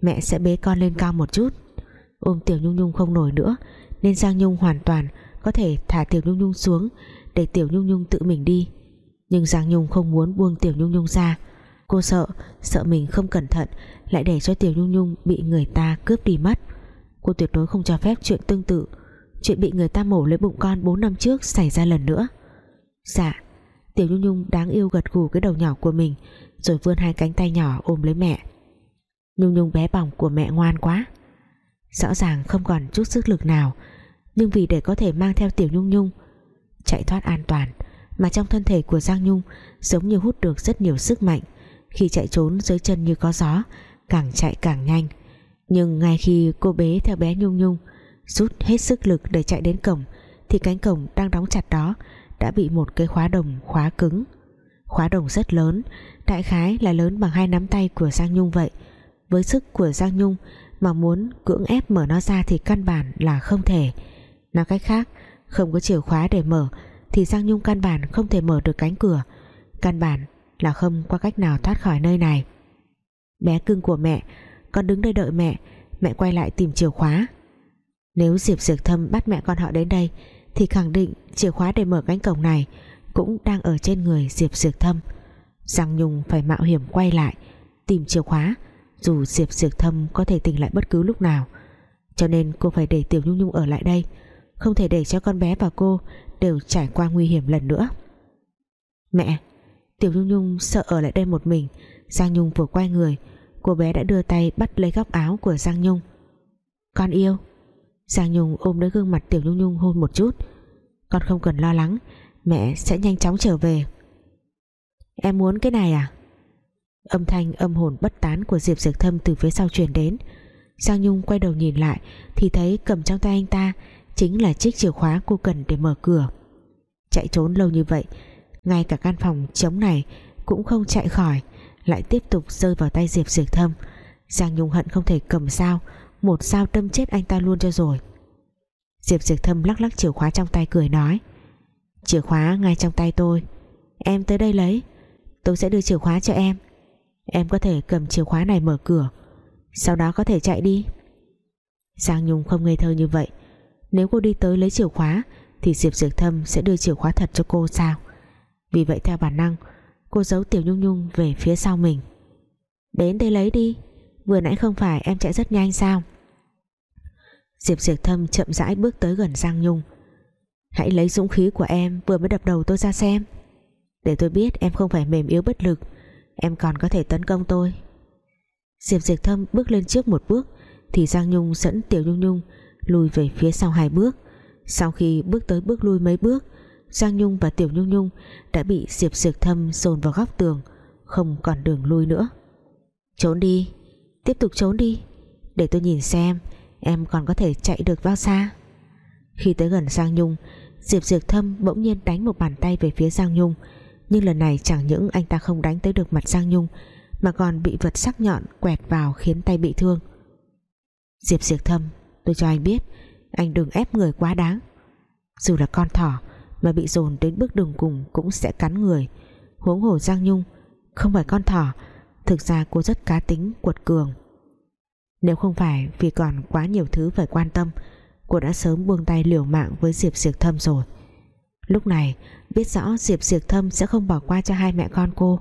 mẹ sẽ bế con lên cao một chút. Ôm Tiểu Nhung Nhung không nổi nữa, nên Giang Nhung hoàn toàn có thể thả Tiểu Nhung Nhung xuống để Tiểu Nhung Nhung tự mình đi. Nhưng Giang Nhung không muốn buông Tiểu Nhung Nhung ra. Cô sợ sợ mình không cẩn thận lại để cho Tiểu Nhung Nhung bị người ta cướp đi mất. Cô tuyệt đối không cho phép chuyện tương tự, chuyện bị người ta mổ lấy bụng con 4 năm trước xảy ra lần nữa. Dạ Tiểu Nhung Nhung đáng yêu gật gù cái đầu nhỏ của mình, rồi vươn hai cánh tay nhỏ ôm lấy mẹ. Nhung Nhung bé bỏng của mẹ ngoan quá. Rõ ràng không còn chút sức lực nào, nhưng vì để có thể mang theo Tiểu Nhung Nhung, chạy thoát an toàn, mà trong thân thể của Giang Nhung giống như hút được rất nhiều sức mạnh. Khi chạy trốn dưới chân như có gió càng chạy càng nhanh. Nhưng ngay khi cô bế theo bé Nhung Nhung, rút hết sức lực để chạy đến cổng, thì cánh cổng đang đóng chặt đó đã bị một cái khóa đồng khóa cứng. Khóa đồng rất lớn, đại khái là lớn bằng hai nắm tay của Giang Nhung vậy. Với sức của Giang Nhung mà muốn cưỡng ép mở nó ra thì căn bản là không thể. Nói cách khác, không có chìa khóa để mở thì Giang Nhung căn bản không thể mở được cánh cửa. Căn bản là không có cách nào thoát khỏi nơi này bé cưng của mẹ, con đứng đây đợi mẹ mẹ quay lại tìm chìa khóa. Nếu Diệp Diệp Thâm bắt mẹ con họ đến đây, thì khẳng định chìa khóa để mở cánh cổng này cũng đang ở trên người Diệp Diệp Thâm. Giang Nhung phải mạo hiểm quay lại, tìm chìa khóa, dù Diệp Diệp Thâm có thể tỉnh lại bất cứ lúc nào. Cho nên cô phải để Tiểu Nhung Nhung ở lại đây, không thể để cho con bé và cô đều trải qua nguy hiểm lần nữa. Mẹ, Tiểu Nhung Nhung sợ ở lại đây một mình Giang Nhung vừa quay người, cô bé đã đưa tay bắt lấy góc áo của Giang Nhung. Con yêu. Giang Nhung ôm lấy gương mặt Tiểu Nhung Nhung hôn một chút. Con không cần lo lắng, mẹ sẽ nhanh chóng trở về. Em muốn cái này à? Âm thanh âm hồn bất tán của Diệp Diệp Thâm từ phía sau truyền đến. Giang Nhung quay đầu nhìn lại, thì thấy cầm trong tay anh ta chính là chiếc chìa khóa cô cần để mở cửa. Chạy trốn lâu như vậy, ngay cả căn phòng trống này cũng không chạy khỏi lại tiếp tục rơi vào tay Diệp Diệp Thâm. Giang Nhung hận không thể cầm dao một dao đâm chết anh ta luôn cho rồi. Diệp Diệp Thâm lắc lắc chìa khóa trong tay cười nói, chìa khóa ngay trong tay tôi. Em tới đây lấy. Tôi sẽ đưa chìa khóa cho em. Em có thể cầm chìa khóa này mở cửa. Sau đó có thể chạy đi. Giang Nhung không ngây thơ như vậy. Nếu cô đi tới lấy chìa khóa, thì Diệp Diệp Thâm sẽ đưa chìa khóa thật cho cô sao? Vì vậy theo bản năng cô giấu Tiểu Nhung Nhung về phía sau mình. Đến đây lấy đi, vừa nãy không phải em chạy rất nhanh sao? Diệp Diệp Thâm chậm rãi bước tới gần Giang Nhung. Hãy lấy dũng khí của em vừa mới đập đầu tôi ra xem. Để tôi biết em không phải mềm yếu bất lực, em còn có thể tấn công tôi. Diệp Diệp Thâm bước lên trước một bước, thì Giang Nhung dẫn Tiểu Nhung Nhung lùi về phía sau hai bước. Sau khi bước tới bước lui mấy bước Giang Nhung và Tiểu Nhung Nhung đã bị Diệp Diệp Thâm dồn vào góc tường, không còn đường lui nữa. Trốn đi, tiếp tục trốn đi, để tôi nhìn xem em còn có thể chạy được bao xa. Khi tới gần Giang Nhung, Diệp Diệp Thâm bỗng nhiên đánh một bàn tay về phía Giang Nhung, nhưng lần này chẳng những anh ta không đánh tới được mặt Giang Nhung, mà còn bị vật sắc nhọn quẹt vào khiến tay bị thương. Diệp Diệp Thâm, tôi cho anh biết, anh đừng ép người quá đáng. Dù là con thỏ mà bị dồn đến bước đường cùng cũng sẽ cắn người. Huống hồ Giang Nhung không phải con thỏ, thực ra cô rất cá tính, quật cường. Nếu không phải vì còn quá nhiều thứ phải quan tâm, cô đã sớm buông tay liều mạng với Diệp Diệp Thâm rồi. Lúc này, biết rõ Diệp Diệp Thâm sẽ không bỏ qua cho hai mẹ con cô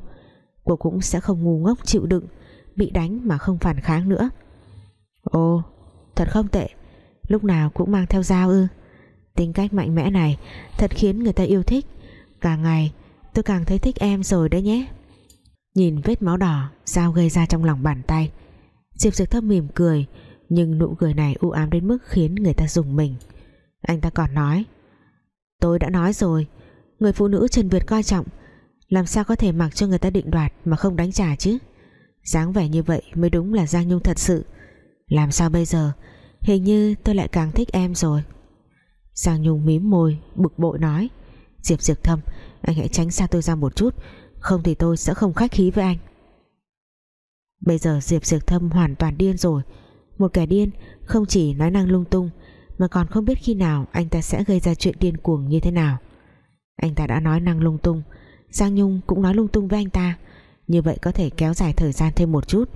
cô cũng sẽ không ngu ngốc chịu đựng, bị đánh mà không phản kháng nữa. Ồ, Thật không tệ, Lúc nào cũng mang theo dao ư? Tính cách mạnh mẽ này, Thật khiến người ta yêu thích. Càng ngày, tôi càng thấy thích em rồi đấy nhé. Nhìn vết máu đỏ, Dao gây ra trong lòng bàn tay. Diệp Diệp Thâm mỉm cười, Nhưng nụ cười này u ám đến mức khiến người ta dùng mình. Anh ta còn nói, Tôi đã nói rồi, Người phụ nữ Trần Việt coi trọng, Làm sao có thể mặc cho người ta định đoạt Mà không đánh trả chứ? Dáng vẻ như vậy mới đúng là Giang Nhung thật sự. Làm sao bây giờ? Hình như tôi lại càng thích em rồi. Giang Nhung mím môi, Bực bội nói. Diệp Diệp Thâm, anh hãy tránh xa tôi ra một chút, Không thì tôi sẽ không khách khí với anh. Bây giờ Diệp Diệp Thâm hoàn toàn điên rồi. Một kẻ điên không chỉ nói năng lung tung, Mà còn không biết khi nào anh ta sẽ gây ra chuyện điên cuồng như thế nào. Anh ta đã nói năng lung tung, Giang Nhung cũng nói lung tung với anh ta. Như vậy có thể kéo dài thời gian thêm một chút,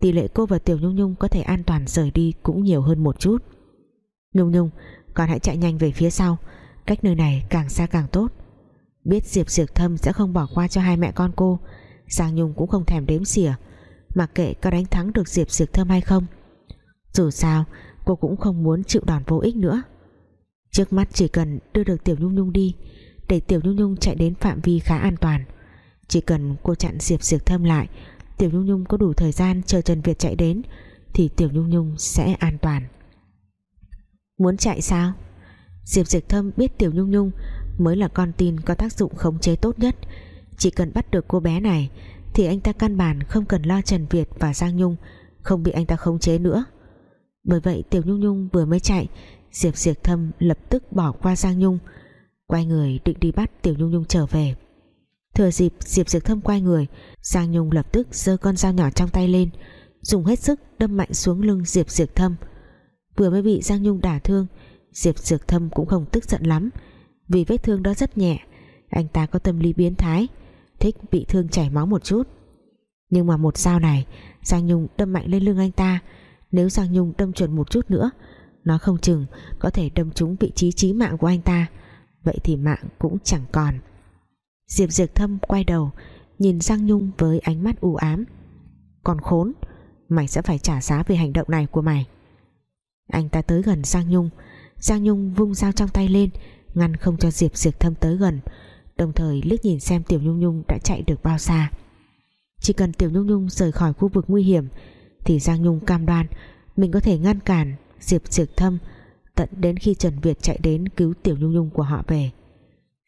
Tỷ lệ cô và Tiểu Nhung Nhung có thể an toàn rời đi cũng nhiều hơn một chút. Nhung Nhung con hãy chạy nhanh về phía sau. Cách nơi này càng xa càng tốt. Biết Diệp Diệp Thâm sẽ không bỏ qua cho hai mẹ con cô. Giang Nhung cũng không thèm đếm xỉa. Mặc kệ có đánh thắng được Diệp Diệp Thâm hay không. Dù sao, Cô cũng không muốn chịu đòn vô ích nữa. Trước mắt chỉ cần đưa được Tiểu Nhung Nhung đi, Để Tiểu Nhung Nhung chạy đến phạm vi khá an toàn. Chỉ cần cô chặn Diệp Diệp Thâm lại, Tiểu Nhung Nhung có đủ thời gian chờ Trần Việt chạy đến, Thì Tiểu Nhung Nhung sẽ an toàn. Muốn chạy sao? Diệp Diệp Thâm biết Tiểu Nhung Nhung Mới là con tin có tác dụng khống chế tốt nhất. Chỉ cần bắt được cô bé này, Thì anh ta căn bản không cần lo Trần Việt và Giang Nhung, Không bị anh ta khống chế nữa. Bởi vậy Tiểu Nhung Nhung vừa mới chạy, Diệp Diệp Thâm lập tức bỏ qua Giang Nhung, Quay người định đi bắt Tiểu Nhung Nhung trở về. Thừa dịp Diệp Diệp Thâm quay người, Giang Nhung lập tức giơ con dao nhỏ trong tay lên, Dùng hết sức đâm mạnh xuống lưng Diệp Diệp Thâm Vừa mới bị Giang Nhung đả thương, Diệp Dược Thâm cũng không tức giận lắm. Vì vết thương đó rất nhẹ, Anh ta có tâm lý biến thái, Thích bị thương chảy máu một chút. Nhưng mà một dao này, Giang Nhung đâm mạnh lên lưng anh ta. Nếu Giang Nhung đâm chuẩn một chút nữa, Nó không chừng có thể đâm trúng vị trí chí mạng của anh ta. Vậy thì mạng cũng chẳng còn. Diệp Diệp Thâm quay đầu, Nhìn Giang Nhung với ánh mắt u ám. Còn khốn, Mày sẽ phải trả giá về hành động này của mày. Anh ta tới gần Giang Nhung. Giang Nhung vung dao trong tay lên, Ngăn không cho Diệp Diệp Thâm tới gần, Đồng thời liếc nhìn xem Tiểu Nhung Nhung đã chạy được bao xa. Chỉ cần Tiểu Nhung Nhung rời khỏi khu vực nguy hiểm, Thì Giang Nhung cam đoan Mình có thể ngăn cản Diệp Diệp Thâm Tận đến khi Trần Việt chạy đến cứu Tiểu Nhung Nhung của họ về.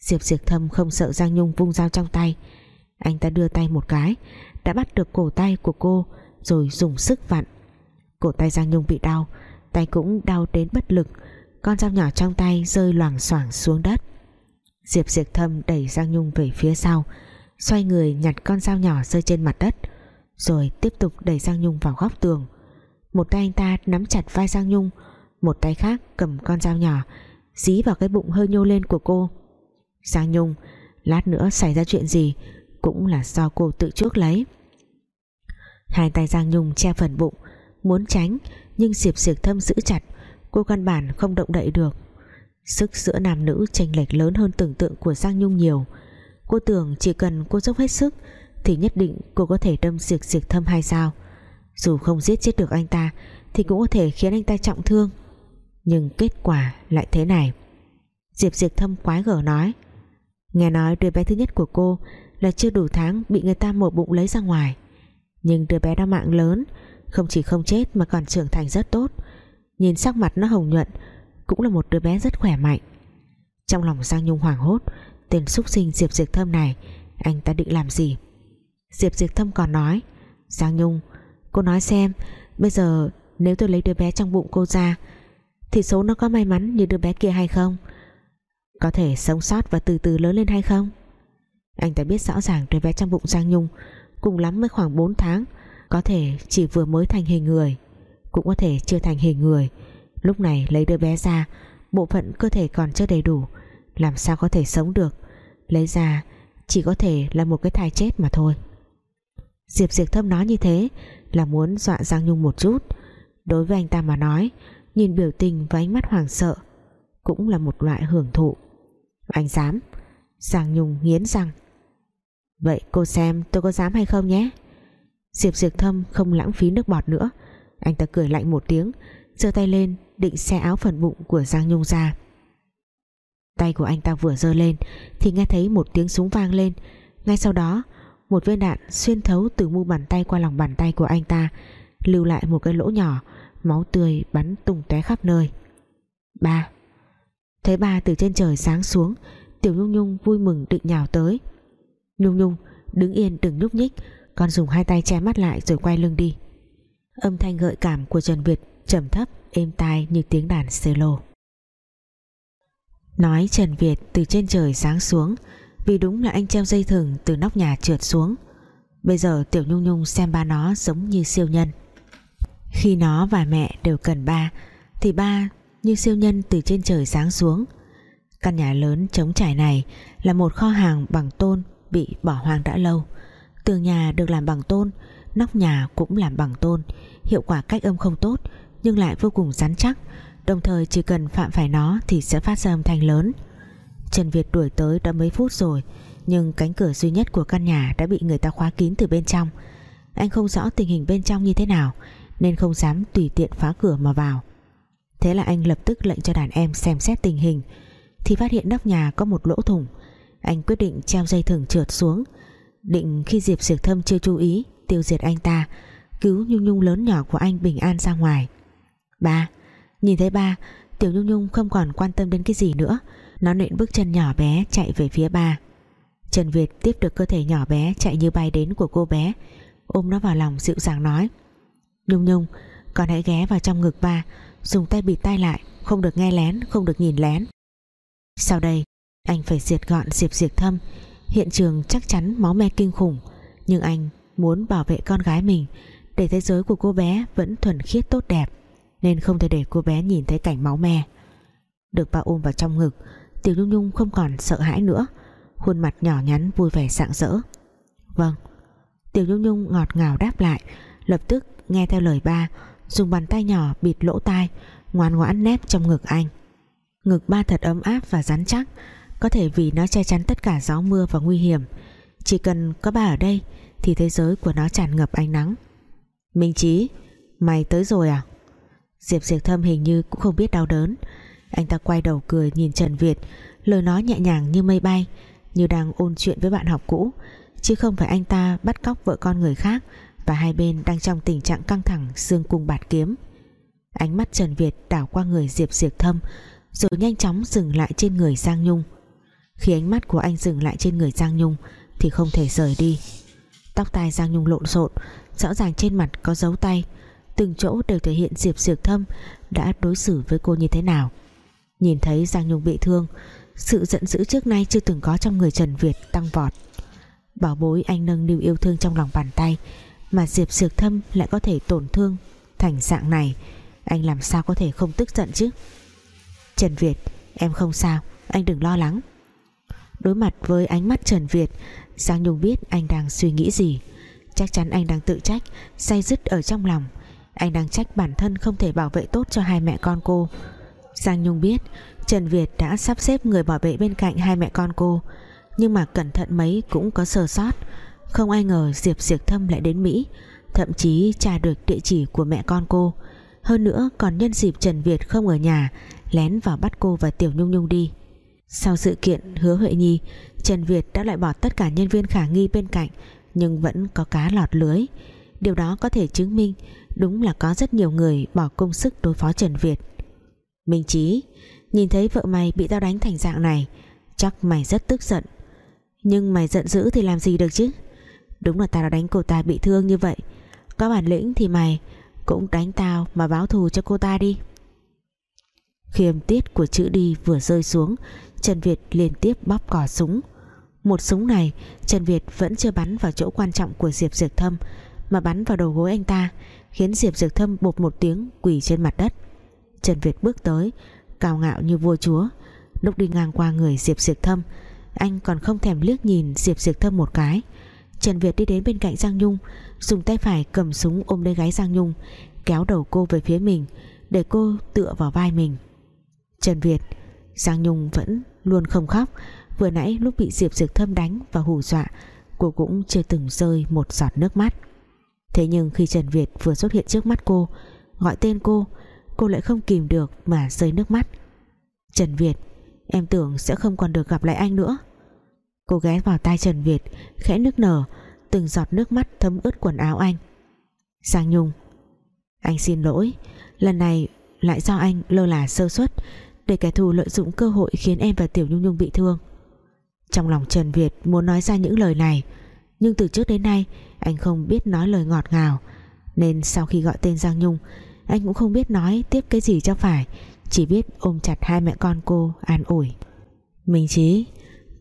Diệp Diệp Thâm không sợ Giang Nhung vung dao trong tay. Anh ta đưa tay một cái, Đã bắt được cổ tay của cô, Rồi dùng sức vặn. Cổ tay Giang Nhung bị đau Tay cũng đau đến bất lực, Con dao nhỏ trong tay rơi loảng xoảng xuống đất. Diệp diệt Thâm đẩy Giang Nhung về phía sau, Xoay người nhặt con dao nhỏ rơi trên mặt đất, Rồi tiếp tục đẩy Giang Nhung vào góc tường. Một tay anh ta nắm chặt vai Giang Nhung, Một tay khác cầm con dao nhỏ, Dí vào cái bụng hơi nhô lên của cô. Giang Nhung, Lát nữa xảy ra chuyện gì Cũng là do cô tự chuốc lấy. Hai tay Giang Nhung che phần bụng, Muốn tránh nhưng Diệp Diệp Thâm giữ chặt, Cô căn bản không động đậy được. Sức giữa nam nữ chênh lệch lớn hơn tưởng tượng của Giang Nhung nhiều. Cô tưởng chỉ cần cô dốc hết sức Thì nhất định cô có thể đâm Diệp Diệp Thâm hay sao? Dù không giết chết được anh ta Thì cũng có thể khiến anh ta trọng thương. Nhưng kết quả lại thế này. Diệp Diệp Thâm quái gở nói, Nghe nói đứa bé thứ nhất của cô Là chưa đủ tháng bị người ta mổ bụng lấy ra ngoài. Nhưng đứa bé đã mạng lớn không chỉ không chết mà còn trưởng thành rất tốt. Nhìn sắc mặt nó hồng nhuận, Cũng là một đứa bé rất khỏe mạnh. Trong lòng Giang Nhung hoảng hốt Tên xúc sinh Diệp Diệp Thâm này, Anh ta định làm gì? Diệp Diệp Thâm còn nói, Giang Nhung, cô nói xem, Bây giờ nếu tôi lấy đứa bé trong bụng cô ra, Thì số nó có may mắn như đứa bé kia hay không? Có thể sống sót và từ từ lớn lên hay không? Anh ta biết rõ ràng đứa bé trong bụng Giang Nhung Cùng lắm mới khoảng 4 tháng có thể chỉ vừa mới thành hình người, Cũng có thể chưa thành hình người. Lúc này lấy đứa bé ra, Bộ phận cơ thể còn chưa đầy đủ, Làm sao có thể sống được? Lấy ra, chỉ có thể là một cái thai chết mà thôi. Diệp Diệp Thâm nói như thế Là muốn dọa Giang Nhung một chút. Đối với anh ta mà nói, Nhìn biểu tình và ánh mắt hoảng sợ Cũng là một loại hưởng thụ. Anh dám? Giang Nhung nghiến răng. Vậy cô xem tôi có dám hay không nhé? Diệp Diệp Thâm không lãng phí nước bọt nữa. Anh ta cười lạnh một tiếng, giơ tay lên, định xe áo phần bụng của Giang Nhung ra. Tay của anh ta vừa giơ lên, thì nghe thấy một tiếng súng vang lên. Ngay sau đó, một viên đạn xuyên thấu từ mu bàn tay qua lòng bàn tay của anh ta, lưu lại một cái lỗ nhỏ, máu tươi bắn tung tóe khắp nơi. Ba. Thấy ba từ trên trời sáng xuống, tiểu nhung nhung vui mừng định nhào tới. Nhung nhung, đứng yên đừng nhúc nhích con dùng hai tay che mắt lại rồi quay lưng đi. Âm thanh gợi cảm của trần việt trầm thấp, êm tai như tiếng đàn cello. Nói trần việt từ trên trời sáng xuống, vì đúng là anh treo dây thừng từ nóc nhà trượt xuống. Bây giờ tiểu nhung nhung xem ba nó giống như siêu nhân. Khi nó và mẹ đều cần ba, thì ba như siêu nhân từ trên trời sáng xuống. Căn nhà lớn trống trải này là một kho hàng bằng tôn bị bỏ hoang đã lâu tường nhà được làm bằng tôn, nóc nhà cũng làm bằng tôn. Hiệu quả cách âm không tốt, nhưng lại vô cùng rắn chắc. Đồng thời chỉ cần phạm phải nó thì sẽ phát ra âm thanh lớn. Trần Việt đuổi tới đã mấy phút rồi, nhưng cánh cửa duy nhất của căn nhà đã bị người ta khóa kín từ bên trong. Anh không rõ tình hình bên trong như thế nào, nên không dám tùy tiện phá cửa mà vào. Thế là anh lập tức lệnh cho đàn em xem xét tình hình. Thì phát hiện nóc nhà có một lỗ thủng. Anh quyết định treo dây thừng trượt xuống định khi Diệp Diệp Thâm chưa chú ý, tiêu diệt anh ta, cứu Nhung Nhung lớn nhỏ của anh bình an ra ngoài. Ba, nhìn thấy ba, Tiểu Nhung Nhung không còn quan tâm đến cái gì nữa. Nó nện bước chân nhỏ bé chạy về phía ba. Trần Việt tiếp được cơ thể nhỏ bé chạy như bay đến của cô bé, ôm nó vào lòng dịu dàng nói, Nhung Nhung, con hãy ghé vào trong ngực ba, dùng tay bịt tai lại, không được nghe lén, không được nhìn lén. Sau đây, anh phải diệt gọn Diệp Diệp Thâm hiện trường chắc chắn máu me kinh khủng, nhưng anh muốn bảo vệ con gái mình để thế giới của cô bé vẫn thuần khiết tốt đẹp, nên không thể để cô bé nhìn thấy cảnh máu me. Được ba ôm vào trong ngực, Tiểu Nhung Nhung không còn sợ hãi nữa, khuôn mặt nhỏ nhắn vui vẻ sạng rỡ. Vâng. Tiểu Nhung Nhung ngọt ngào đáp lại, lập tức nghe theo lời ba, dùng bàn tay nhỏ bịt lỗ tai, ngoan ngoãn nép trong ngực anh. Ngực ba thật ấm áp và rắn chắc có thể vì nó che chắn tất cả gió mưa và nguy hiểm. Chỉ cần có ba ở đây, thì thế giới của nó tràn ngập ánh nắng. Minh Chí, mày tới rồi à? Diệp Diệp Thâm hình như cũng không biết đau đớn. Anh ta quay đầu cười nhìn Trần Việt, lời nói nhẹ nhàng như mây bay, như đang ôn chuyện với bạn học cũ. Chứ không phải anh ta bắt cóc vợ con người khác, và hai bên đang trong tình trạng căng thẳng, xương cung bạt kiếm. Ánh mắt Trần Việt đảo qua người Diệp Diệp Thâm, rồi nhanh chóng dừng lại trên người Giang Nhung khi ánh mắt của anh dừng lại trên người Giang Nhung thì không thể rời đi. Tóc tai Giang Nhung lộn xộn, rõ ràng trên mặt có dấu tay. Từng chỗ đều thể hiện Diệp Diệp Thâm đã đối xử với cô như thế nào. Nhìn thấy Giang Nhung bị thương, sự giận dữ trước nay chưa từng có trong người Trần Việt tăng vọt. Bảo bối anh nâng niu yêu thương trong lòng bàn tay, mà Diệp Diệp Thâm lại có thể tổn thương thành dạng này. Anh làm sao có thể không tức giận chứ? Trần Việt, em không sao, anh đừng lo lắng đối mặt với ánh mắt Trần Việt, Giang Nhung biết anh đang suy nghĩ gì. Chắc chắn anh đang tự trách, say dứt ở trong lòng. Anh đang trách bản thân không thể bảo vệ tốt cho hai mẹ con cô. Giang Nhung biết Trần Việt đã sắp xếp người bảo vệ bên cạnh hai mẹ con cô. Nhưng mà cẩn thận mấy cũng có sơ sót. Không ai ngờ Diệp Diệp Thâm lại đến Mỹ, thậm chí tra được địa chỉ của mẹ con cô. Hơn nữa, còn nhân dịp Trần Việt không ở nhà, lén vào bắt cô và Tiểu Nhung Nhung đi sau sự kiện hứa Huệ Nhi, Trần Việt đã loại bỏ tất cả nhân viên khả nghi bên cạnh, nhưng vẫn có cá lọt lưới. Điều đó có thể chứng minh đúng là có rất nhiều người bỏ công sức đối phó Trần Việt. Minh Chí, nhìn thấy vợ mày bị tao đánh thành dạng này, chắc mày rất tức giận. Nhưng mày giận dữ thì làm gì được chứ? Đúng là tao đã đánh cô ta bị thương như vậy. Có bản lĩnh thì mày cũng đánh tao mà báo thù cho cô ta đi. Khiêm tiết của chữ đi vừa rơi xuống Trần Việt liên tiếp bóp cò súng. Một súng này, Trần Việt vẫn chưa bắn vào chỗ quan trọng của Diệp Diệp Thâm, mà bắn vào đầu gối anh ta, khiến Diệp Diệp Thâm bột một tiếng quỳ trên mặt đất. Trần Việt bước tới, cao ngạo như vua chúa. Lúc đi ngang qua người Diệp Diệp Thâm, anh còn không thèm liếc nhìn Diệp Diệp Thâm một cái. Trần Việt đi đến bên cạnh Giang Nhung, dùng tay phải cầm súng ôm lấy gái Giang Nhung, kéo đầu cô về phía mình, để cô tựa vào vai mình. Trần Việt Giang Nhung vẫn luôn không khóc. Vừa nãy lúc bị Diệp Dược Thâm đánh và hù dọa, cô cũng chưa từng rơi một giọt nước mắt. Thế nhưng khi Trần Việt vừa xuất hiện trước mắt cô, gọi tên cô Cô lại không kìm được mà rơi nước mắt. Trần Việt, Em tưởng sẽ không còn được gặp lại anh nữa. Cô ghé vào tai Trần Việt, Khẽ nức nở, Từng giọt nước mắt thấm ướt quần áo anh. Giang Nhung, Anh xin lỗi, Lần này lại do anh lơ là sơ suất. Để kẻ thù lợi dụng cơ hội khiến em và Tiểu Nhung Nhung bị thương. Trong lòng Trần Việt muốn nói ra những lời này, Nhưng từ trước đến nay, Anh không biết nói lời ngọt ngào. Nên sau khi gọi tên Giang Nhung, Anh cũng không biết nói tiếp cái gì cho phải, Chỉ biết ôm chặt hai mẹ con cô an ủi. Minh Chí,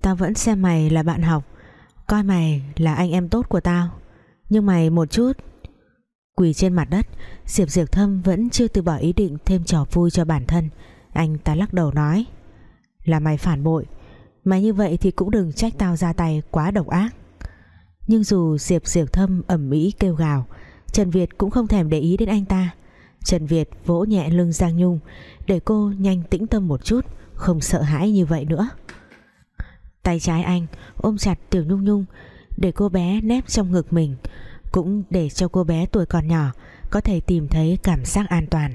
Tao vẫn xem mày là bạn học, Coi mày là anh em tốt của tao, Nhưng mày một chút. Quỳ trên mặt đất, Diệp Diệp Thâm vẫn chưa từ bỏ ý định Thêm trò vui cho bản thân. Anh ta lắc đầu nói. Là mày phản bội. Mày như vậy thì cũng đừng trách tao ra tay quá độc ác. Nhưng dù Diệp Diệp Thâm ẩm mỹ kêu gào, Trần Việt cũng không thèm để ý đến anh ta. Trần Việt vỗ nhẹ lưng Giang Nhung, Để cô nhanh tĩnh tâm một chút, Không sợ hãi như vậy nữa. Tay trái anh ôm chặt Tiểu Nhung Nhung, Để cô bé nép trong ngực mình, Cũng để cho cô bé tuổi còn nhỏ Có thể tìm thấy cảm giác an toàn.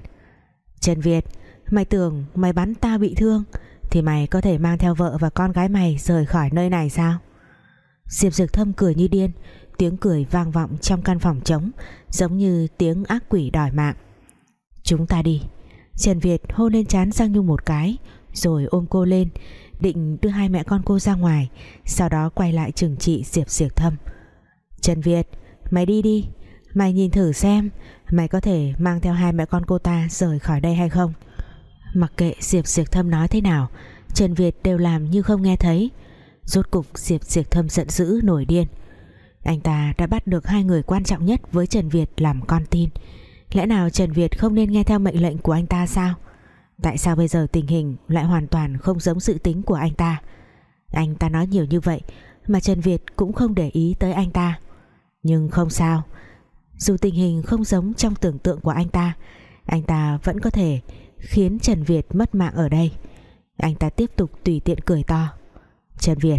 Trần Việt Mày tưởng mày bắn tao bị thương, Thì mày có thể mang theo vợ và con gái mày Rời khỏi nơi này sao? Diệp Dực Thâm cười như điên, Tiếng cười vang vọng trong căn phòng trống, Giống như tiếng ác quỷ đòi mạng. Chúng ta đi. Trần Việt hôn lên chán Giang Nhung một cái, Rồi ôm cô lên, định đưa hai mẹ con cô ra ngoài, sau đó quay lại trừng trị Diệp Diệp Thâm. Trần Việt, mày đi đi. Mày nhìn thử xem, mày có thể mang theo hai mẹ con cô ta rời khỏi đây hay không? Mặc kệ Diệp Diệp Thâm nói thế nào, Trần Việt đều làm như không nghe thấy. Rốt cục Diệp Diệp Thâm giận dữ nổi điên. Anh ta đã bắt được hai người quan trọng nhất với Trần Việt làm con tin. Lẽ nào Trần Việt không nên nghe theo mệnh lệnh của anh ta sao? Tại sao bây giờ tình hình lại hoàn toàn không giống dự tính của anh ta? Anh ta nói nhiều như vậy Mà Trần Việt cũng không để ý tới anh ta. Nhưng không sao. Dù tình hình không giống trong tưởng tượng của anh ta Anh ta vẫn có thể Khiến Trần Việt mất mạng ở đây. Anh ta tiếp tục tùy tiện cười to. Trần Việt,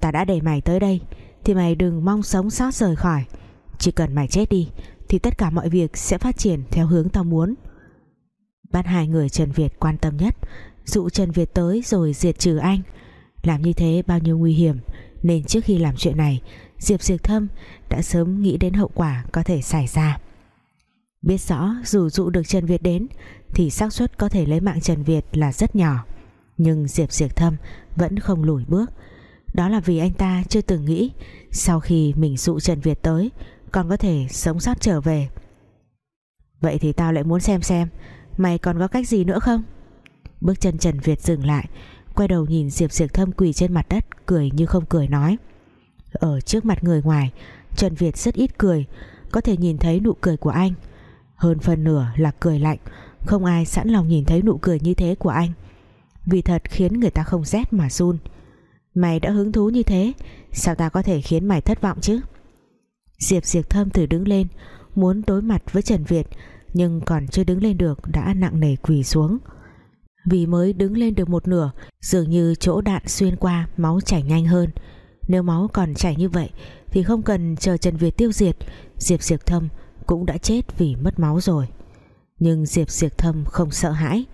Ta đã để mày tới đây, Thì mày đừng mong sống sót rời khỏi. Chỉ cần mày chết đi, Thì tất cả mọi việc sẽ phát triển theo hướng tao muốn. Bắt hai người Trần Việt quan tâm nhất, dụ Trần Việt tới rồi diệt trừ anh. Làm như thế bao nhiêu nguy hiểm, nên trước khi làm chuyện này, Diệp Diệp Thâm đã sớm nghĩ đến hậu quả có thể xảy ra biết rõ dù dụ được Trần Việt đến, thì xác suất có thể lấy mạng Trần Việt là rất nhỏ. Nhưng Diệp Diệp Thâm vẫn không lùi bước. Đó là vì anh ta chưa từng nghĩ, sau khi mình dụ Trần Việt tới còn có thể sống sót trở về. Vậy thì tao lại muốn xem xem, Mày còn có cách gì nữa không? Bước chân Trần Việt dừng lại, Quay đầu nhìn Diệp Diệp Thâm quỳ trên mặt đất, Cười như không cười nói. Ở trước mặt người ngoài, Trần Việt rất ít cười, Có thể nhìn thấy nụ cười của anh. Hơn phần nửa là cười lạnh. Không ai sẵn lòng nhìn thấy nụ cười như thế của anh. Vì thật khiến người ta không rét mà run. Mày đã hứng thú như thế, Sao ta có thể khiến mày thất vọng chứ? Diệp Diệp Thâm từ đứng lên, Muốn đối mặt với Trần Việt, nhưng còn chưa đứng lên được đã nặng nề quỳ xuống. Vì mới đứng lên được một nửa, dường như chỗ đạn xuyên qua máu chảy nhanh hơn. Nếu máu còn chảy như vậy, thì không cần chờ Trần Việt tiêu diệt. Diệp Diệp Thâm cũng đã chết vì mất máu rồi. Nhưng Diệp Diệp Thâm không sợ hãi,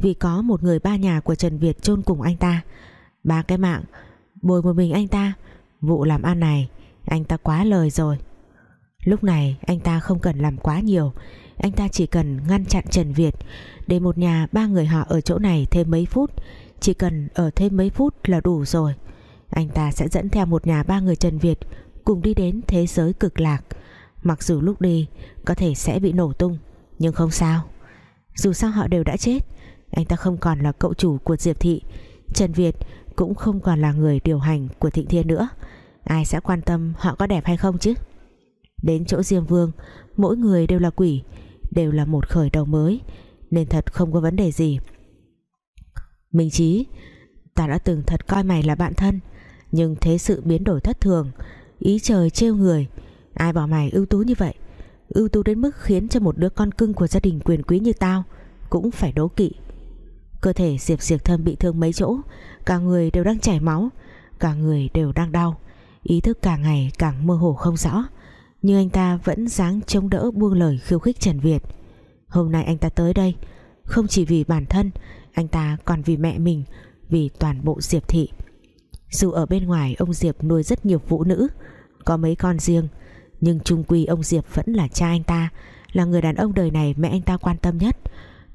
vì có một người ba nhà của Trần Việt chôn cùng anh ta. Ba cái mạng, bồi một mình anh ta, vụ làm ăn này, anh ta quá lời rồi. Lúc này, anh ta không cần làm quá nhiều, anh ta chỉ cần ngăn chặn Trần Việt, để một nhà ba người họ ở chỗ này thêm mấy phút. Chỉ cần ở thêm mấy phút là đủ rồi. Anh ta sẽ dẫn theo một nhà ba người Trần Việt cùng đi đến thế giới cực lạc mặc dù lúc đi, có thể sẽ bị nổ tung, nhưng không sao. Dù sao họ đều đã chết, anh ta không còn là cậu chủ của Diệp Thị. Trần Việt cũng không còn là người điều hành của Thịnh Thiên nữa. Ai sẽ quan tâm họ có đẹp hay không chứ? Đến chỗ Diêm Vương, mỗi người đều là quỷ, đều là một khởi đầu mới, nên thật không có vấn đề gì. Minh Chí, ta đã từng thật coi mày là bạn thân, nhưng thế sự biến đổi thất thường, ý trời trêu người ai bảo mày ưu tú như vậy? Ưu tú đến mức khiến cho một đứa con cưng của gia đình quyền quý như tao cũng phải đố kỵ. Cơ thể diệp diệp thâm bị thương mấy chỗ, cả người đều đang chảy máu, cả người đều đang đau. Ý thức càng ngày càng mơ hồ không rõ, nhưng anh ta vẫn dáng chống đỡ buông lời khiêu khích Trần Việt. Hôm nay anh ta tới đây, Không chỉ vì bản thân, Anh ta còn vì mẹ mình, Vì toàn bộ Diệp Thị. Dù ở bên ngoài, ông Diệp nuôi rất nhiều phụ nữ, Có mấy con riêng nhưng trung quy ông Diệp vẫn là cha anh ta, Là người đàn ông đời này mẹ anh ta quan tâm nhất.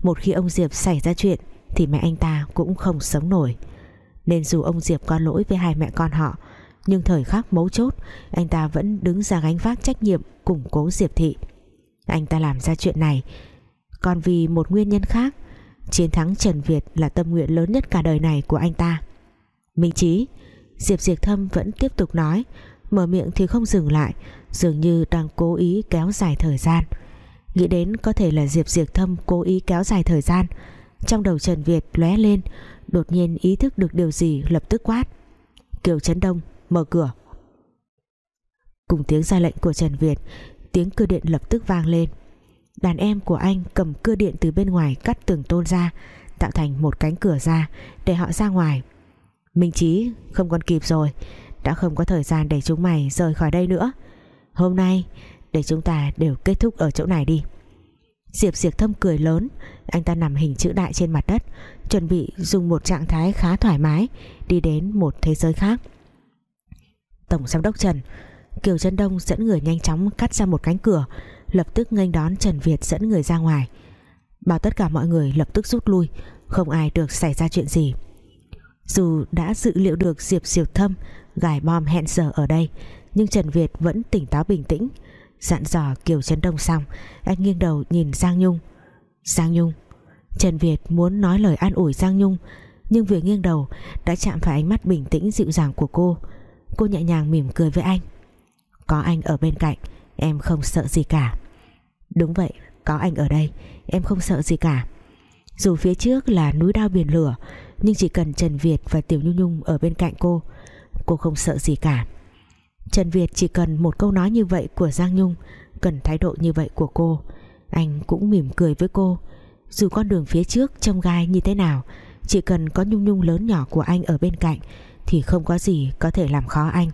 Một khi ông Diệp xảy ra chuyện, Thì mẹ anh ta cũng không sống nổi. Nên dù ông Diệp có lỗi với hai mẹ con họ, Nhưng thời khắc mấu chốt, Anh ta vẫn đứng ra gánh vác trách nhiệm Củng cố Diệp Thị. Anh ta làm ra chuyện này, Còn vì một nguyên nhân khác. Chiến thắng Trần Việt là tâm nguyện lớn nhất cả đời này của anh ta. Minh Chí, Diệp Diệp Thâm vẫn tiếp tục nói Mở miệng thì không dừng lại, Dường như đang cố ý kéo dài thời gian. Nghĩ đến có thể là Diệp diệt Thâm cố ý kéo dài thời gian, Trong đầu Trần Việt lóe lên, Đột nhiên ý thức được điều gì lập tức quát. Kiều Trấn Đông, mở cửa. Cùng tiếng ra lệnh của Trần Việt, Tiếng cưa điện lập tức vang lên. Đàn em của anh cầm cưa điện từ bên ngoài cắt tường tôn ra, Tạo thành một cánh cửa ra Để họ ra ngoài. Minh trí không còn kịp rồi đã không có thời gian để chúng mày rời khỏi đây nữa. Hôm nay, Để chúng ta đều kết thúc ở chỗ này đi. Diệp Diệp Thâm cười lớn, Anh ta nằm hình chữ đại trên mặt đất, Chuẩn bị dùng một trạng thái khá thoải mái, Đi đến một thế giới khác. Tổng giám đốc Trần, Kiều Trân Đông dẫn người nhanh chóng cắt ra một cánh cửa, lập tức nghênh đón Trần Việt dẫn người ra ngoài. Bảo tất cả mọi người lập tức rút lui, không ai được xảy ra chuyện gì. Dù đã dự liệu được Diệp Diệp Thâm gài bom hẹn giờ ở đây, nhưng Trần Việt vẫn tỉnh táo bình tĩnh. Dặn dò Kiều Trấn Đông xong, anh nghiêng đầu nhìn Giang Nhung. Giang Nhung, Trần Việt muốn nói lời an ủi Giang Nhung, nhưng vừa nghiêng đầu đã chạm phải ánh mắt bình tĩnh dịu dàng của cô. Cô nhẹ nhàng mỉm cười với anh. Có anh ở bên cạnh, em không sợ gì cả. Đúng vậy, có anh ở đây, Em không sợ gì cả. Dù phía trước là núi đao biển lửa, Nhưng chỉ cần Trần Việt và Tiểu Nhung Nhung Ở bên cạnh cô Cô không sợ gì cả. Trần Việt chỉ cần một câu nói như vậy của Giang Nhung, Cần thái độ như vậy của cô, Anh cũng mỉm cười với cô. Dù con đường phía trước trông gai như thế nào, Chỉ cần có Nhung Nhung lớn nhỏ của anh ở bên cạnh Thì không có gì có thể làm khó anh.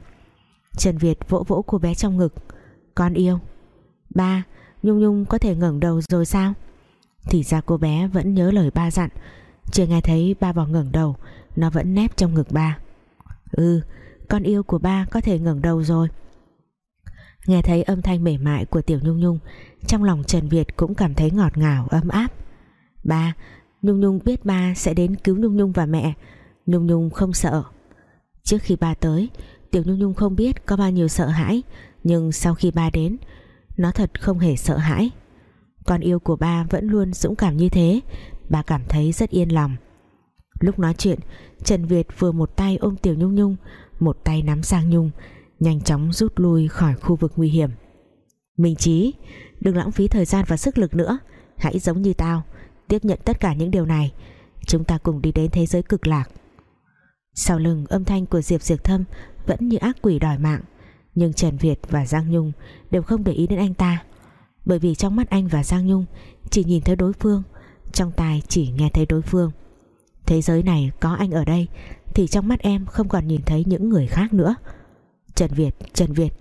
Trần Việt vỗ vỗ cô bé trong ngực. Con yêu. Ba, Nhung Nhung có thể ngẩng đầu rồi sao? Thì ra cô bé vẫn nhớ lời ba dặn. Chưa nghe thấy ba bỏ ngẩng đầu, Nó vẫn nép trong ngực ba. Ừ con yêu của ba có thể ngẩng đầu rồi. Nghe thấy âm thanh mềm mại của Tiểu Nhung Nhung, Trong lòng Trần Việt cũng cảm thấy ngọt ngào, ấm áp. Ba, Nhung Nhung biết ba sẽ đến cứu Nhung Nhung và mẹ. Nhung Nhung không sợ. Trước khi ba tới, Tiểu Nhung Nhung không biết có bao nhiêu sợ hãi, Nhưng sau khi ba đến, nó thật không hề sợ hãi. Con yêu của ba vẫn luôn dũng cảm như thế. Bà cảm thấy rất yên lòng. Lúc nói chuyện, Trần Việt vừa một tay ôm Tiểu Nhung Nhung, Một tay nắm Giang Nhung, Nhanh chóng rút lui khỏi khu vực nguy hiểm. Minh Chí, Đừng lãng phí thời gian và sức lực nữa, Hãy giống như tao, Tiếp nhận tất cả những điều này, Chúng ta cùng đi đến thế giới cực lạc. Sau lưng âm thanh của Diệp Diệp Thâm Vẫn như ác quỷ đòi mạng, nhưng Trần Việt và Giang Nhung đều không để ý đến anh ta, bởi vì trong mắt anh và Giang Nhung chỉ nhìn thấy đối phương, trong tai chỉ nghe thấy đối phương thế giới này có anh ở đây, thì trong mắt em không còn nhìn thấy những người khác nữa. Trần Việt Trần Việt,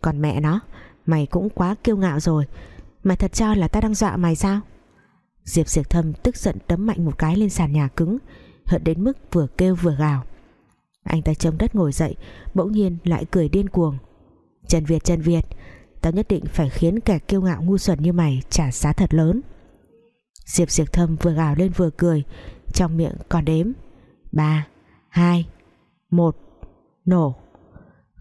còn mẹ nó, mày cũng quá kiêu ngạo rồi. Mày thật cho là ta đang dọa mày sao? Diệp Diệp Thâm tức giận đấm mạnh một cái lên sàn nhà cứng, hận đến mức vừa kêu vừa gào. Anh ta chống đất ngồi dậy, bỗng nhiên lại cười điên cuồng. Trần Việt Trần Việt, Tao nhất định phải khiến kẻ kiêu ngạo ngu xuẩn như mày trả giá thật lớn. Diệp Diệp Thâm vừa gào lên vừa cười trong miệng còn đếm. Ba, hai, một, Nổ.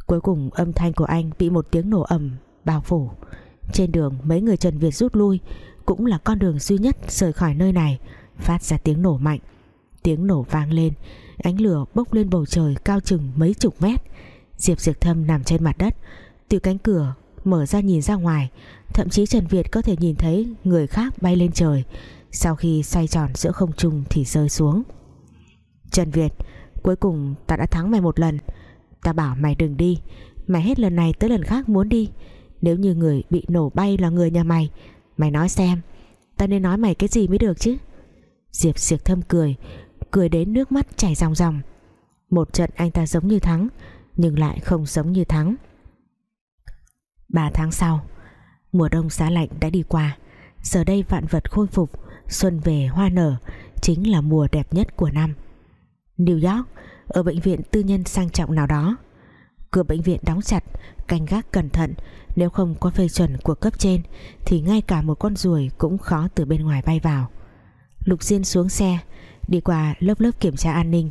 Cuối cùng âm thanh của anh bị một tiếng nổ ầm bao phủ. Trên đường, mấy người Trần Việt rút lui, Cũng là con đường duy nhất rời khỏi nơi này, Phát ra tiếng nổ mạnh. Tiếng nổ vang lên, Ánh lửa bốc lên bầu trời cao chừng mấy chục mét. Diệp Diệp Thâm nằm trên mặt đất từ cánh cửa mở ra nhìn ra ngoài. Thậm chí Trần Việt có thể nhìn thấy người khác bay lên trời sau khi xoay tròn giữa không trung thì rơi xuống. Trần Việt, cuối cùng ta đã thắng mày một lần. Ta bảo mày đừng đi. Mày hết lần này tới lần khác muốn đi. Nếu như người bị nổ bay là người nhà mày mày nói xem, ta nên nói mày cái gì mới được chứ? Diệp siệc thâm cười cười đến nước mắt chảy ròng ròng. Một trận anh ta giống như thắng, nhưng lại không giống như thắng. Ba tháng sau, Mùa đông giá lạnh đã đi qua. Giờ đây vạn vật khôi phục Xuân về hoa nở Chính là mùa đẹp nhất của năm. New York, Ở bệnh viện tư nhân sang trọng nào đó. Cửa bệnh viện đóng chặt, Canh gác cẩn thận, Nếu không có phê chuẩn của cấp trên Thì ngay cả một con ruồi cũng khó từ bên ngoài bay vào. Lục Diên xuống xe, Đi qua lớp lớp kiểm tra an ninh,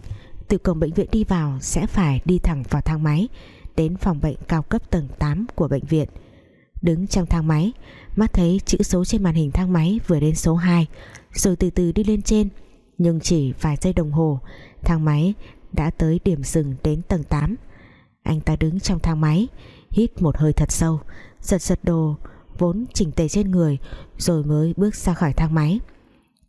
Từ cổng bệnh viện đi vào Sẽ phải đi thẳng vào thang máy, Đến phòng bệnh cao cấp tầng 8 của bệnh viện. Đứng trong thang máy Mắt thấy chữ số trên màn hình thang máy Vừa đến số 2 Rồi từ từ đi lên trên, Nhưng chỉ vài giây đồng hồ, Thang máy đã tới điểm dừng đến tầng 8 Anh ta đứng trong thang máy, Hít một hơi thật sâu, Giật giật đồ vốn chỉnh tề trên người, Rồi mới bước ra khỏi thang máy.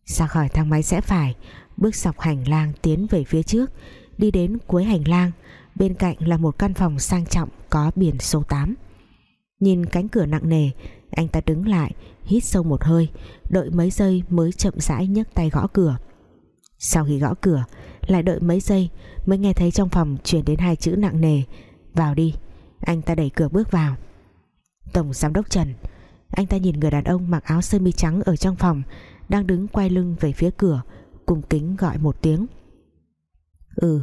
Ra khỏi thang máy sẽ phải, Bước dọc hành lang tiến về phía trước, Đi đến cuối hành lang, Bên cạnh là một căn phòng sang trọng Có biển số 8 Nhìn cánh cửa nặng nề, Anh ta đứng lại, Hít sâu một hơi, Đợi mấy giây mới chậm rãi nhấc tay gõ cửa. Sau khi gõ cửa, Lại đợi mấy giây Mới nghe thấy trong phòng chuyển đến hai chữ nặng nề. Vào đi, Anh ta đẩy cửa bước vào. Tổng giám đốc Trần, Anh ta nhìn người đàn ông mặc áo sơ mi trắng ở trong phòng, Đang đứng quay lưng về phía cửa Cùng kính gọi một tiếng. Ừ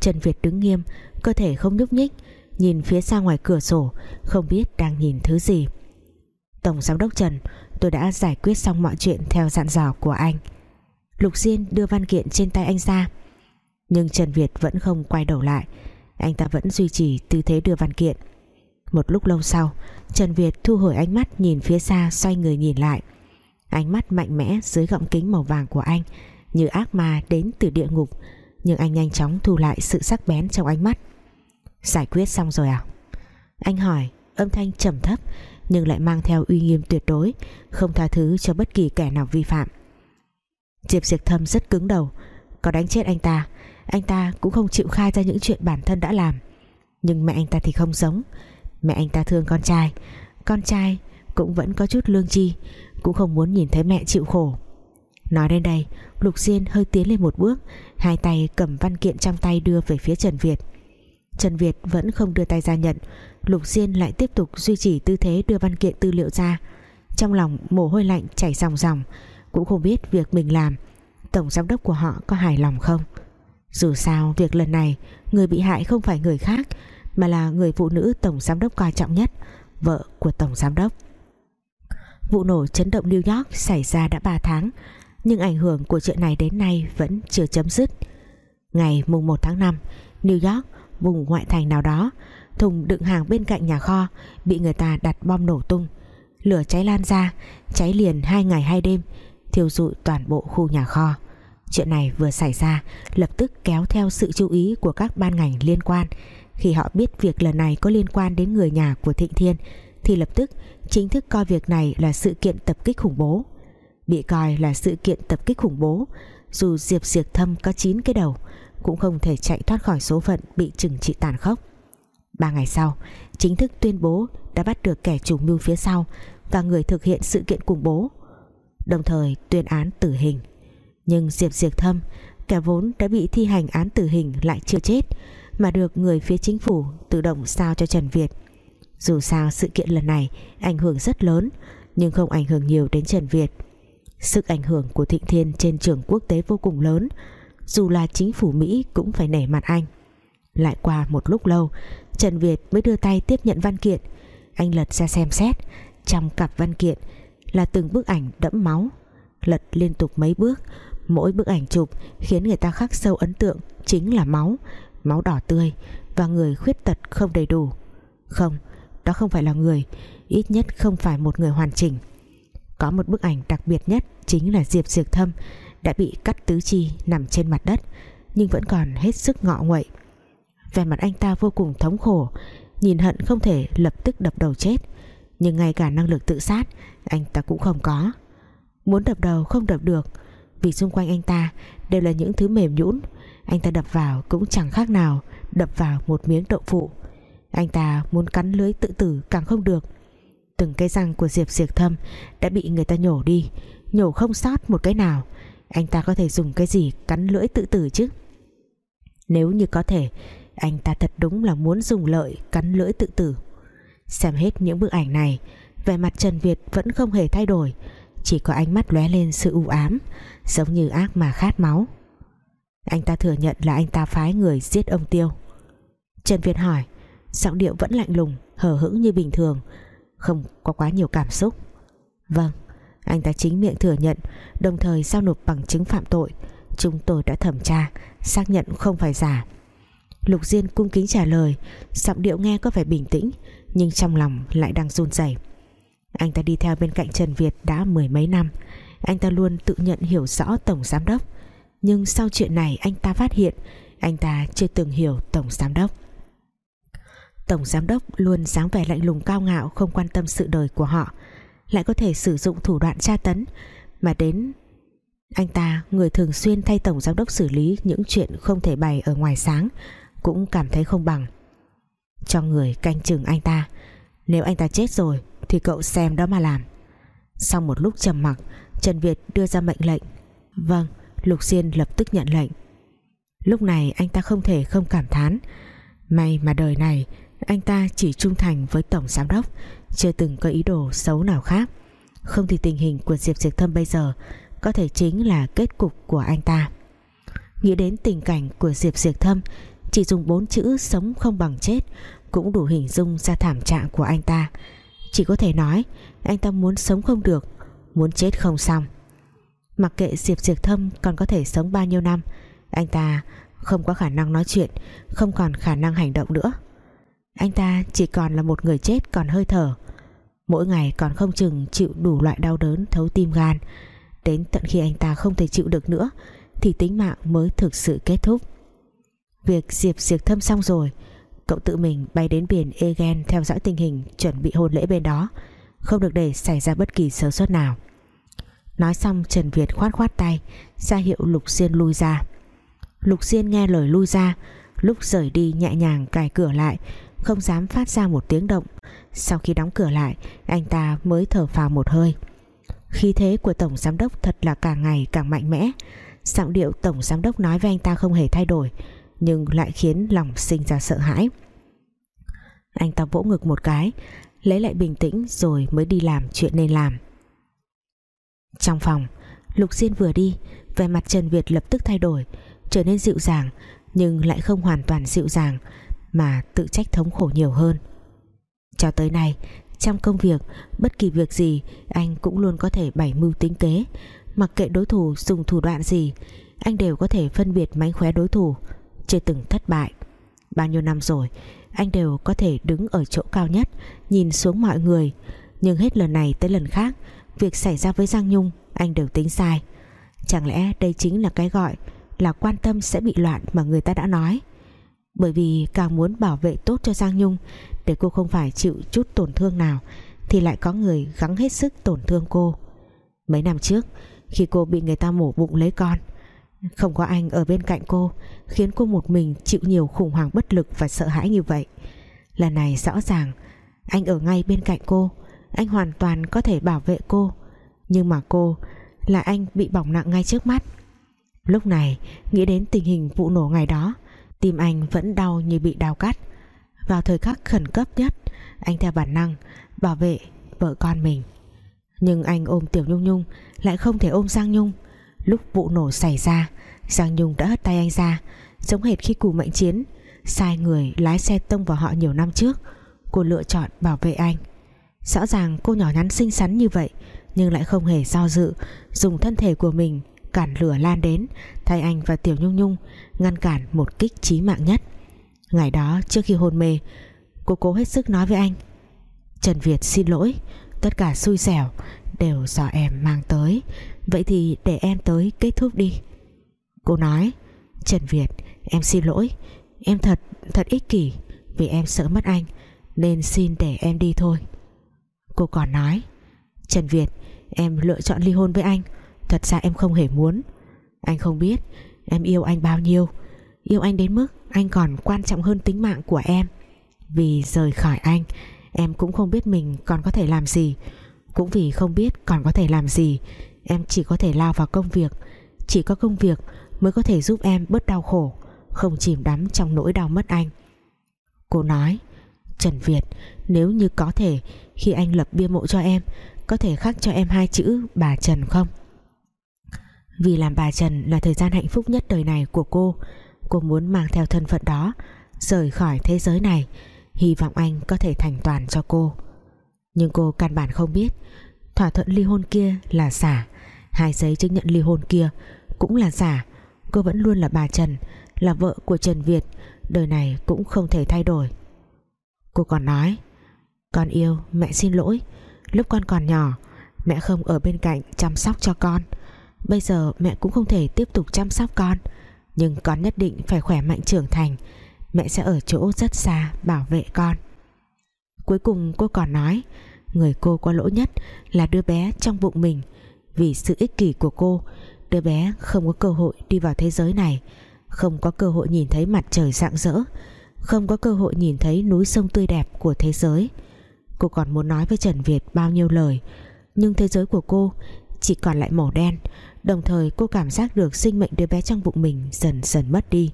Trần Việt đứng nghiêm, Cơ thể không nhúc nhích Nhìn phía xa ngoài cửa sổ, Không biết đang nhìn thứ gì. Tổng giám đốc Trần, Tôi đã giải quyết xong mọi chuyện theo dặn dò của anh. Lục Diên đưa văn kiện trên tay anh ra. Nhưng Trần Việt vẫn không quay đầu lại. Anh ta vẫn duy trì tư thế đưa văn kiện. Một lúc lâu sau, Trần Việt thu hồi ánh mắt nhìn phía xa Xoay người nhìn lại. Ánh mắt mạnh mẽ dưới gọng kính màu vàng của anh, Như ác ma đến từ địa ngục. Nhưng anh nhanh chóng thu lại sự sắc bén trong ánh mắt. Giải quyết xong rồi à? Anh hỏi, âm thanh trầm thấp, Nhưng lại mang theo uy nghiêm tuyệt đối, Không tha thứ cho bất kỳ kẻ nào vi phạm. Diệp diệt Thâm rất cứng đầu. Có đánh chết anh ta Anh ta cũng không chịu khai ra những chuyện bản thân đã làm. Nhưng mẹ anh ta thì không giống. Mẹ anh ta thương con trai. Con trai cũng vẫn có chút lương chi Cũng không muốn nhìn thấy mẹ chịu khổ. Nói đến đây, Lục Diên hơi tiến lên một bước, Hai tay cầm văn kiện trong tay đưa về phía Trần Việt. Trần Việt vẫn không đưa tay ra nhận. Lục Diên lại tiếp tục duy trì tư thế đưa văn kiện tư liệu ra. Trong lòng mồ hôi lạnh chảy ròng ròng, Cũng không biết việc mình làm, Tổng giám đốc của họ có hài lòng không? Dù sao, việc lần này, Người bị hại không phải người khác, Mà là người phụ nữ tổng giám đốc coi trọng nhất, Vợ của tổng giám đốc. Vụ nổ chấn động New York xảy ra đã 3 tháng, Nhưng ảnh hưởng của chuyện này đến nay vẫn chưa chấm dứt. Ngày mùng 1 tháng 5 New York vùng ngoại thành nào đó. Thùng đựng hàng bên cạnh nhà kho, bị người ta đặt bom nổ tung. Lửa cháy lan ra, cháy liền hai ngày hai đêm, thiêu rụi toàn bộ khu nhà kho. Chuyện này vừa xảy ra, lập tức kéo theo sự chú ý của các ban ngành liên quan. Khi họ biết việc lần này có liên quan đến người nhà của Thịnh Thiên, thì lập tức chính thức coi việc này là sự kiện tập kích khủng bố. Bị coi là sự kiện tập kích khủng bố, dù Diệp diệt Thâm có 9 cái đầu cũng không thể chạy thoát khỏi số phận bị trừng trị tàn khốc. Ba ngày sau, chính thức tuyên bố đã bắt được kẻ chủ mưu phía sau và người thực hiện sự kiện khủng bố, đồng thời tuyên án tử hình. Nhưng Diệp Diệp Thâm, kẻ vốn đã bị thi hành án tử hình lại chưa chết, mà được người phía chính phủ tự động sao cho Trần Việt. Dù sao sự kiện lần này ảnh hưởng rất lớn, nhưng không ảnh hưởng nhiều đến Trần Việt. Sức ảnh hưởng của Thịnh Thiên trên trường quốc tế vô cùng lớn dù là chính phủ Mỹ cũng phải nể mặt anh. Lại qua một lúc lâu, Trần Việt mới đưa tay tiếp nhận văn kiện. Anh lật ra xem xét, trong cặp văn kiện là từng bức ảnh đẫm máu. Lật liên tục mấy bước, mỗi bức ảnh chụp khiến người ta khắc sâu ấn tượng chính là máu máu đỏ tươi và người khuyết tật không đầy đủ. Không, đó không phải là người, ít nhất không phải một người hoàn chỉnh. Có một bức ảnh đặc biệt nhất chính là Diệp Diệp Thâm đã bị cắt tứ chi nằm trên mặt đất, nhưng vẫn còn hết sức ngọ nguậy. Vẻ mặt anh ta vô cùng thống khổ, nhìn hận không thể lập tức đập đầu chết, nhưng ngay cả năng lực tự sát, anh ta cũng không có. Muốn đập đầu không đập được, vì xung quanh anh ta đều là những thứ mềm nhũn, anh ta đập vào cũng chẳng khác nào đập vào một miếng đậu phụ. Anh ta muốn cắn lưới tự tử càng không được. Từng cái răng của diệp diệt thâm đã bị người ta nhổ đi, nhổ không sót một cái nào anh ta có thể dùng cái gì cắn lưỡi tự tử chứ? Nếu như có thể, anh ta thật đúng là muốn dùng lợi cắn lưỡi tự tử. Xem hết những bức ảnh này, vẻ mặt Trần Việt vẫn không hề thay đổi, Chỉ có ánh mắt lóe lên sự u ám, Giống như ác mà khát máu. Anh ta thừa nhận là anh ta phái người giết ông Tiêu. Trần Việt hỏi, Giọng điệu vẫn lạnh lùng, Hờ hững như bình thường, Không có quá nhiều cảm xúc. Vâng anh ta chính miệng thừa nhận, Đồng thời giao nộp bằng chứng phạm tội. Chúng tôi đã thẩm tra, Xác nhận không phải giả. Lục Diên cung kính trả lời, Giọng điệu nghe có vẻ bình tĩnh, Nhưng trong lòng lại đang run rẩy. Anh ta đi theo bên cạnh Trần Việt đã mười mấy năm. Anh ta luôn tự nhận hiểu rõ Tổng Giám Đốc. Nhưng sau chuyện này anh ta phát hiện, Anh ta chưa từng hiểu Tổng Giám Đốc. Tổng Giám Đốc luôn dáng vẻ lạnh lùng cao ngạo, Không quan tâm sự đời của họ. Lại có thể sử dụng thủ đoạn tra tấn. Mà đến, anh ta, người thường xuyên thay Tổng Giám Đốc xử lý Những chuyện không thể bày ở ngoài sáng, Cũng cảm thấy không bằng. Cho người canh chừng anh ta, Nếu anh ta chết rồi, Thì cậu xem đó mà làm. Sau một lúc trầm mặc, Trần Việt đưa ra mệnh lệnh. Vâng Lục Diên lập tức nhận lệnh. Lúc này anh ta không thể không cảm thán. May mà đời này, Anh ta chỉ trung thành với Tổng Giám Đốc chưa từng có ý đồ xấu nào khác. Không thì tình hình của Diệp Diệp Thâm bây giờ Có thể chính là kết cục của anh ta. Nghĩ đến tình cảnh của Diệp Diệp Thâm, Chỉ dùng bốn chữ sống không bằng chết Cũng đủ hình dung ra thảm trạng của anh ta. Chỉ có thể nói, Anh ta muốn sống không được, Muốn chết không xong. Mặc kệ Diệp Diệp Thâm còn có thể sống bao nhiêu năm, Anh ta không có khả năng nói chuyện, Không còn khả năng hành động nữa. Anh ta chỉ còn là một người chết còn hơi thở. Mỗi ngày còn không chừng chịu đủ loại đau đớn, thấu tim gan. Đến tận khi anh ta không thể chịu được nữa, Thì tính mạng mới thực sự kết thúc. Việc diệp diệt thâm xong rồi, Cậu tự mình bay đến biển Egen Theo dõi tình hình, chuẩn bị hôn lễ bên đó. Không được để xảy ra bất kỳ sơ suất nào. Nói xong, Trần Việt khoát khoát tay, ra hiệu Lục Diên lui ra. Lục Diên nghe lời lui ra, Lúc rời đi nhẹ nhàng cài cửa lại không dám phát ra một tiếng động. Sau khi đóng cửa lại, Anh ta mới thở phào một hơi. Khí thế của Tổng Giám Đốc thật là càng ngày càng mạnh mẽ. Giọng điệu Tổng Giám Đốc nói với anh ta không hề thay đổi, Nhưng lại khiến lòng sinh ra sợ hãi. Anh ta vỗ ngực một cái, Lấy lại bình tĩnh rồi mới đi làm chuyện nên làm. Trong phòng, Lục Diên vừa đi, vẻ mặt Trần Việt lập tức thay đổi, trở nên dịu dàng, nhưng lại không hoàn toàn dịu dàng mà tự trách thống khổ nhiều hơn. Cho tới nay, trong công việc, bất kỳ việc gì, anh cũng luôn có thể bày mưu tính kế. Mặc kệ đối thủ dùng thủ đoạn gì, anh đều có thể phân biệt mánh khóe đối thủ, chưa từng thất bại. Bao nhiêu năm rồi, anh đều có thể đứng ở chỗ cao nhất, nhìn xuống mọi người. Nhưng hết lần này tới lần khác, việc xảy ra với Giang Nhung, anh đều tính sai. Chẳng lẽ đây chính là cái gọi là quan tâm sẽ bị loạn mà người ta đã nói? Bởi vì càng muốn bảo vệ tốt cho Giang Nhung, để cô không phải chịu chút tổn thương nào, thì lại có người gắng hết sức tổn thương cô. Mấy năm trước, khi cô bị người ta mổ bụng lấy con, không có anh ở bên cạnh cô, khiến cô một mình chịu nhiều khủng hoảng bất lực và sợ hãi như vậy. Lần này rõ ràng, anh ở ngay bên cạnh cô, anh hoàn toàn có thể bảo vệ cô. Nhưng mà cô, là anh bị bỏng nặng ngay trước mắt. Lúc này, nghĩ đến tình hình vụ nổ ngày đó Tim anh vẫn đau như bị đau cắt. Vào thời khắc khẩn cấp nhất, Anh theo bản năng Bảo vệ vợ con mình. Nhưng anh ôm Tiểu Nhung Nhung, Lại không thể ôm Giang Nhung. Lúc vụ nổ xảy ra, Giang Nhung đã hất tay anh ra. Giống hệt khi cù mệnh chiến, Sai người lái xe tông vào họ nhiều năm trước. Cô lựa chọn bảo vệ anh. Rõ ràng cô nhỏ nhắn xinh xắn như vậy, Nhưng lại không hề do dự, Dùng thân thể của mình cản lửa lan đến, thay anh và Tiểu Nhung Nhung ngăn cản một kích chí mạng nhất. Ngày đó, trước khi hôn mê, cô cố hết sức nói với anh, Trần Việt xin lỗi, tất cả xui xẻo đều do em mang tới, vậy thì để em tới kết thúc đi. Cô nói, Trần Việt, em xin lỗi, em thật thật ích kỷ vì em sợ mất anh, nên xin để em đi thôi. Cô còn nói, Trần Việt, em lựa chọn ly hôn với anh Thật ra em không hề muốn. Anh không biết em yêu anh bao nhiêu. Yêu anh đến mức anh còn quan trọng hơn tính mạng của em. Vì rời khỏi anh, Em cũng không biết mình còn có thể làm gì. Cũng vì không biết còn có thể làm gì, Em chỉ có thể lao vào công việc. Chỉ có công việc mới có thể giúp em bớt đau khổ, Không chìm đắm trong nỗi đau mất anh. Cô nói, Trần Việt, Nếu như có thể, Khi anh lập bia mộ cho em, có thể khắc cho em hai chữ bà Trần không? Vì làm bà Trần là thời gian hạnh phúc nhất đời này của cô Cô muốn mang theo thân phận đó, Rời khỏi thế giới này, Hy vọng anh có thể thành toàn cho cô. Nhưng cô căn bản không biết, Thỏa thuận ly hôn kia là giả. Hai giấy chứng nhận ly hôn kia Cũng là giả. Cô vẫn luôn là bà Trần, Là vợ của Trần Việt. Đời này cũng không thể thay đổi. Cô còn nói, Con yêu, mẹ xin lỗi. Lúc con còn nhỏ, Mẹ không ở bên cạnh chăm sóc cho con. Bây giờ mẹ cũng không thể tiếp tục chăm sóc con, Nhưng con nhất định phải khỏe mạnh trưởng thành. Mẹ sẽ ở chỗ rất xa bảo vệ con. Cuối cùng cô còn nói, Người cô có lỗi nhất là đứa bé trong bụng mình. Vì sự ích kỷ của cô, Đứa bé không có cơ hội đi vào thế giới này, Không có cơ hội nhìn thấy mặt trời rạng rỡ, Không có cơ hội nhìn thấy núi sông tươi đẹp của thế giới. Cô còn muốn nói với Trần Việt bao nhiêu lời, Nhưng thế giới của cô chỉ còn lại màu đen Đồng thời cô cảm giác được sinh mệnh đứa bé trong bụng mình dần dần mất đi.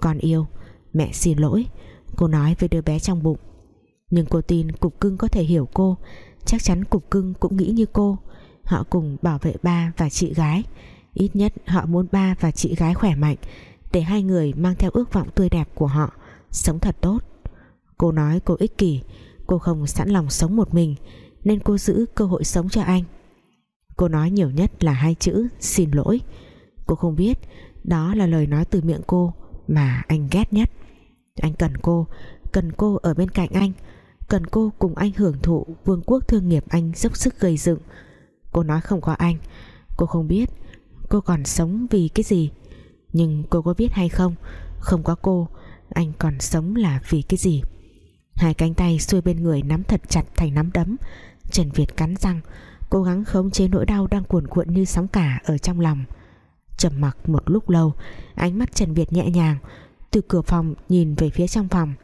Con yêu, Mẹ xin lỗi, Cô nói với đứa bé trong bụng. Nhưng cô tin cục cưng có thể hiểu cô. Chắc chắn cục cưng cũng nghĩ như cô. Họ cùng bảo vệ ba và chị gái. Ít nhất họ muốn ba và chị gái khỏe mạnh, Để hai người mang theo ước vọng tươi đẹp của họ, Sống thật tốt. Cô nói cô ích kỷ, Cô không sẵn lòng sống một mình, Nên cô giữ cơ hội sống cho anh. Cô nói nhiều nhất là hai chữ, xin lỗi. Cô không biết Đó là lời nói từ miệng cô Mà anh ghét nhất. Anh cần cô Cần cô ở bên cạnh anh, Cần cô cùng anh hưởng thụ Vương quốc thương nghiệp anh dốc sức gây dựng. Cô nói không có anh, Cô không biết Cô còn sống vì cái gì. Nhưng cô có biết hay không Không có cô, Anh còn sống là vì cái gì? Hai cánh tay xuôi bên người nắm thật chặt thành nắm đấm, Trần Việt cắn răng cố gắng khống chế nỗi đau đang cuồn cuộn như sóng cả ở trong lòng. Trầm mặc một lúc lâu, ánh mắt Trần Việt nhẹ nhàng, từ cửa phòng nhìn về phía trong phòng.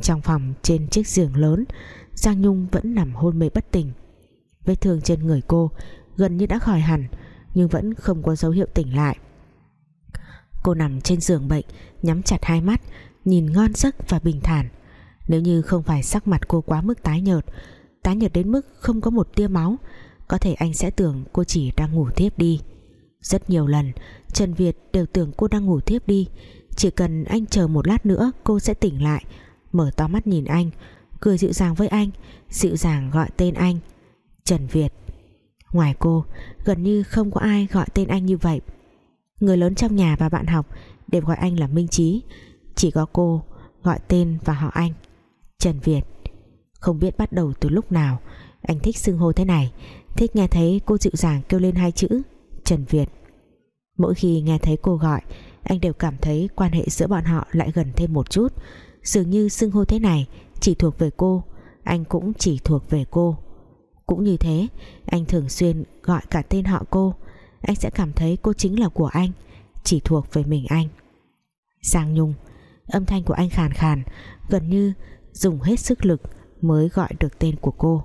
Trong phòng trên chiếc giường lớn, Giang Nhung vẫn nằm hôn mê bất tỉnh. Vết thương trên người cô gần như đã khỏi hẳn, nhưng vẫn không có dấu hiệu tỉnh lại. Cô nằm trên giường bệnh, nhắm chặt hai mắt, nhìn ngon giấc và bình thản. Nếu như không phải sắc mặt cô quá mức tái nhợt tái nhợt đến mức không có một tia máu có thể anh sẽ tưởng cô chỉ đang ngủ thiếp đi. Rất nhiều lần, Trần Việt đều tưởng cô đang ngủ thiếp đi. Chỉ cần anh chờ một lát nữa, Cô sẽ tỉnh lại. Mở to mắt nhìn anh, Cười dịu dàng với anh, Dịu dàng gọi tên anh. Trần Việt. Ngoài cô, gần như không có ai gọi tên anh như vậy. Người lớn trong nhà và bạn học Đều gọi anh là Minh Trí Chỉ có cô gọi tên và họ anh. Trần Việt. Không biết bắt đầu từ lúc nào, Anh thích xưng hô thế này. Thích nghe thấy cô dịu dàng kêu lên hai chữ, Trần Việt. Mỗi khi nghe thấy cô gọi, Anh đều cảm thấy quan hệ giữa bọn họ lại gần thêm một chút. Dường như xưng hô thế này Chỉ thuộc về cô, Anh cũng chỉ thuộc về cô. Cũng như thế, Anh thường xuyên gọi cả tên họ cô. Anh sẽ cảm thấy cô chính là của anh, Chỉ thuộc về mình anh. Giang Nhung, Âm thanh của anh khàn khàn, Gần như dùng hết sức lực Mới gọi được tên của cô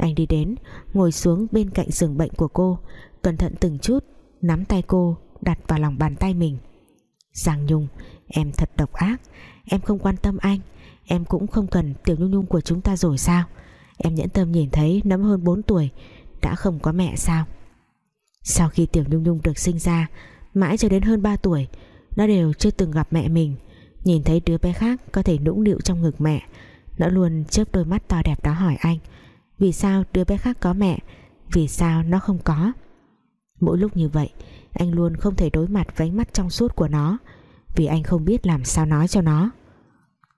anh đi đến, Ngồi xuống bên cạnh giường bệnh của cô, Cẩn thận từng chút, Nắm tay cô, đặt vào lòng bàn tay mình. Giang Nhung, Em thật độc ác, Em không quan tâm anh, Em cũng không cần tiểu nhung nhung của chúng ta rồi sao? Em nhẫn tâm nhìn thấy nấm hơn 4 tuổi, Đã không có mẹ sao? Sau khi tiểu nhung nhung được sinh ra, Mãi cho đến hơn 3 tuổi, Nó đều chưa từng gặp mẹ mình. Nhìn thấy đứa bé khác có thể nũng nịu trong ngực mẹ, Nó luôn chớp đôi mắt to đẹp đó hỏi anh vì sao đứa bé khác có mẹ? Vì sao nó không có? Mỗi lúc như vậy, Anh luôn không thể đối mặt với ánh mắt trong suốt của nó, Vì anh không biết làm sao nói cho nó.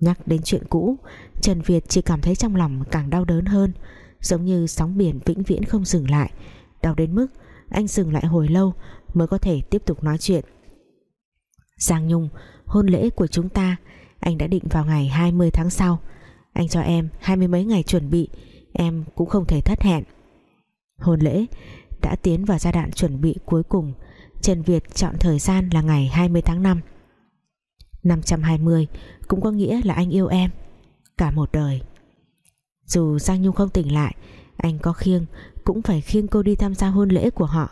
Nhắc đến chuyện cũ, Trần Việt chỉ cảm thấy trong lòng càng đau đớn hơn, Giống như sóng biển vĩnh viễn không dừng lại. Đau đến mức Anh dừng lại hồi lâu Mới có thể tiếp tục nói chuyện. Giang Nhung, Hôn lễ của chúng ta, Anh đã định vào ngày 20 tháng sau. Anh cho em hai mươi mấy ngày chuẩn bị em cũng không thể thất hẹn. Hôn lễ đã tiến vào giai đoạn chuẩn bị cuối cùng Trần Việt chọn thời gian là ngày 20 tháng 5 520 cũng có nghĩa là anh yêu em, cả một đời. Dù Giang Nhung không tỉnh lại, anh có khiêng, cũng phải khiêng cô đi tham gia hôn lễ của họ.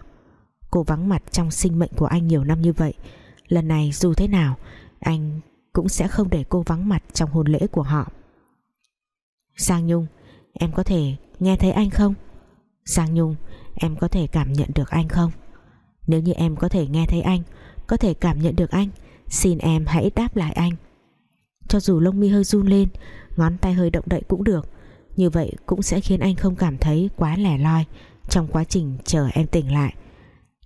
Cô vắng mặt trong sinh mệnh của anh nhiều năm như vậy, lần này dù thế nào, anh cũng sẽ không để cô vắng mặt trong hôn lễ của họ. Giang Nhung Em có thể nghe thấy anh không? Giang Nhung, Em có thể cảm nhận được anh không? Nếu như em có thể nghe thấy anh, Có thể cảm nhận được anh, Xin em hãy đáp lại anh. Cho dù lông mi hơi run lên, Ngón tay hơi động đậy cũng được. Như vậy cũng sẽ khiến anh không cảm thấy quá lẻ loi Trong quá trình chờ em tỉnh lại.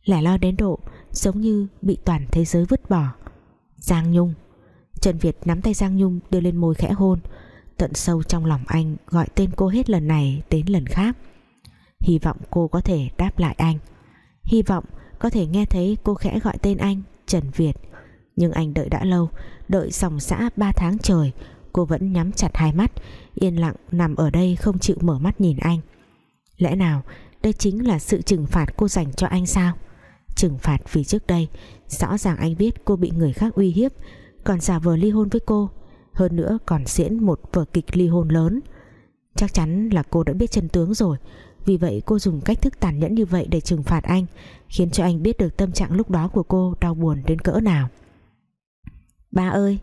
Lẻ loi đến độ Giống như bị toàn thế giới vứt bỏ. Giang Nhung. Trần Việt nắm tay Giang Nhung đưa lên môi khẽ hôn. Tận sâu trong lòng anh Gọi tên cô hết lần này đến lần khác. Hy vọng cô có thể đáp lại anh. Hy vọng có thể nghe thấy cô khẽ gọi tên anh, Trần Việt. Nhưng anh đợi đã lâu, Đợi sòng xã 3 tháng trời, Cô vẫn nhắm chặt hai mắt, Yên lặng nằm ở đây không chịu mở mắt nhìn anh. Lẽ nào đây chính là sự trừng phạt cô dành cho anh sao? Trừng phạt vì trước đây, Rõ ràng anh biết cô bị người khác uy hiếp, Còn giả vờ ly hôn với cô hơn nữa còn diễn một vở kịch ly hôn lớn. Chắc chắn là cô đã biết chân tướng rồi. Vì vậy cô dùng cách thức tàn nhẫn như vậy Để trừng phạt anh, Khiến cho anh biết được tâm trạng lúc đó của cô Đau buồn đến cỡ nào. Ba ơi!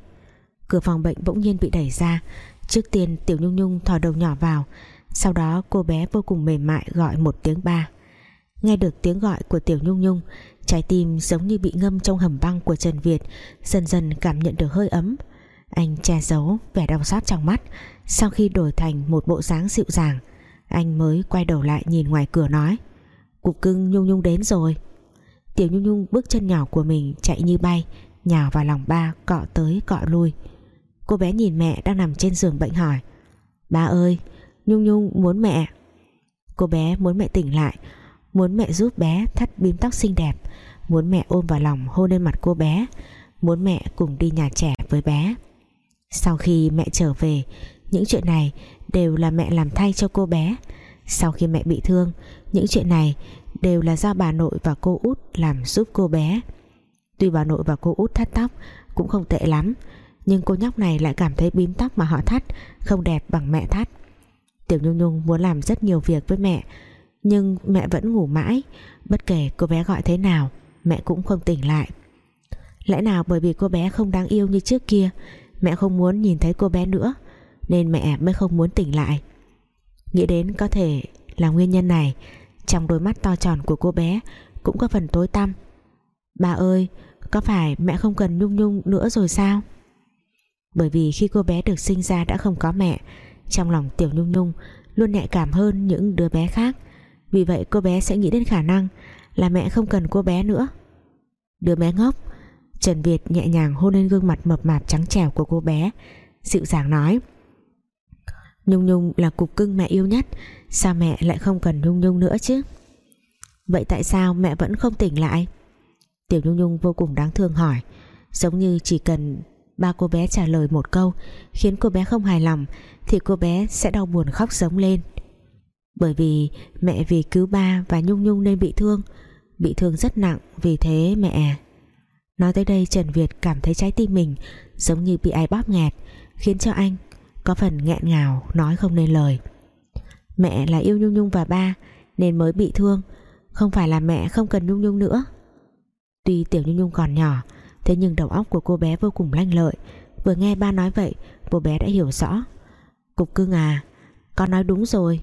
Cửa phòng bệnh bỗng nhiên bị đẩy ra. Trước tiên Tiểu Nhung Nhung thò đầu nhỏ vào. Sau đó cô bé vô cùng mềm mại gọi một tiếng ba. Nghe được tiếng gọi của Tiểu Nhung Nhung, Trái tim giống như bị ngâm trong hầm băng của Trần Việt, Dần dần cảm nhận được hơi ấm. Anh che giấu vẻ đau xót trong mắt. Sau khi đổi thành một bộ dáng dịu dàng, Anh mới quay đầu lại nhìn ngoài cửa nói, Cục cưng Nhung Nhung đến rồi. Tiểu Nhung Nhung bước chân nhỏ của mình chạy như bay, Nhào vào lòng ba, cọ tới cọ lui. Cô bé nhìn mẹ đang nằm trên giường bệnh hỏi, Ba ơi, Nhung Nhung muốn mẹ. Cô bé muốn mẹ tỉnh lại, Muốn mẹ giúp bé thắt bím tóc xinh đẹp, Muốn mẹ ôm vào lòng hôn lên mặt cô bé, Muốn mẹ cùng đi nhà trẻ với bé. Sau khi mẹ trở về, Những chuyện này đều là mẹ làm thay cho cô bé. Sau khi mẹ bị thương, Những chuyện này đều là do bà nội và cô út làm giúp cô bé. Tuy bà nội và cô út thắt tóc Cũng không tệ lắm, Nhưng cô nhóc này lại cảm thấy bím tóc mà họ thắt Không đẹp bằng mẹ thắt. Tiểu Nhung Nhung muốn làm rất nhiều việc với mẹ, nhưng mẹ vẫn ngủ mãi, bất kể cô bé gọi thế nào, mẹ cũng không tỉnh lại. Lẽ nào bởi vì cô bé không đáng yêu như trước kia mẹ không muốn nhìn thấy cô bé nữa, nên mẹ mới không muốn tỉnh lại. Nghĩ đến có thể là nguyên nhân này, trong đôi mắt to tròn của cô bé cũng có phần tối tăm. Bà ơi, có phải mẹ không cần nhung nhung nữa rồi sao? Bởi vì khi cô bé được sinh ra đã không có mẹ, trong lòng tiểu nhung nhung luôn nhạy cảm hơn những đứa bé khác. Vì vậy cô bé sẽ nghĩ đến khả năng là mẹ không cần cô bé nữa. Đứa bé ngốc Trần Việt nhẹ nhàng hôn lên gương mặt mập mạp trắng trẻo của cô bé, dịu dàng nói. Nhung Nhung là cục cưng mẹ yêu nhất, sao mẹ lại không cần Nhung Nhung nữa chứ? Vậy tại sao mẹ vẫn không tỉnh lại? Tiểu Nhung Nhung vô cùng đáng thương hỏi, giống như chỉ cần ba cô bé trả lời một câu khiến cô bé không hài lòng thì cô bé sẽ đau buồn khóc giống lên. Bởi vì mẹ vì cứu ba và Nhung Nhung nên bị thương Bị thương rất nặng Vì thế mẹ Nói tới đây Trần Việt cảm thấy trái tim mình Giống như bị ai bóp nghẹt, Khiến cho anh có phần nghẹn ngào Nói không nên lời. Mẹ là yêu Nhung Nhung và ba, Nên mới bị thương. Không phải là mẹ không cần Nhung Nhung nữa. Tuy Tiểu Nhung Nhung còn nhỏ, Thế nhưng đầu óc của cô bé vô cùng lanh lợi. Vừa nghe ba nói vậy, Cô bé đã hiểu rõ. Cục cưng à Con nói đúng rồi.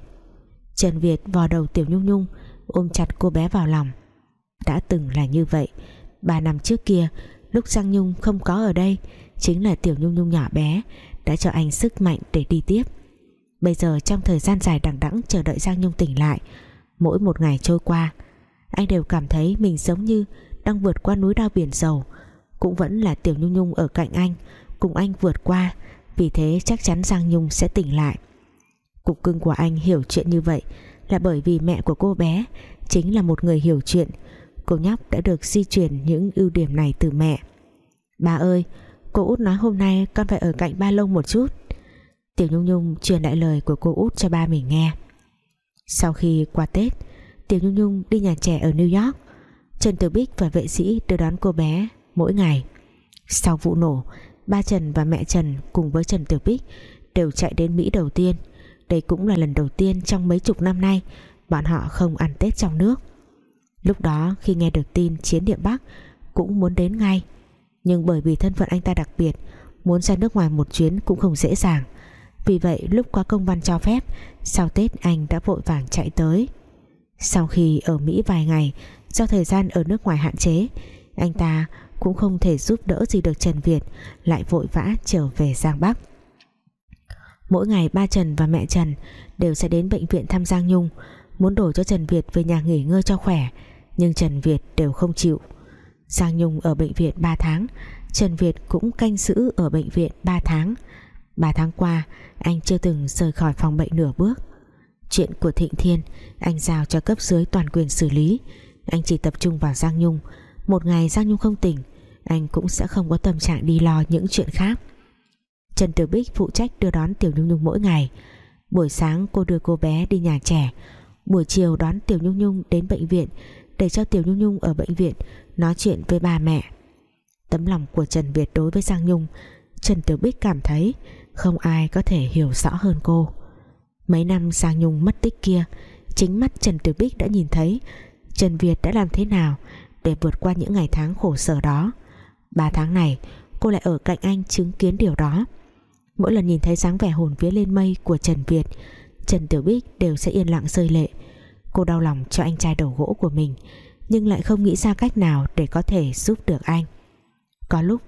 Trần Việt vò đầu Tiểu Nhung Nhung, ôm chặt cô bé vào lòng. Đã từng là như vậy ba năm trước kia, lúc Giang Nhung không có ở đây, chính là Tiểu Nhung Nhung nhỏ bé, đã cho anh sức mạnh để đi tiếp. Bây giờ trong thời gian dài đằng đẵng chờ đợi Giang Nhung tỉnh lại, mỗi một ngày trôi qua, anh đều cảm thấy mình giống như đang vượt qua núi đao biển dầu. Cũng vẫn là Tiểu Nhung Nhung ở cạnh anh, cùng anh vượt qua, vì thế chắc chắn Giang Nhung sẽ tỉnh lại. Cục cưng của anh hiểu chuyện như vậy là bởi vì mẹ của cô bé chính là một người hiểu chuyện cô nhóc đã được di chuyển những ưu điểm này từ mẹ. Ba ơi, cô út nói hôm nay con phải ở cạnh ba lông một chút. Tiểu Nhung Nhung truyền lại lời của cô út cho ba mình nghe. Sau khi qua Tết, Tiểu Nhung Nhung đi nhà trẻ ở New York. Trần Tử Bích và vệ sĩ đưa đón cô bé mỗi ngày. Sau vụ nổ, Ba Trần và mẹ Trần cùng với Trần Tử Bích đều chạy đến Mỹ đầu tiên. Đây cũng là lần đầu tiên trong mấy chục năm nay bọn họ không ăn Tết trong nước lúc đó, khi nghe được tin chiến địa Bắc, cũng muốn đến ngay. Nhưng bởi vì thân phận anh ta đặc biệt, muốn ra nước ngoài một chuyến cũng không dễ dàng. Vì vậy, lúc có công văn cho phép, sau Tết anh đã vội vàng chạy tới. Sau khi ở Mỹ vài ngày, Do thời gian ở nước ngoài hạn chế, Anh ta cũng không thể giúp đỡ gì được Trần Việt, Lại vội vã trở về Giang Bắc. Mỗi ngày, ba Trần và mẹ Trần Đều sẽ đến bệnh viện thăm Giang Nhung, Muốn đổ cho Trần Việt về nhà nghỉ ngơi cho khỏe. Nhưng Trần Việt đều không chịu. Giang Nhung ở bệnh viện 3 tháng, Trần Việt cũng canh giữ ở bệnh viện 3 tháng. 3 tháng qua, Anh chưa từng rời khỏi phòng bệnh nửa bước. Chuyện của Thịnh Thiên, Anh giao cho cấp dưới toàn quyền xử lý. Anh chỉ tập trung vào Giang Nhung. Một ngày Giang Nhung không tỉnh, Anh cũng sẽ không có tâm trạng đi lo những chuyện khác. Trần Tử Bích phụ trách đưa đón Tiểu Nhung Nhung mỗi ngày. Buổi sáng cô đưa cô bé đi nhà trẻ. Buổi chiều đón Tiểu Nhung Nhung đến bệnh viện. Để cho Tiểu Nhung Nhung ở bệnh viện Nói chuyện với ba mẹ. Tấm lòng của Trần Việt đối với Giang Nhung, Trần Tiểu Bích cảm thấy Không ai có thể hiểu rõ hơn cô. Mấy năm Giang Nhung mất tích kia, Chính mắt Trần Tiểu Bích đã nhìn thấy Trần Việt đã làm thế nào Để vượt qua những ngày tháng khổ sở đó. Ba tháng này, cô lại ở cạnh anh chứng kiến điều đó. Mỗi lần nhìn thấy dáng vẻ hồn vía lên mây của Trần Việt, Trần Tiểu Bích đều sẽ yên lặng rơi lệ. Cô đau lòng cho anh trai đầu gỗ của mình, Nhưng lại không nghĩ ra cách nào để có thể giúp được anh. Có lúc,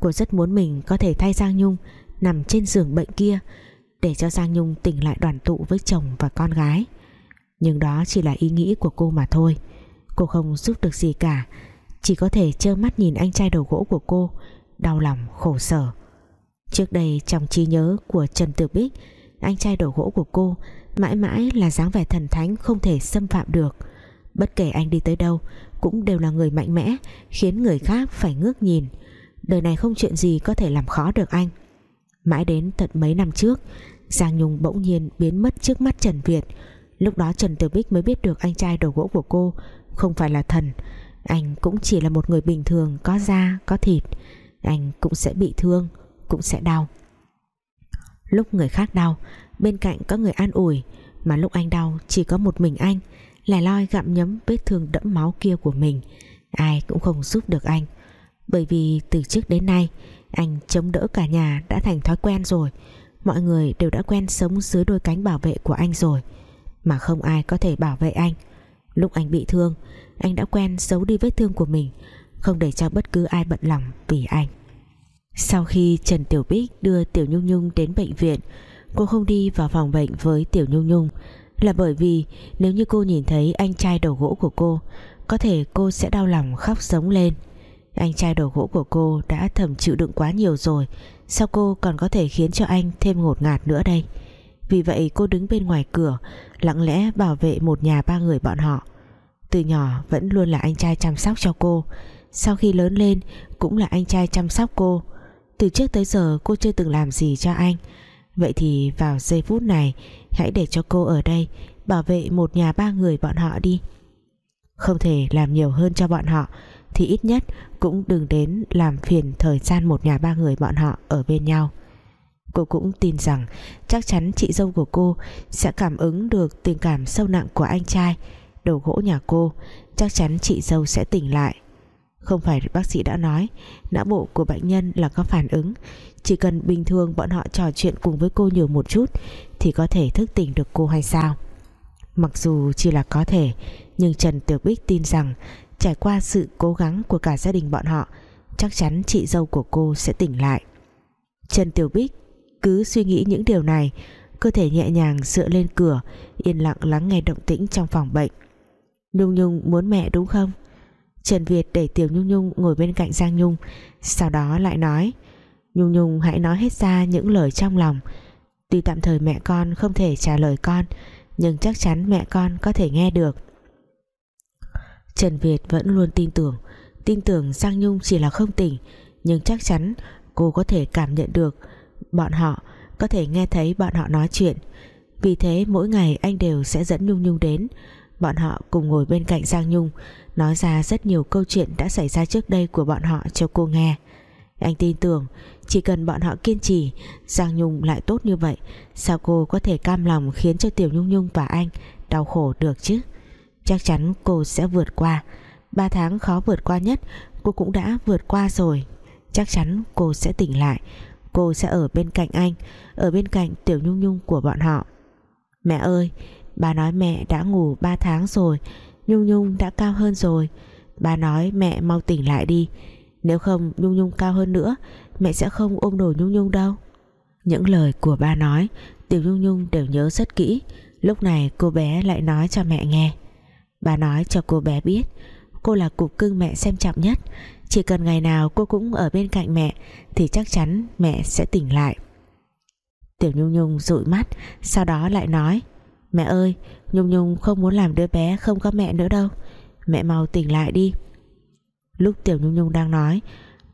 cô rất muốn mình có thể thay Giang Nhung Nằm trên giường bệnh kia Để cho Giang Nhung tỉnh lại đoàn tụ với chồng và con gái. Nhưng đó chỉ là ý nghĩ của cô mà thôi. Cô không giúp được gì cả, Chỉ có thể trơ mắt nhìn anh trai đầu gỗ của cô, Đau lòng, khổ sở. Trước đây trong trí nhớ của Trần Tử Bích anh trai đầu gỗ của cô Mãi mãi là dáng vẻ thần thánh Không thể xâm phạm được. Bất kể anh đi tới đâu Cũng đều là người mạnh mẽ Khiến người khác phải ngước nhìn. Đời này không chuyện gì có thể làm khó được anh. Mãi đến tận mấy năm trước Giang Nhung bỗng nhiên biến mất trước mắt Trần Việt. Lúc đó Trần Tử Bích mới biết được anh trai đầu gỗ của cô Không phải là thần. Anh cũng chỉ là một người bình thường Có da, có thịt. Anh cũng sẽ bị thương cũng sẽ đau lúc người khác đau, bên cạnh có người an ủi, mà lúc anh đau chỉ có một mình anh, lẻ loi gặm nhấm vết thương đẫm máu kia của mình. Ai cũng không giúp được anh. Bởi vì từ trước đến nay, anh chống đỡ cả nhà đã thành thói quen rồi. Mọi người đều đã quen sống dưới đôi cánh bảo vệ của anh rồi, mà không ai có thể bảo vệ anh. Lúc anh bị thương, anh đã quen giấu đi vết thương của mình, không để cho bất cứ ai bận lòng vì anh sau khi Trần Tiểu Bích đưa Tiểu Nhung Nhung đến bệnh viện, Cô không đi vào phòng bệnh với Tiểu Nhung Nhung. Là bởi vì nếu như cô nhìn thấy anh trai đầu gỗ của cô, Có thể cô sẽ đau lòng khóc sống lên. Anh trai đầu gỗ của cô đã thầm chịu đựng quá nhiều rồi, Sao cô còn có thể khiến cho anh thêm ngột ngạt nữa đây? Vì vậy cô đứng bên ngoài cửa, Lặng lẽ bảo vệ một nhà ba người bọn họ. Từ nhỏ vẫn luôn là anh trai chăm sóc cho cô, Sau khi lớn lên cũng là anh trai chăm sóc cô từ trước tới giờ cô chưa từng làm gì cho anh. Vậy thì vào giây phút này, Hãy để cho cô ở đây, Bảo vệ một nhà ba người bọn họ đi. Không thể làm nhiều hơn cho bọn họ, Thì ít nhất Cũng đừng đến làm phiền thời gian Một nhà ba người bọn họ ở bên nhau. Cô cũng tin rằng Chắc chắn chị dâu của cô Sẽ cảm ứng được tình cảm sâu nặng của anh trai. Đầu gỗ nhà cô, Chắc chắn chị dâu sẽ tỉnh lại không phải bác sĩ đã nói, Não bộ của bệnh nhân là có phản ứng. Chỉ cần bình thường bọn họ trò chuyện cùng với cô nhiều một chút Thì có thể thức tỉnh được cô hay sao? Mặc dù chỉ là có thể, Nhưng Trần Tiểu Bích tin rằng Trải qua sự cố gắng của cả gia đình bọn họ, Chắc chắn chị dâu của cô sẽ tỉnh lại. Trần Tiểu Bích cứ suy nghĩ những điều này, Cơ thể nhẹ nhàng dựa lên cửa, Yên lặng lắng nghe động tĩnh trong phòng bệnh. Nhung Nhung muốn mẹ đúng không? Trần Việt để Tiểu Nhung Nhung ngồi bên cạnh Giang Nhung. Sau đó lại nói, Nhung Nhung, hãy nói hết ra những lời trong lòng. Tuy tạm thời mẹ con không thể trả lời con, Nhưng chắc chắn mẹ con có thể nghe được. Trần Việt vẫn luôn tin tưởng. Tin tưởng Giang Nhung chỉ là không tỉnh, Nhưng chắc chắn cô có thể cảm nhận được Bọn họ, có thể nghe thấy bọn họ nói chuyện. Vì thế mỗi ngày anh đều sẽ dẫn Nhung Nhung đến. Bọn họ cùng ngồi bên cạnh Giang Nhung, nói ra rất nhiều câu chuyện đã xảy ra trước đây của bọn họ cho cô nghe. Anh tin tưởng, chỉ cần bọn họ kiên trì, Giang Nhung lại tốt như vậy, sao cô có thể cam lòng khiến cho Tiểu Nhung Nhung và anh đau khổ được chứ? Chắc chắn cô sẽ vượt qua. Ba tháng khó vượt qua nhất, cô cũng đã vượt qua rồi. Chắc chắn cô sẽ tỉnh lại. Cô sẽ ở bên cạnh anh, ở bên cạnh Tiểu Nhung Nhung của bọn họ. Mẹ ơi Bà nói mẹ đã ngủ 3 tháng rồi, Nhung Nhung đã cao hơn rồi. Bà nói mẹ mau tỉnh lại đi. Nếu không Nhung Nhung cao hơn nữa, Mẹ sẽ không ôm đồ Nhung Nhung đâu. Những lời của ba nói, Tiểu Nhung Nhung đều nhớ rất kỹ. Lúc này cô bé lại nói cho mẹ nghe. Bà nói cho cô bé biết, Cô là cục cưng mẹ xem trọng nhất. Chỉ cần ngày nào cô cũng ở bên cạnh mẹ, Thì chắc chắn mẹ sẽ tỉnh lại. Tiểu Nhung Nhung dụi mắt, Sau đó lại nói Mẹ ơi, Nhung Nhung không muốn làm đứa bé không có mẹ nữa đâu. Mẹ mau tỉnh lại đi. Lúc Tiểu Nhung Nhung đang nói,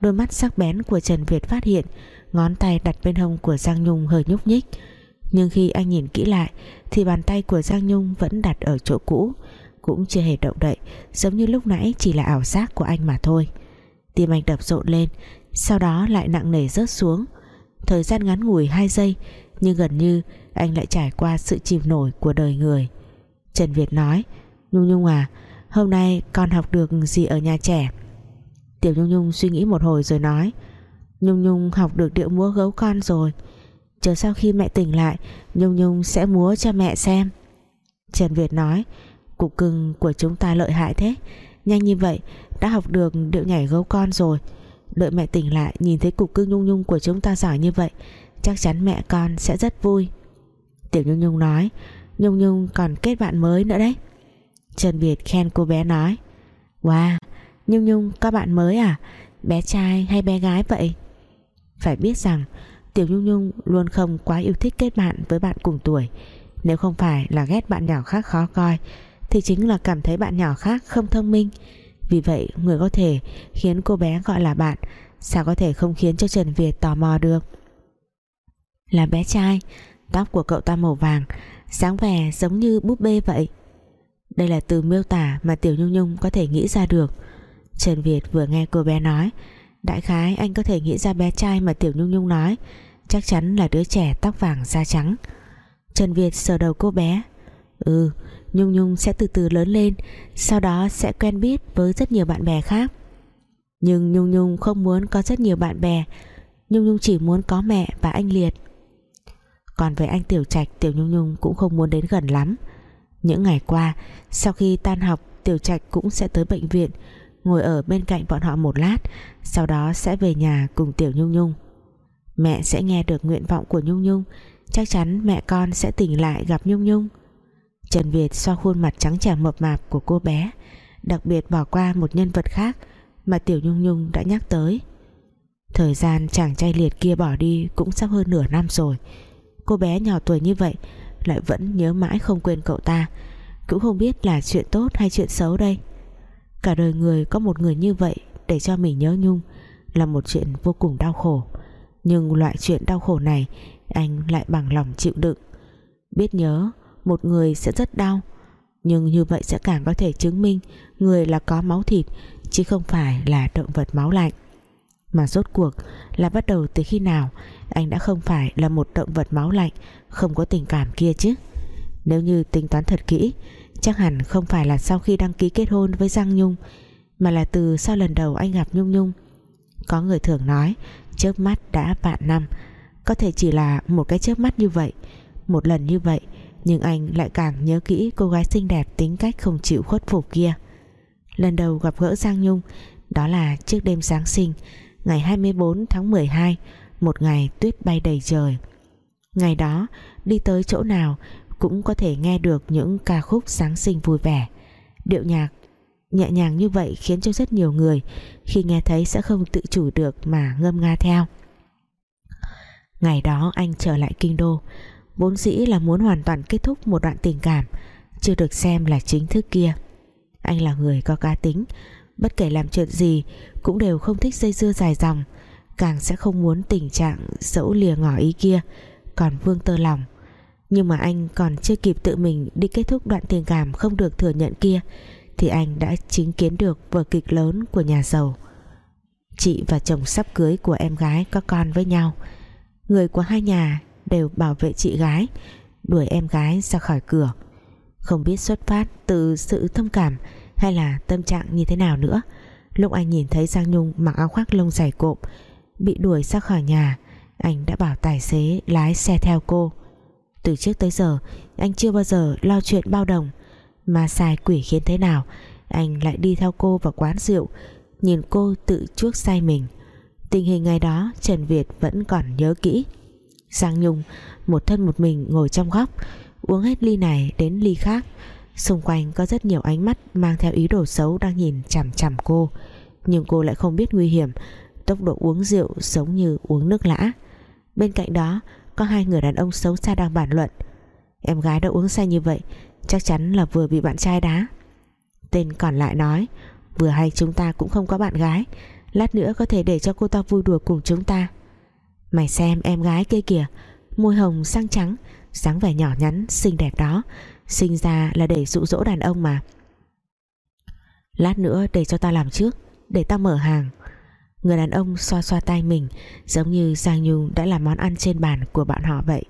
Đôi mắt sắc bén của Trần Việt phát hiện, Ngón tay đặt bên hông của Giang Nhung hơi nhúc nhích. Nhưng khi anh nhìn kỹ lại, Thì bàn tay của Giang Nhung vẫn đặt ở chỗ cũ, Cũng chưa hề động đậy, Giống như lúc nãy chỉ là ảo giác của anh mà thôi. Tim anh đập rộn lên, Sau đó lại nặng nề rớt xuống. Thời gian ngắn ngủi 2 giây nhưng gần như anh lại trải qua sự chìm nổi của đời người. Trần Việt nói, Nhung Nhung à Hôm nay con học được gì ở nhà trẻ? Tiểu Nhung Nhung suy nghĩ một hồi rồi nói, Nhung Nhung học được điệu múa gấu con rồi. Chờ sau khi mẹ tỉnh lại, Nhung Nhung sẽ múa cho mẹ xem. Trần Việt nói, Cục cưng của chúng ta lợi hại thế. Nhanh như vậy, đã học được điệu nhảy gấu con rồi. Đợi mẹ tỉnh lại, Nhìn thấy cục cưng Nhung Nhung của chúng ta giỏi như vậy Chắc chắn mẹ con sẽ rất vui. Tiểu Nhung Nhung nói, Nhung Nhung còn kết bạn mới nữa đấy. Trần Việt khen cô bé nói, Wow, Nhung Nhung có bạn mới à? Bé trai hay bé gái vậy? Phải biết rằng, Tiểu Nhung Nhung luôn không quá yêu thích kết bạn với bạn cùng tuổi. Nếu không phải là ghét bạn nhỏ khác khó coi, Thì chính là cảm thấy bạn nhỏ khác không thông minh. Vì vậy, người có thể khiến cô bé gọi là bạn, Sao có thể không khiến cho Trần Việt tò mò được? Là bé trai. Tóc của cậu ta màu vàng Sáng vẻ giống như búp bê vậy. Đây là từ miêu tả mà Tiểu Nhung Nhung có thể nghĩ ra được. Trần Việt vừa nghe cô bé nói, Đại khái anh có thể nghĩ ra bé trai mà Tiểu Nhung Nhung nói, Chắc chắn là đứa trẻ tóc vàng da trắng. Trần Việt sờ đầu cô bé Ừ Nhung Nhung sẽ từ từ lớn lên, Sau đó sẽ quen biết với rất nhiều bạn bè khác. Nhưng Nhung Nhung không muốn có rất nhiều bạn bè, Nhung Nhung chỉ muốn có mẹ và anh Liệt. Còn về anh Tiểu Trạch, Tiểu Nhung Nhung cũng không muốn đến gần lắm. Những ngày qua, Sau khi tan học, Tiểu Trạch cũng sẽ tới bệnh viện, ngồi ở bên cạnh bọn họ một lát, sau đó sẽ về nhà cùng Tiểu Nhung Nhung. Mẹ sẽ nghe được nguyện vọng của Nhung Nhung, chắc chắn mẹ con sẽ tỉnh lại gặp Nhung Nhung. Trần Việt so khuôn mặt trắng trẻo mập mạp của cô bé, đặc biệt bỏ qua một nhân vật khác mà Tiểu Nhung Nhung đã nhắc tới. Thời gian chàng trai liệt kia bỏ đi cũng sắp hơn nửa năm rồi cô bé nhỏ tuổi như vậy lại vẫn nhớ mãi không quên cậu ta. Cũng không biết là chuyện tốt hay chuyện xấu đây. Cả đời người có một người như vậy Để cho mình nhớ nhung Là một chuyện vô cùng đau khổ. Nhưng loại chuyện đau khổ này, Anh lại bằng lòng chịu đựng. Biết nhớ, một người sẽ rất đau, Nhưng như vậy sẽ càng có thể chứng minh Người là có máu thịt, Chứ không phải là động vật máu lạnh. Mà rốt cuộc là bắt đầu từ khi nào, Anh đã không phải là một động vật máu lạnh, Không có tình cảm kia chứ? Nếu như tính toán thật kỹ, Chắc hẳn không phải là sau khi đăng ký kết hôn với Giang Nhung, Mà là từ sau lần đầu anh gặp Nhung Nhung. Có người thường nói, Chớp mắt đã vạn năm. Có thể chỉ là một cái chớp mắt như vậy. Một lần như vậy, Nhưng anh lại càng nhớ kỹ cô gái xinh đẹp Tính cách không chịu khuất phục kia. Lần đầu gặp gỡ Giang Nhung, Đó là trước đêm Giáng sinh Ngày 24 tháng 12 Một ngày tuyết bay đầy trời. Ngày đó, đi tới chỗ nào cũng có thể nghe được những ca khúc Giáng sinh vui vẻ. Điệu nhạc nhẹ nhàng như vậy khiến cho rất nhiều người khi nghe thấy sẽ không tự chủ được mà ngâm nga theo. Ngày đó anh trở lại kinh đô. Vốn dĩ là muốn hoàn toàn kết thúc một đoạn tình cảm, chưa được xem là chính thức kia. Anh là người có cá tính, bất kể làm chuyện gì cũng đều không thích dây dưa dài dòng, càng sẽ không muốn tình trạng dẫu lìa ngỏ ý kia, còn vương tơ lòng. Nhưng mà anh còn chưa kịp tự mình đi kết thúc đoạn tình cảm không được thừa nhận kia, thì anh đã chứng kiến được vở kịch lớn của nhà giàu. Chị và chồng sắp cưới của em gái có con với nhau. Người của hai nhà đều bảo vệ chị gái, đuổi em gái ra khỏi cửa. Không biết xuất phát từ sự thông cảm hay là tâm trạng như thế nào nữa lúc anh nhìn thấy Giang Nhung mặc áo khoác lông dày cộm, bị đuổi ra khỏi nhà, anh đã bảo tài xế lái xe theo cô. Từ trước tới giờ, Anh chưa bao giờ lo chuyện bao đồng, Mà xài quỷ khiến thế nào, Anh lại đi theo cô vào quán rượu, Nhìn cô tự chuốc say mình. Tình hình ngày đó, Trần Việt vẫn còn nhớ kỹ. Giang Nhung, một thân một mình ngồi trong góc, Uống hết ly này đến ly khác. Xung quanh có rất nhiều ánh mắt Mang theo ý đồ xấu đang nhìn chằm chằm cô. Nhưng cô lại không biết nguy hiểm. Tốc độ uống rượu giống như uống nước lã. Bên cạnh đó, Có hai người đàn ông xấu xa đang bàn luận. Em gái đã uống say như vậy, Chắc chắn là vừa bị bạn trai đá. Tên còn lại nói, Vừa hay chúng ta cũng không có bạn gái, Lát nữa có thể để cho cô ta vui đùa cùng chúng ta. Mày xem em gái kia kìa, Môi hồng sang trắng, dáng vẻ nhỏ nhắn, xinh đẹp đó sinh ra là để dụ dỗ đàn ông mà. Lát nữa để cho ta làm trước, để ta mở hàng. Người đàn ông xoa xoa tay mình, giống như Giang Nhung đã làm món ăn trên bàn của bạn họ vậy.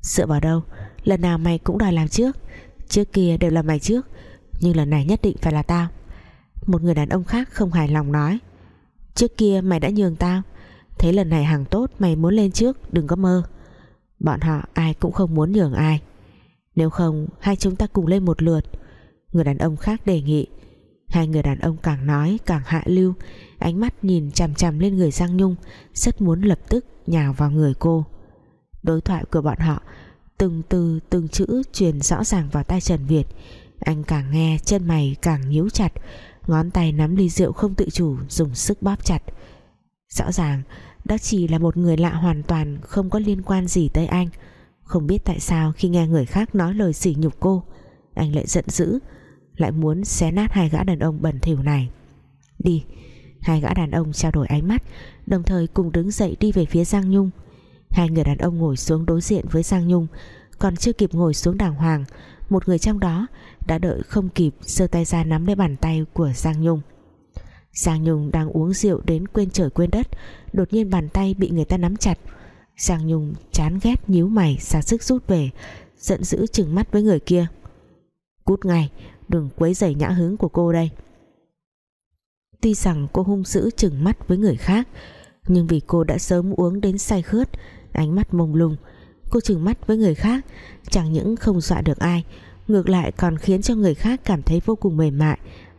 Dựa vào đâu, lần nào mày cũng đòi làm trước. Trước kia đều là mày trước, nhưng lần này nhất định phải là tao. Một người đàn ông khác không hài lòng nói, trước kia mày đã nhường tao thấy lần này hàng tốt mày muốn lên trước, đừng có mơ. Bọn họ ai cũng không muốn nhường ai nếu không, hai chúng ta cùng lên một lượt. Người đàn ông khác đề nghị. Hai người đàn ông càng nói, càng hạ lưu. Ánh mắt nhìn chằm chằm lên người Giang Nhung, Rất muốn lập tức nhào vào người cô. Đối thoại của bọn họ, Từng từ, từng chữ truyền rõ ràng vào tai Trần Việt. Anh càng nghe, chân mày càng nhíu chặt. Ngón tay nắm ly rượu không tự chủ, Dùng sức bóp chặt. Rõ ràng, đó chỉ là một người lạ hoàn toàn, Không có liên quan gì tới anh không biết tại sao khi nghe người khác nói lời sỉ nhục cô, Anh lại giận dữ, Lại muốn xé nát hai gã đàn ông bẩn thỉu này. Đi, Hai gã đàn ông trao đổi ánh mắt, Đồng thời cùng đứng dậy đi về phía Giang Nhung. Hai người đàn ông ngồi xuống đối diện với Giang Nhung, Còn chưa kịp ngồi xuống đàng hoàng, Một người trong đó Đã đợi không kịp giơ tay ra nắm lấy bàn tay của Giang Nhung. Giang Nhung đang uống rượu đến quên trời quên đất, Đột nhiên bàn tay bị người ta nắm chặt. Giang Nhung chán ghét, nhíu mày, ra sức rút về, giận dữ chừng mắt với người kia. Cút ngay, đừng quấy rầy nhã hứng của cô đây. Tuy rằng cô hung dữ chừng mắt với người khác, nhưng vì cô đã sớm uống đến say khướt, ánh mắt mông lung, cô chừng mắt với người khác, chẳng những không dọa được ai, ngược lại còn khiến cho người khác cảm thấy vô cùng mềm mại.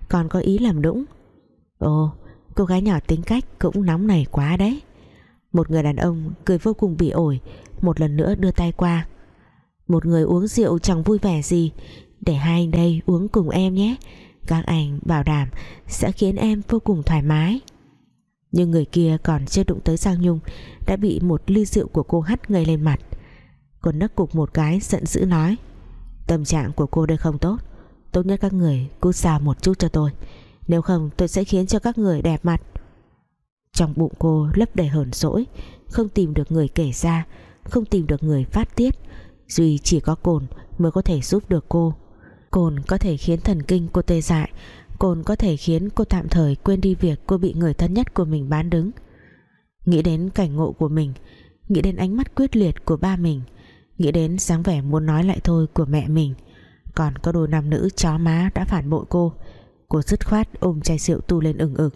Còn có ý làm đũng ồ, cô gái nhỏ tính cách cũng nóng nảy quá đấy một người đàn ông cười vô cùng bị ổi, một lần nữa đưa tay qua. Một người uống rượu chẳng vui vẻ gì. Để hai anh đây uống cùng em nhé. Các anh bảo đảm sẽ khiến em vô cùng thoải mái. Nhưng người kia còn chưa đụng tới Giang Nhung, đã bị một ly rượu của cô hắt ngay lên mặt. Cô nấc cục một cái giận dữ nói, tâm trạng của cô đây không tốt. Tốt nhất các người cút xa một chút cho tôi. Nếu không tôi sẽ khiến cho các người đẹp mặt trong bụng cô lấp đầy hờn dỗi, không tìm được người kể ra, không tìm được người phát tiết. Duy chỉ có cồn mới có thể giúp được cô. Cồn có thể khiến thần kinh cô tê dại, cồn có thể khiến cô tạm thời quên đi việc cô bị người thân nhất của mình bán đứng. Nghĩ đến cảnh ngộ của mình, nghĩ đến ánh mắt quyết liệt của ba mình, nghĩ đến dáng vẻ muốn nói lại thôi của mẹ mình, còn có đôi nam nữ chó má đã phản bội cô. Cô dứt khoát ôm chai rượu tu lên ừng ực.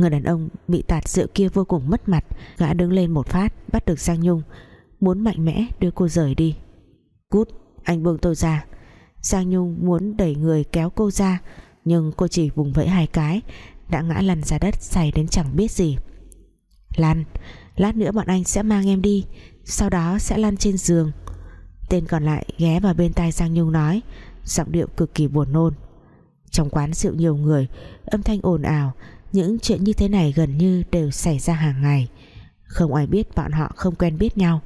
Người đàn ông bị tạt rượu kia vô cùng mất mặt, Gã đứng lên một phát, Bắt được Giang Nhung, Muốn mạnh mẽ đưa cô rời đi. Cút, anh buông tôi ra. Giang Nhung muốn đẩy người kéo cô ra, Nhưng cô chỉ vùng vẫy hai cái, Đã ngã lăn ra đất say đến chẳng biết gì. Lan, Lát nữa bọn anh sẽ mang em đi, Sau đó sẽ lăn trên giường. Tên còn lại ghé vào bên tai Giang Nhung nói, Giọng điệu cực kỳ buồn nôn. Trong quán rượu nhiều người, Âm thanh ồn ào những chuyện như thế này gần như đều xảy ra hàng ngày. Không ai biết bọn họ không quen biết nhau.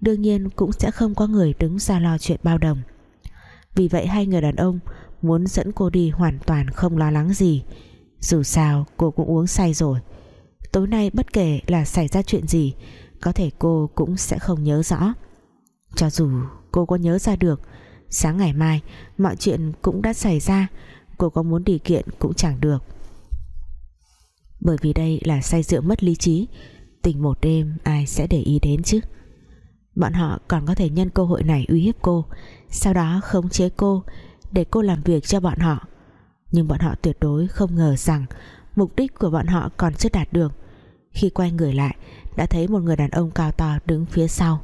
Đương nhiên cũng sẽ không có người đứng ra lo chuyện bao đồng. Vì vậy hai người đàn ông Muốn dẫn cô đi hoàn toàn không lo lắng gì. Dù sao, cô cũng uống say rồi. Tối nay bất kể là xảy ra chuyện gì, Có thể cô cũng sẽ không nhớ rõ. Cho dù cô có nhớ ra được, Sáng ngày mai Mọi chuyện cũng đã xảy ra, Cô có muốn đi kiện cũng chẳng được bởi vì đây là say rượu mất lý trí. Tình một đêm, ai sẽ để ý đến chứ? Bọn họ còn có thể nhân cơ hội này uy hiếp cô, Sau đó khống chế cô Để cô làm việc cho bọn họ. Nhưng bọn họ tuyệt đối không ngờ rằng Mục đích của bọn họ còn chưa đạt được. Khi quay người lại, Đã thấy một người đàn ông cao to đứng phía sau.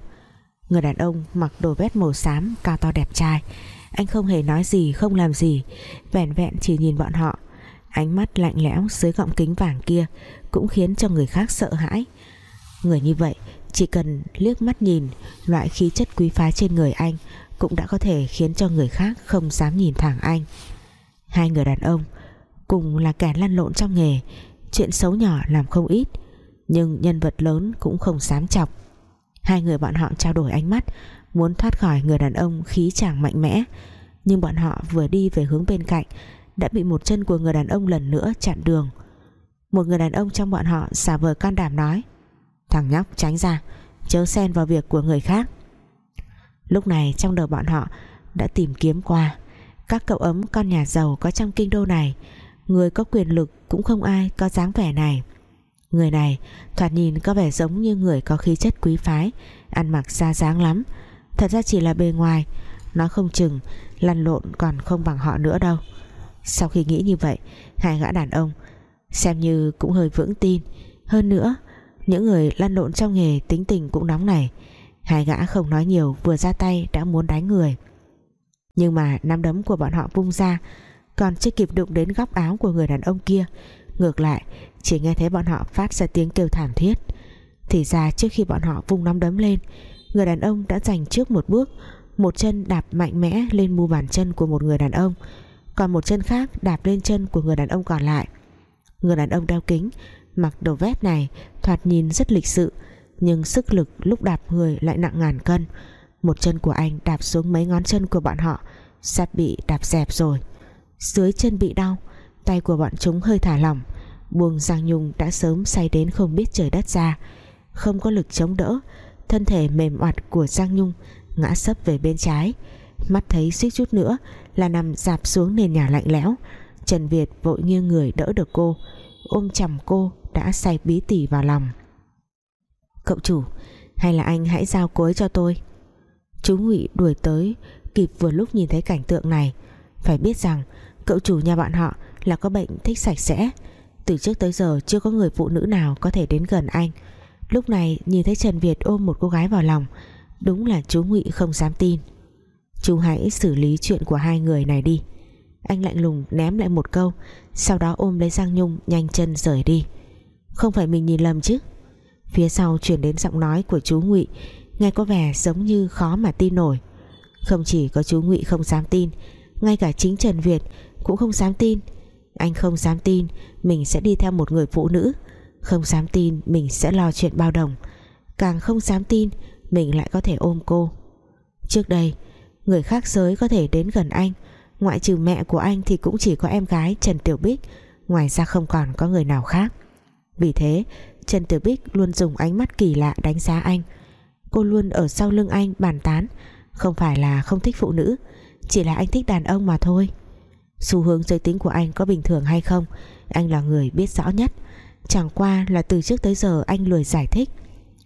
Người đàn ông mặc đồ vest màu xám, Cao to đẹp trai. Anh không hề nói gì, không làm gì, Vẹn vẹn chỉ nhìn bọn họ. Ánh mắt lạnh lẽo dưới gọng kính vàng kia Cũng khiến cho người khác sợ hãi. Người như vậy, Chỉ cần liếc mắt nhìn, Loại khí chất quý phái trên người anh Cũng đã có thể khiến cho người khác không dám nhìn thẳng anh. Hai người đàn ông Cùng là kẻ lăn lộn trong nghề, Chuyện xấu nhỏ làm không ít, Nhưng nhân vật lớn cũng không dám chọc. Hai người bọn họ trao đổi ánh mắt, Muốn thoát khỏi người đàn ông khí chàng mạnh mẽ, Nhưng bọn họ vừa đi về hướng bên cạnh đã bị một chân của người đàn ông lần nữa chặn đường. Một người đàn ông trong bọn họ xả vờ can đảm nói, Thằng nhóc, tránh ra, Chớ xen vào việc của người khác. Lúc này trong đầu bọn họ Đã tìm kiếm qua, Các cậu ấm con nhà giàu có trong kinh đô này, Người có quyền lực cũng không ai có dáng vẻ này. Người này thoạt nhìn có vẻ giống như người có khí chất quý phái, Ăn mặc xa dáng lắm. Thật ra chỉ là bề ngoài, Nó không chừng, lăn lộn còn không bằng họ nữa đâu. Sau khi nghĩ như vậy, Hai gã đàn ông Xem như cũng hơi vững tin. Hơn nữa, những người lăn lộn trong nghề tính tình cũng nóng này Hai gã không nói nhiều, vừa ra tay đã muốn đánh người. Nhưng mà nắm đấm của bọn họ vung ra, Còn chưa kịp đụng đến góc áo của người đàn ông kia. Ngược lại, Chỉ nghe thấy bọn họ phát ra tiếng kêu thảm thiết. Thì ra trước khi bọn họ vung nắm đấm lên, Người đàn ông đã giành trước một bước, Một chân đạp mạnh mẽ lên mu bàn chân của một người đàn ông. Còn một chân khác đạp lên chân của người đàn ông còn lại. Người đàn ông đeo kính, Mặc đồ vest này, thoạt nhìn rất lịch sự, Nhưng sức lực lúc đạp người lại nặng ngàn cân. Một chân của anh đạp xuống mấy ngón chân của bọn họ, Sắp bị đạp dẹp rồi. Dưới chân bị đau, Tay của bọn chúng hơi thả lỏng, Buông Giang Nhung đã sớm say đến không biết trời đất ra. Không có lực chống đỡ, Thân thể mềm oặt của Giang Nhung Ngã sấp về bên trái. Mắt thấy suýt chút nữa là nằm dạp xuống nền nhà lạnh lẽo. Trần Việt vội nghiêng người đỡ được cô, Ôm chầm cô đã say bí tỉ vào lòng. Cậu chủ, Hay là anh hãy giao cô ấy cho tôi? Chú Ngụy đuổi tới, Kịp vừa lúc nhìn thấy cảnh tượng này. Phải biết rằng, cậu chủ nhà bạn họ Là có bệnh thích sạch sẽ. Từ trước tới giờ chưa có người phụ nữ nào Có thể đến gần anh. Lúc này nhìn thấy Trần Việt ôm một cô gái vào lòng, Đúng là chú Ngụy không dám tin. Chú hãy xử lý chuyện của hai người này đi. Anh lạnh lùng ném lại một câu, Sau đó ôm lấy Giang Nhung Nhanh chân rời đi. Không phải mình nhìn lầm chứ? Phía sau chuyển đến giọng nói của chú Ngụy, Nghe có vẻ giống như khó mà tin nổi. Không chỉ có chú Ngụy không dám tin, Ngay cả chính Trần Việt Cũng không dám tin. Anh không dám tin Mình sẽ đi theo một người phụ nữ, Không dám tin mình sẽ lo chuyện bao đồng. Càng không dám tin, Mình lại có thể ôm cô. Trước đây Người khác giới có thể đến gần anh. Ngoại trừ mẹ của anh thì cũng chỉ có em gái Trần Tiểu Bích. Ngoài ra không còn có người nào khác. Vì thế, Trần Tiểu Bích luôn dùng ánh mắt kỳ lạ đánh giá anh. Cô luôn ở sau lưng anh bàn tán. Không phải là không thích phụ nữ, Chỉ là anh thích đàn ông mà thôi. Xu hướng giới tính của anh có bình thường hay không, Anh là người biết rõ nhất. Chẳng qua là từ trước tới giờ anh lười giải thích.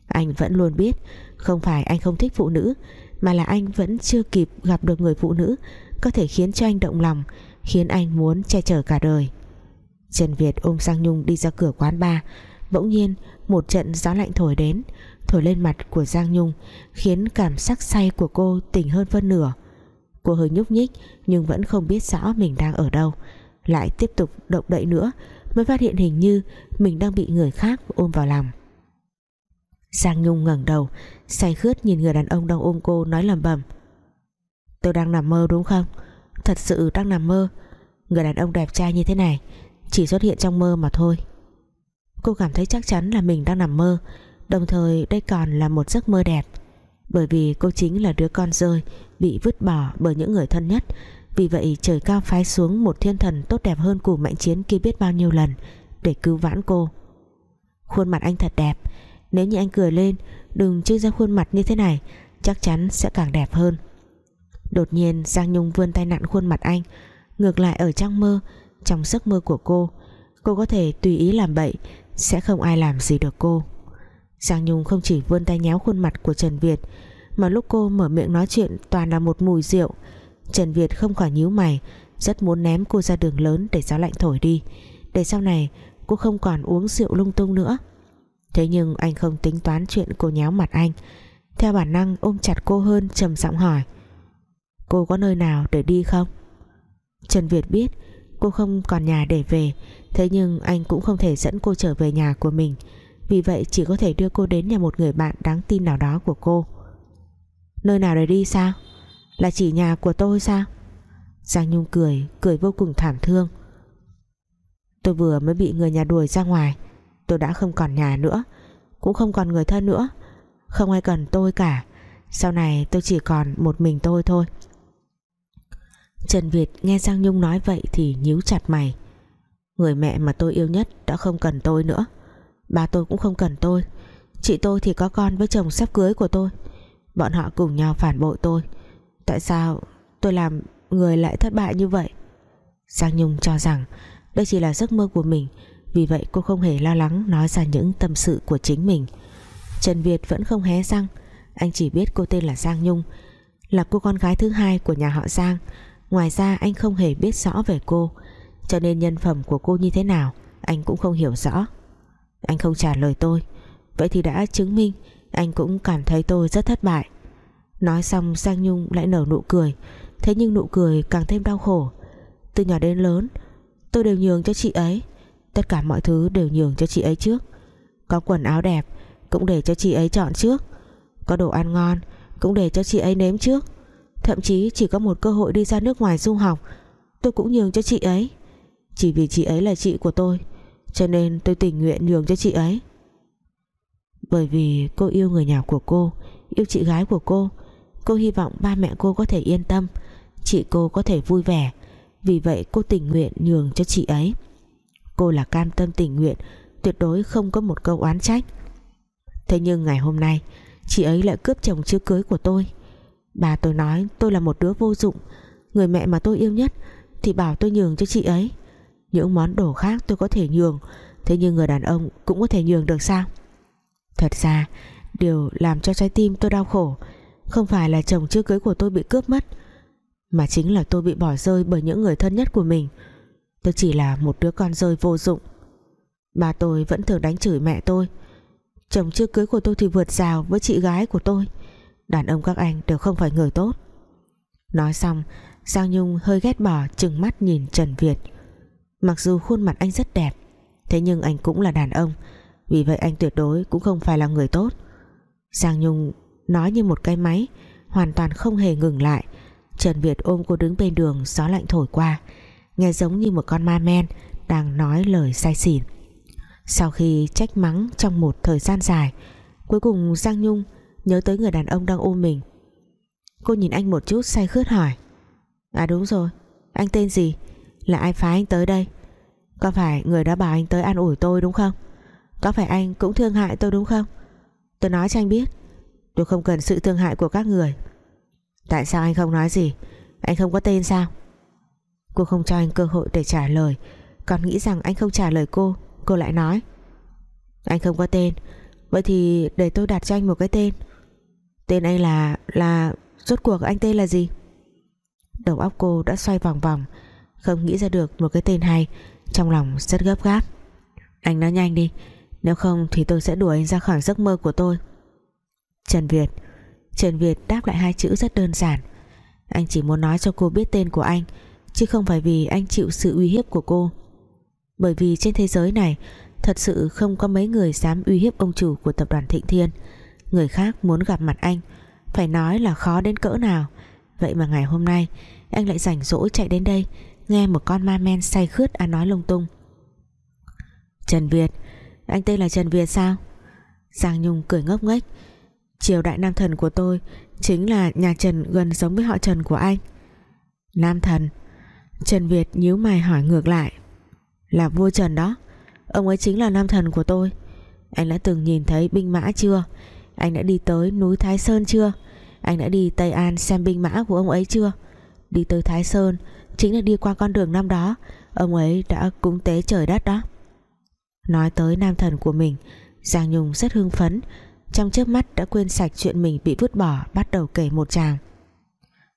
Anh vẫn luôn biết, Không phải anh không thích phụ nữ mà là anh vẫn chưa kịp gặp được người phụ nữ, Có thể khiến cho anh động lòng, Khiến anh muốn che chở cả đời. Trần Việt ôm Sang Nhung đi ra cửa quán bar. Bỗng nhiên, một trận gió lạnh thổi đến, Thổi lên mặt của Giang Nhung, Khiến cảm giác say của cô tỉnh hơn phân nửa. Cô hơi nhúc nhích, Nhưng vẫn không biết rõ mình đang ở đâu. Lại tiếp tục động đậy nữa, Mới phát hiện hình như Mình đang bị người khác ôm vào lòng. Giang Nhung ngẩng đầu, Say khướt nhìn người đàn ông đang ôm cô Nói lầm bầm Tôi đang nằm mơ đúng không? Thật sự đang nằm mơ. Người đàn ông đẹp trai như thế này, Chỉ xuất hiện trong mơ mà thôi. Cô cảm thấy chắc chắn là mình đang nằm mơ, Đồng thời đây còn là một giấc mơ đẹp. Bởi vì cô chính là đứa con rơi Bị vứt bỏ bởi những người thân nhất, Vì vậy trời cao phái xuống Một thiên thần tốt đẹp hơn củ mạnh chiến kia biết bao nhiêu lần Để cứu vãn cô. Khuôn mặt anh thật đẹp nếu như anh cười lên, Đừng trưng ra khuôn mặt như thế này, Chắc chắn sẽ càng đẹp hơn. Đột nhiên, Giang Nhung vươn tay nặn khuôn mặt anh. Ngược lại ở trong mơ, Trong giấc mơ của cô Cô có thể tùy ý làm bậy, sẽ không ai làm gì được cô. Giang Nhung không chỉ vươn tay nhéo khuôn mặt của Trần Việt, Mà lúc cô mở miệng nói chuyện toàn là một mùi rượu. Trần Việt không khỏi nhíu mày, Rất muốn ném cô ra đường lớn để gió lạnh thổi đi. Để sau này, cô không còn uống rượu lung tung nữa. Thế nhưng anh không tính toán chuyện cô nhéo mặt anh. Theo bản năng, ôm chặt cô hơn, trầm giọng hỏi, Cô có nơi nào để đi không? Trần Việt biết Cô không còn nhà để về, Thế nhưng anh cũng không thể dẫn cô trở về nhà của mình. Vì vậy chỉ có thể đưa cô đến nhà một người bạn đáng tin nào đó của cô. Nơi nào để đi sao? Là chỉ nhà của tôi sao? Giang Nhung cười Cười vô cùng thảm thương. Tôi vừa mới bị người nhà đuổi ra ngoài Tôi đã không còn nhà nữa, Cũng không còn người thân nữa. Không ai cần tôi cả. Sau này tôi chỉ còn một mình tôi thôi. Trần Việt nghe Giang Nhung nói vậy Thì nhíu chặt mày. Người mẹ mà tôi yêu nhất đã không cần tôi nữa. Ba tôi cũng không cần tôi. Chị tôi thì có con với chồng sắp cưới của tôi. Bọn họ cùng nhau phản bội tôi. Tại sao tôi làm người lại thất bại như vậy? Giang Nhung cho rằng đây chỉ là giấc mơ của mình vì vậy cô không hề lo lắng nói ra những tâm sự của chính mình. Trần Việt vẫn không hé răng. Anh chỉ biết cô tên là Giang Nhung, Là cô con gái thứ hai của nhà họ Giang. Ngoài ra anh không hề biết rõ về cô, Cho nên nhân phẩm của cô như thế nào, Anh cũng không hiểu rõ. Anh không trả lời tôi. Vậy thì đã chứng minh Anh cũng cảm thấy tôi rất thất bại. Nói xong, Giang Nhung lại nở nụ cười. Thế nhưng nụ cười càng thêm đau khổ. Từ nhỏ đến lớn, Tôi đều nhường cho chị ấy. Tất cả mọi thứ đều nhường cho chị ấy trước. Có quần áo đẹp, Cũng để cho chị ấy chọn trước. Có đồ ăn ngon, Cũng để cho chị ấy nếm trước. Thậm chí chỉ có một cơ hội đi ra nước ngoài du học, Tôi cũng nhường cho chị ấy. Chỉ vì chị ấy là chị của tôi, Cho nên tôi tình nguyện nhường cho chị ấy. Bởi vì cô yêu người nhà của cô, Yêu chị gái của cô Cô hy vọng ba mẹ cô có thể yên tâm, Chị cô có thể vui vẻ. Vì vậy cô tình nguyện nhường cho chị ấy. Cô là cam tâm tình nguyện, Tuyệt đối không có một câu oán trách. Thế nhưng ngày hôm nay, Chị ấy lại cướp chồng chưa cưới của tôi. Bà tôi nói tôi là một đứa vô dụng, Người mẹ mà tôi yêu nhất Thì bảo tôi nhường cho chị ấy. Những món đồ khác tôi có thể nhường, Thế nhưng người đàn ông cũng có thể nhường được sao? Thật ra, Điều làm cho trái tim tôi đau khổ, Không phải là chồng chưa cưới của tôi bị cướp mất, Mà chính là tôi bị bỏ rơi Bởi những người thân nhất của mình. Tôi chỉ là một đứa con rơi vô dụng. Bà tôi vẫn thường đánh chửi mẹ tôi. Chồng chưa cưới của tôi thì vượt rào với chị gái của tôi. Đàn ông các anh đều không phải người tốt. Nói xong Giang Nhung hơi ghét bỏ chừng mắt nhìn Trần Việt. Mặc dù khuôn mặt anh rất đẹp, Thế nhưng anh cũng là đàn ông, Vì vậy anh tuyệt đối cũng không phải là người tốt. Giang Nhung nói như một cái máy, Hoàn toàn không hề ngừng lại. Trần Việt ôm cô đứng bên đường, Gió lạnh thổi qua. Nghe giống như một con ma men Đang nói lời say xỉn. Sau khi trách mắng trong một thời gian dài, Cuối cùng Giang Nhung Nhớ tới người đàn ông đang ôm mình. Cô nhìn anh một chút say khướt hỏi À đúng rồi, Anh tên gì? Là ai phái anh tới đây? Có phải người đã bảo anh tới an ủi tôi đúng không? Có phải anh cũng thương hại tôi đúng không? Tôi nói cho anh biết, Tôi không cần sự thương hại của các người. Tại sao anh không nói gì? Anh không có tên sao? Cô không cho anh cơ hội để trả lời. Còn nghĩ rằng anh không trả lời cô Cô lại nói. Anh không có tên. Vậy thì để tôi đặt cho anh một cái tên. Tên anh là là, Rốt cuộc anh tên là gì? Đầu óc cô đã xoay vòng vòng, Không nghĩ ra được một cái tên hay. Trong lòng rất gấp gáp. Anh nói nhanh đi, Nếu không thì tôi sẽ đuổi anh ra khỏi giấc mơ của tôi. Trần Việt. Trần Việt đáp lại hai chữ rất đơn giản. Anh chỉ muốn nói cho cô biết tên của anh Chứ không phải vì anh chịu sự uy hiếp của cô. Bởi vì trên thế giới này, Thật sự không có mấy người dám uy hiếp ông chủ của tập đoàn Thịnh Thiên. Người khác muốn gặp mặt anh, Phải nói là khó đến cỡ nào. Vậy mà ngày hôm nay, Anh lại rảnh rỗi chạy đến đây, Nghe một con ma men say khướt ăn nói lung tung. Trần Việt, Anh tên là Trần Việt sao? Giang Nhung cười ngốc nghếch. Triều đại nam thần của tôi Chính là nhà Trần gần giống với họ Trần của anh. Nam thần? Trần Việt nhíu mày hỏi ngược lại. Là vua Trần đó. Ông ấy chính là nam thần của tôi. Anh đã từng nhìn thấy binh mã chưa? Anh đã đi tới núi Thái Sơn chưa? Anh đã đi Tây An xem binh mã của ông ấy chưa? Đi tới Thái Sơn, Chính là đi qua con đường năm đó. Ông ấy đã cúng tế trời đất đó. Nói tới nam thần của mình, Giang Nhung rất hưng phấn. Trong chớp mắt đã quên sạch chuyện mình bị vứt bỏ, Bắt đầu kể một chàng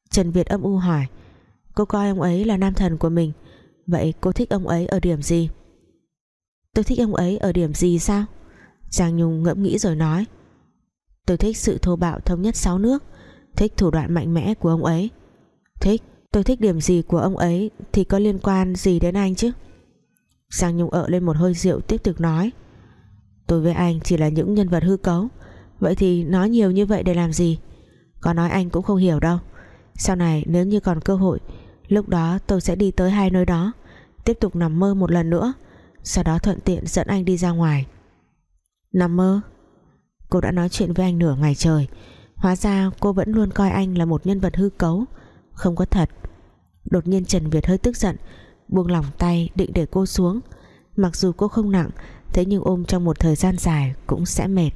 Trần Việt âm u hỏi Cô coi ông ấy là nam thần của mình. Vậy cô thích ông ấy ở điểm gì? Tôi thích ông ấy ở điểm gì sao? Giang Nhung ngẫm nghĩ rồi nói. Tôi thích sự thô bạo thống nhất sáu nước, Thích thủ đoạn mạnh mẽ của ông ấy. Thích, Tôi thích điểm gì của ông ấy Thì có liên quan gì đến anh chứ? Giang Nhung ợ lên một hơi rượu tiếp tục nói. Tôi với anh chỉ là những nhân vật hư cấu, Vậy thì nói nhiều như vậy để làm gì? Có nói anh cũng không hiểu đâu. Sau này nếu như còn cơ hội Lúc đó tôi sẽ đi tới hai nơi đó. Tiếp tục nằm mơ một lần nữa. Sau đó thuận tiện dẫn anh đi ra ngoài. Nằm mơ? Cô đã nói chuyện với anh nửa ngày trời. Hóa ra cô vẫn luôn coi anh là một nhân vật hư cấu. Không có thật. Đột nhiên Trần Việt hơi tức giận, Buông lỏng tay định để cô xuống. Mặc dù cô không nặng, Thế nhưng ôm trong một thời gian dài cũng sẽ mệt.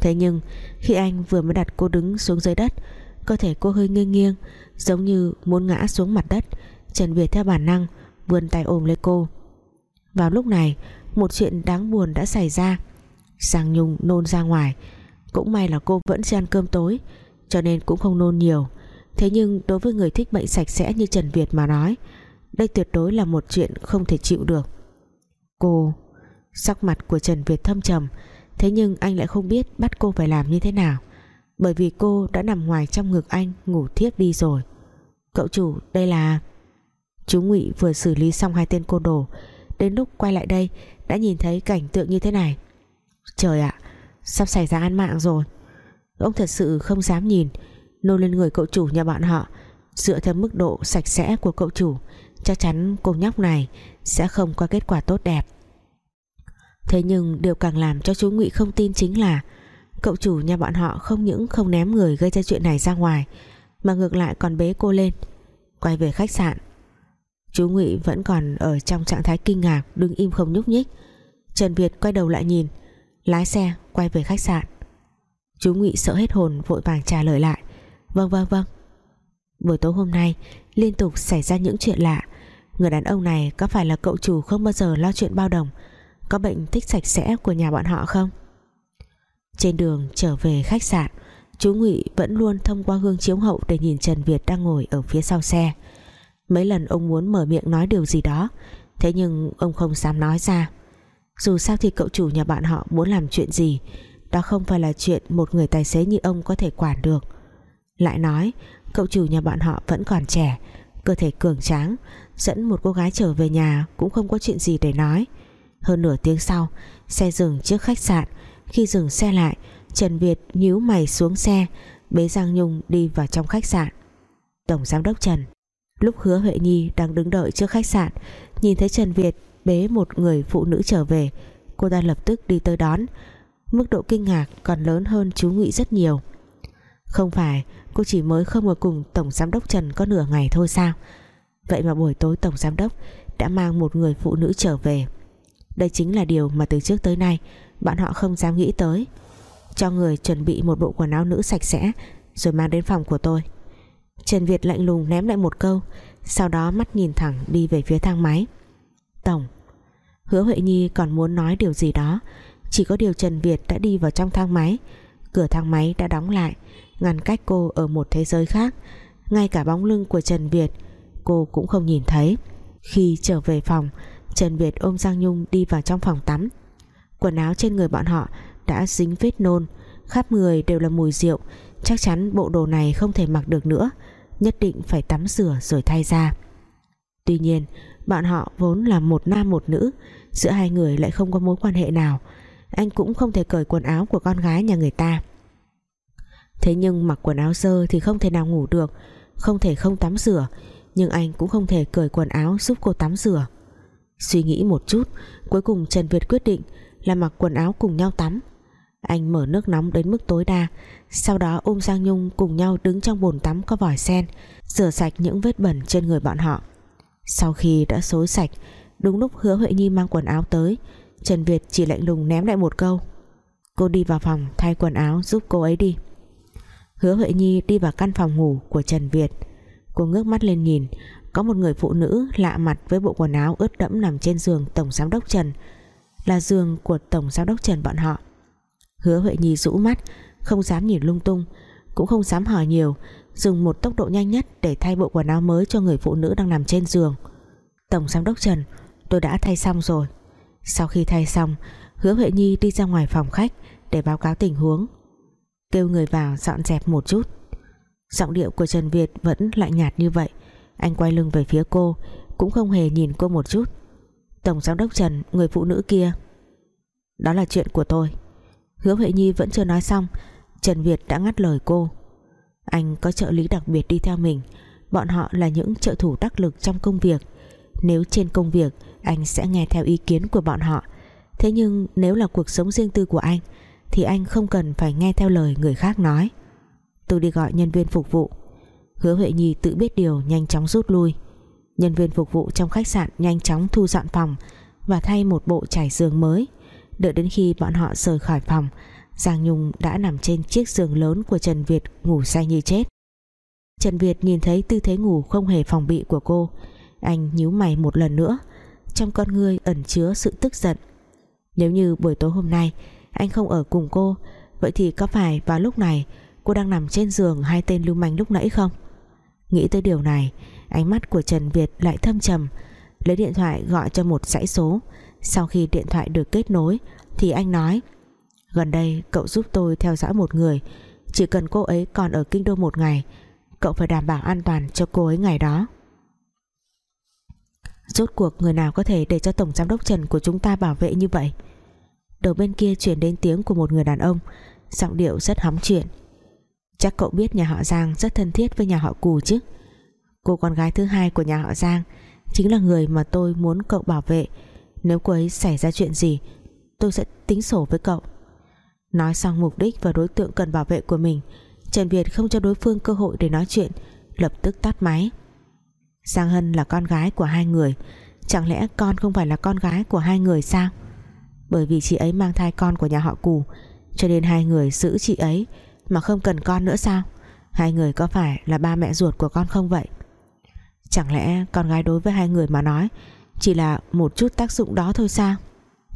Thế nhưng khi anh vừa mới đặt cô đứng xuống dưới đất Cơ thể cô hơi nghiêng nghiêng, Giống như muốn ngã xuống mặt đất. Trần Việt theo bản năng, Vươn tay ôm lấy cô. Vào lúc này, một chuyện đáng buồn đã xảy ra. Giang Nhung nôn ra ngoài. Cũng may là cô vẫn chưa ăn cơm tối, Cho nên cũng không nôn nhiều. Thế nhưng đối với người thích bệnh sạch sẽ như Trần Việt mà nói, Đây tuyệt đối là một chuyện không thể chịu được. Cô, Sắc mặt của Trần Việt thâm trầm, Thế nhưng anh lại không biết bắt cô phải làm như thế nào. Bởi vì cô đã nằm ngoài trong ngực anh Ngủ thiếp đi rồi. Cậu chủ, đây là Chú Ngụy vừa xử lý xong hai tên côn đồ, Đến lúc quay lại đây Đã nhìn thấy cảnh tượng như thế này. Trời ạ, Sắp xảy ra án mạng rồi. Ông thật sự không dám nhìn, Nôn lên người cậu chủ nhà bọn họ, Dựa theo mức độ sạch sẽ của cậu chủ, Chắc chắn cô nhóc này Sẽ không có kết quả tốt đẹp. Thế nhưng điều càng làm cho chú Ngụy không tin chính là Cậu chủ nhà bọn họ không những không ném người gây ra chuyện này ra ngoài, Mà ngược lại còn bế cô lên. Quay về khách sạn, Chú Ngụy vẫn còn ở trong trạng thái kinh ngạc, Đứng im không nhúc nhích. Trần Việt quay đầu lại nhìn, Lái xe quay về khách sạn. Chú Ngụy sợ hết hồn, vội vàng trả lời lại. Vâng vâng vâng. Buổi tối hôm nay liên tục xảy ra những chuyện lạ. Người đàn ông này có phải là cậu chủ không bao giờ lo chuyện bao đồng? Có bệnh thích sạch sẽ của nhà bọn họ không? Trên đường trở về khách sạn, Chú Ngụy vẫn luôn thông qua gương chiếu hậu Để nhìn Trần Việt đang ngồi ở phía sau xe. Mấy lần ông muốn mở miệng nói điều gì đó, Thế nhưng ông không dám nói ra. Dù sao thì cậu chủ nhà bạn họ muốn làm chuyện gì, Đó không phải là chuyện một người tài xế như ông có thể quản được. Lại nói, Cậu chủ nhà bạn họ vẫn còn trẻ, Cơ thể cường tráng, Dẫn một cô gái trở về nhà Cũng không có chuyện gì để nói. Hơn nửa tiếng sau, Xe dừng trước khách sạn khi dừng xe lại, Trần Việt nhíu mày xuống xe, Bế Giang Nhung đi vào trong khách sạn. Tổng Giám đốc Trần Lúc hứa Huệ Nhi đang đứng đợi trước khách sạn, Nhìn thấy Trần Việt bế một người phụ nữ trở về, Cô ta lập tức đi tới đón. Mức độ kinh ngạc còn lớn hơn chú Ngụy rất nhiều. Không phải, Cô chỉ mới không ở cùng Tổng Giám đốc Trần có nửa ngày thôi sao? Vậy mà buổi tối Tổng Giám đốc Đã mang một người phụ nữ trở về. Đây chính là điều mà từ trước tới nay bạn họ không dám nghĩ tới. Cho người chuẩn bị một bộ quần áo nữ sạch sẽ, Rồi mang đến phòng của tôi. Trần Việt lạnh lùng ném lại một câu, Sau đó mắt nhìn thẳng đi về phía thang máy. Tổng, Hứa Huệ Nhi còn muốn nói điều gì đó? Chỉ có điều Trần Việt đã đi vào trong thang máy. Cửa thang máy đã đóng lại, Ngăn cách cô ở một thế giới khác. Ngay cả bóng lưng của Trần Việt, Cô cũng không nhìn thấy. Khi trở về phòng, Trần Việt ôm Giang Nhung đi vào trong phòng tắm. Quần áo trên người bọn họ Đã dính vết nôn. Khắp người đều là mùi rượu. Chắc chắn bộ đồ này không thể mặc được nữa. Nhất định phải tắm rửa rồi thay ra Tuy nhiên, Bọn họ vốn là một nam một nữ. Giữa hai người lại không có mối quan hệ nào. Anh cũng không thể cởi quần áo của con gái nhà người ta. Thế nhưng mặc quần áo dơ thì không thể nào ngủ được. Không thể không tắm rửa, Nhưng anh cũng không thể cởi quần áo giúp cô tắm rửa. Suy nghĩ một chút, Cuối cùng Trần Việt quyết định là mặc quần áo cùng nhau tắm. Anh mở nước nóng đến mức tối đa, Sau đó ôm Giang Nhung cùng nhau đứng trong bồn tắm có vòi sen, Rửa sạch những vết bẩn trên người bọn họ. Sau khi đã xối sạch, Đúng lúc hứa Huệ Nhi mang quần áo tới, Trần Việt chỉ lạnh lùng ném lại một câu. Cô đi vào phòng, thay quần áo giúp cô ấy đi. Hứa Huệ Nhi đi vào căn phòng ngủ của Trần Việt. Cô ngước mắt lên nhìn, Có một người phụ nữ lạ mặt với bộ quần áo ướt đẫm nằm trên giường Tổng Giám đốc Trần. Là giường của Tổng Giám đốc Trần bọn họ. Hứa Huệ Nhi rũ mắt, Không dám nhìn lung tung, Cũng không dám hỏi nhiều, Dùng một tốc độ nhanh nhất để thay bộ quần áo mới cho người phụ nữ đang nằm trên giường. Tổng Giám đốc Trần, Tôi đã thay xong rồi. Sau khi thay xong, Hứa Huệ Nhi đi ra ngoài phòng khách Để báo cáo tình huống. Kêu người vào dọn dẹp một chút. Giọng điệu của Trần Việt vẫn lạnh nhạt như vậy. Anh quay lưng về phía cô, Cũng không hề nhìn cô một chút. Tổng giám đốc Trần, Người phụ nữ kia. Đó là chuyện của tôi. Hứa Huệ Nhi vẫn chưa nói xong, Trần Việt đã ngắt lời cô. Anh có trợ lý đặc biệt đi theo mình. Bọn họ là những trợ thủ đắc lực trong công việc. Nếu trên công việc, Anh sẽ nghe theo ý kiến của bọn họ. Thế nhưng nếu là cuộc sống riêng tư của anh, Thì anh không cần phải nghe theo lời người khác nói. Tôi đi gọi nhân viên phục vụ. Hứa Huệ Nhi tự biết điều nhanh chóng rút lui. Nhân viên phục vụ trong khách sạn nhanh chóng thu dọn phòng Và thay một bộ trải giường mới. Đợi đến khi bọn họ rời khỏi phòng, Giang Nhung đã nằm trên chiếc giường lớn của Trần Việt ngủ say như chết. Trần Việt nhìn thấy tư thế ngủ không hề phòng bị của cô. Anh nhíu mày một lần nữa. Trong con ngươi ẩn chứa sự tức giận. Nếu như buổi tối hôm nay Anh không ở cùng cô, Vậy thì có phải vào lúc này Cô đang nằm trên giường hai tên lưu manh lúc nãy không? Nghĩ tới điều này Ánh mắt của Trần Việt lại thâm trầm. Lấy điện thoại gọi cho một dãy số. Sau khi điện thoại được kết nối, Thì anh nói, Gần đây cậu giúp tôi theo dõi một người. Chỉ cần cô ấy còn ở kinh đô một ngày, Cậu phải đảm bảo an toàn cho cô ấy ngày đó. Rốt cuộc người nào có thể để cho Tổng Giám đốc Trần của chúng ta bảo vệ như vậy? Đầu bên kia chuyển đến tiếng của một người đàn ông, Giọng điệu rất hóng chuyện. Chắc cậu biết nhà họ Giang rất thân thiết với nhà họ Cù chứ? Cô con gái thứ hai của nhà họ Giang. Chính là người mà tôi muốn cậu bảo vệ. Nếu cô ấy xảy ra chuyện gì, Tôi sẽ tính sổ với cậu. Nói xong mục đích và đối tượng cần bảo vệ của mình, Trần Việt không cho đối phương cơ hội để nói chuyện, Lập tức tắt máy. Giang Hân là con gái của hai người. Chẳng lẽ con không phải là con gái của hai người sao? Bởi vì chị ấy mang thai con của nhà họ Cù, Cho nên hai người giữ chị ấy, Mà không cần con nữa sao? Hai người có phải là ba mẹ ruột của con không vậy? Chẳng lẽ con gái đối với hai người mà nói Chỉ là một chút tác dụng đó thôi sao?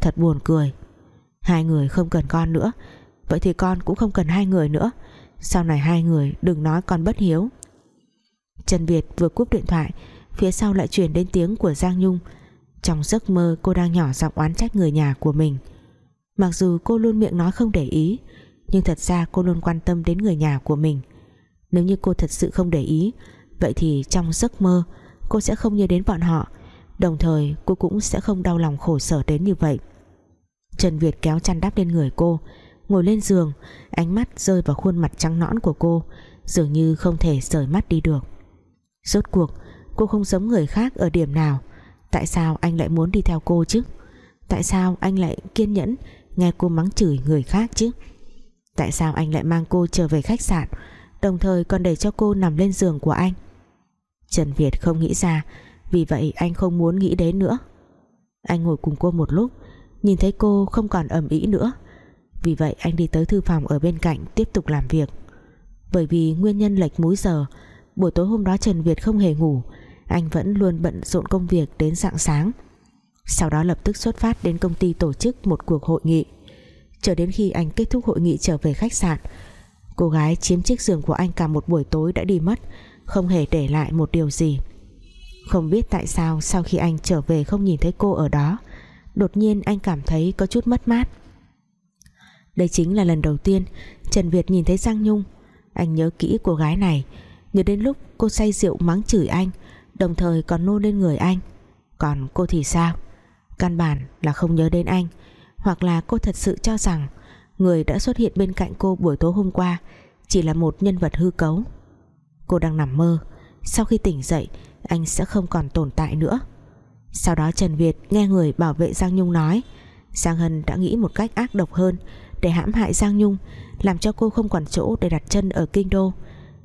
Thật buồn cười. Hai người không cần con nữa. Vậy thì con cũng không cần hai người nữa. Sau này hai người đừng nói con bất hiếu. Trần Việt vừa cúp điện thoại, Phía sau lại truyền đến tiếng của Giang Nhung. Trong giấc mơ, cô đang nhỏ giọng oán trách người nhà của mình. Mặc dù cô luôn miệng nói không để ý, Nhưng thật ra cô luôn quan tâm đến người nhà của mình. Nếu như cô thật sự không để ý Vậy thì trong giấc mơ, Cô sẽ không nhớ đến bọn họ. Đồng thời, cô cũng sẽ không đau lòng khổ sở đến như vậy. Trần Việt kéo chăn đắp lên người cô, Ngồi lên giường, Ánh mắt rơi vào khuôn mặt trắng nõn của cô, Dường như không thể rời mắt đi được. Rốt cuộc, Cô không giống người khác ở điểm nào. Tại sao anh lại muốn đi theo cô chứ? Tại sao anh lại kiên nhẫn Nghe cô mắng chửi người khác chứ? Tại sao anh lại mang cô trở về khách sạn, Đồng thời còn để cho cô nằm lên giường của anh? Trần Việt không nghĩ ra, Vì vậy anh không muốn nghĩ đến nữa. Anh ngồi cùng cô một lúc, Nhìn thấy cô không còn ẩm ý nữa. Vì vậy anh đi tới thư phòng ở bên cạnh Tiếp tục làm việc. Bởi vì nguyên nhân lệch múi giờ, Buổi tối hôm đó Trần Việt không hề ngủ, Anh vẫn luôn bận rộn công việc đến rạng sáng. Sau đó lập tức xuất phát đến công ty tổ chức một cuộc hội nghị. Chờ đến khi anh kết thúc hội nghị trở về khách sạn, Cô gái chiếm chiếc giường của anh cả một buổi tối đã đi mất. Không hề để lại một điều gì. Không biết tại sao sau khi anh trở về không nhìn thấy cô ở đó, Đột nhiên anh cảm thấy có chút mất mát. Đây chính là lần đầu tiên Trần Việt nhìn thấy Giang Nhung. Anh nhớ kỹ cô gái này, Nhớ đến lúc cô say rượu mắng chửi anh, Đồng thời còn nôn lên người anh. Còn cô thì sao? Căn bản là không nhớ đến anh, Hoặc là cô thật sự cho rằng Người đã xuất hiện bên cạnh cô buổi tối hôm qua Chỉ là một nhân vật hư cấu. Cô đang nằm mơ. Sau khi tỉnh dậy, Anh sẽ không còn tồn tại nữa. Sau đó Trần Việt nghe người bảo vệ Giang Nhung nói, Giang Hân đã nghĩ một cách ác độc hơn, Để hãm hại Giang Nhung, Làm cho cô không còn chỗ để đặt chân ở Kinh Đô.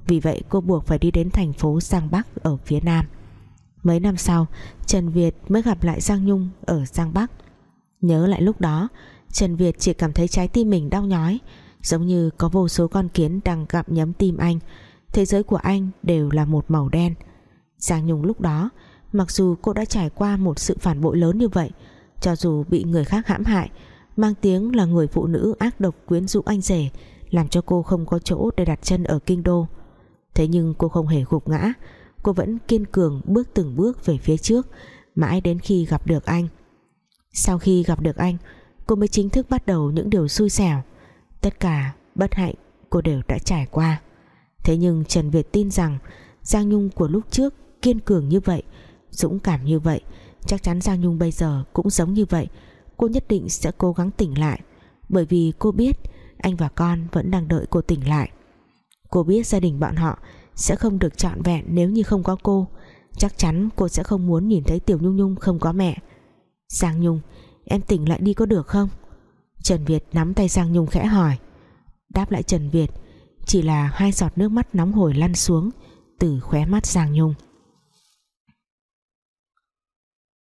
Vì vậy cô buộc phải đi đến thành phố Giang Bắc ở phía Nam. Mấy năm sau, Trần Việt mới gặp lại Giang Nhung ở Giang Bắc. Nhớ lại lúc đó, Trần Việt chỉ cảm thấy trái tim mình đau nhói, Giống như có vô số con kiến đang gặm nhấm tim anh Thế giới của anh đều là một màu đen. Giang Nhung lúc đó, Mặc dù cô đã trải qua một sự phản bội lớn như vậy, Cho dù bị người khác hãm hại, Mang tiếng là người phụ nữ ác độc quyến rũ anh rể, Làm cho cô không có chỗ để đặt chân ở kinh đô. Thế nhưng cô không hề gục ngã, Cô vẫn kiên cường bước từng bước về phía trước, Mãi đến khi gặp được anh. Sau khi gặp được anh, Cô mới chính thức bắt đầu những điều xui xẻo. Tất cả bất hạnh cô đều đã trải qua thế nhưng Trần Việt tin rằng Giang Nhung của lúc trước kiên cường như vậy, dũng cảm như vậy, chắc chắn Giang Nhung bây giờ cũng giống như vậy. Cô nhất định sẽ cố gắng tỉnh lại, bởi vì cô biết anh và con vẫn đang đợi cô tỉnh lại. Cô biết gia đình bọn họ sẽ không được trọn vẹn nếu như không có cô. Chắc chắn cô sẽ không muốn nhìn thấy Tiểu Nhung Nhung không có mẹ. Giang Nhung, em tỉnh lại đi có được không? Trần Việt nắm tay Giang Nhung khẽ hỏi. Đáp lại Trần Việt chỉ là hai giọt nước mắt nóng hổi lăn xuống từ khóe mắt Giang Nhung.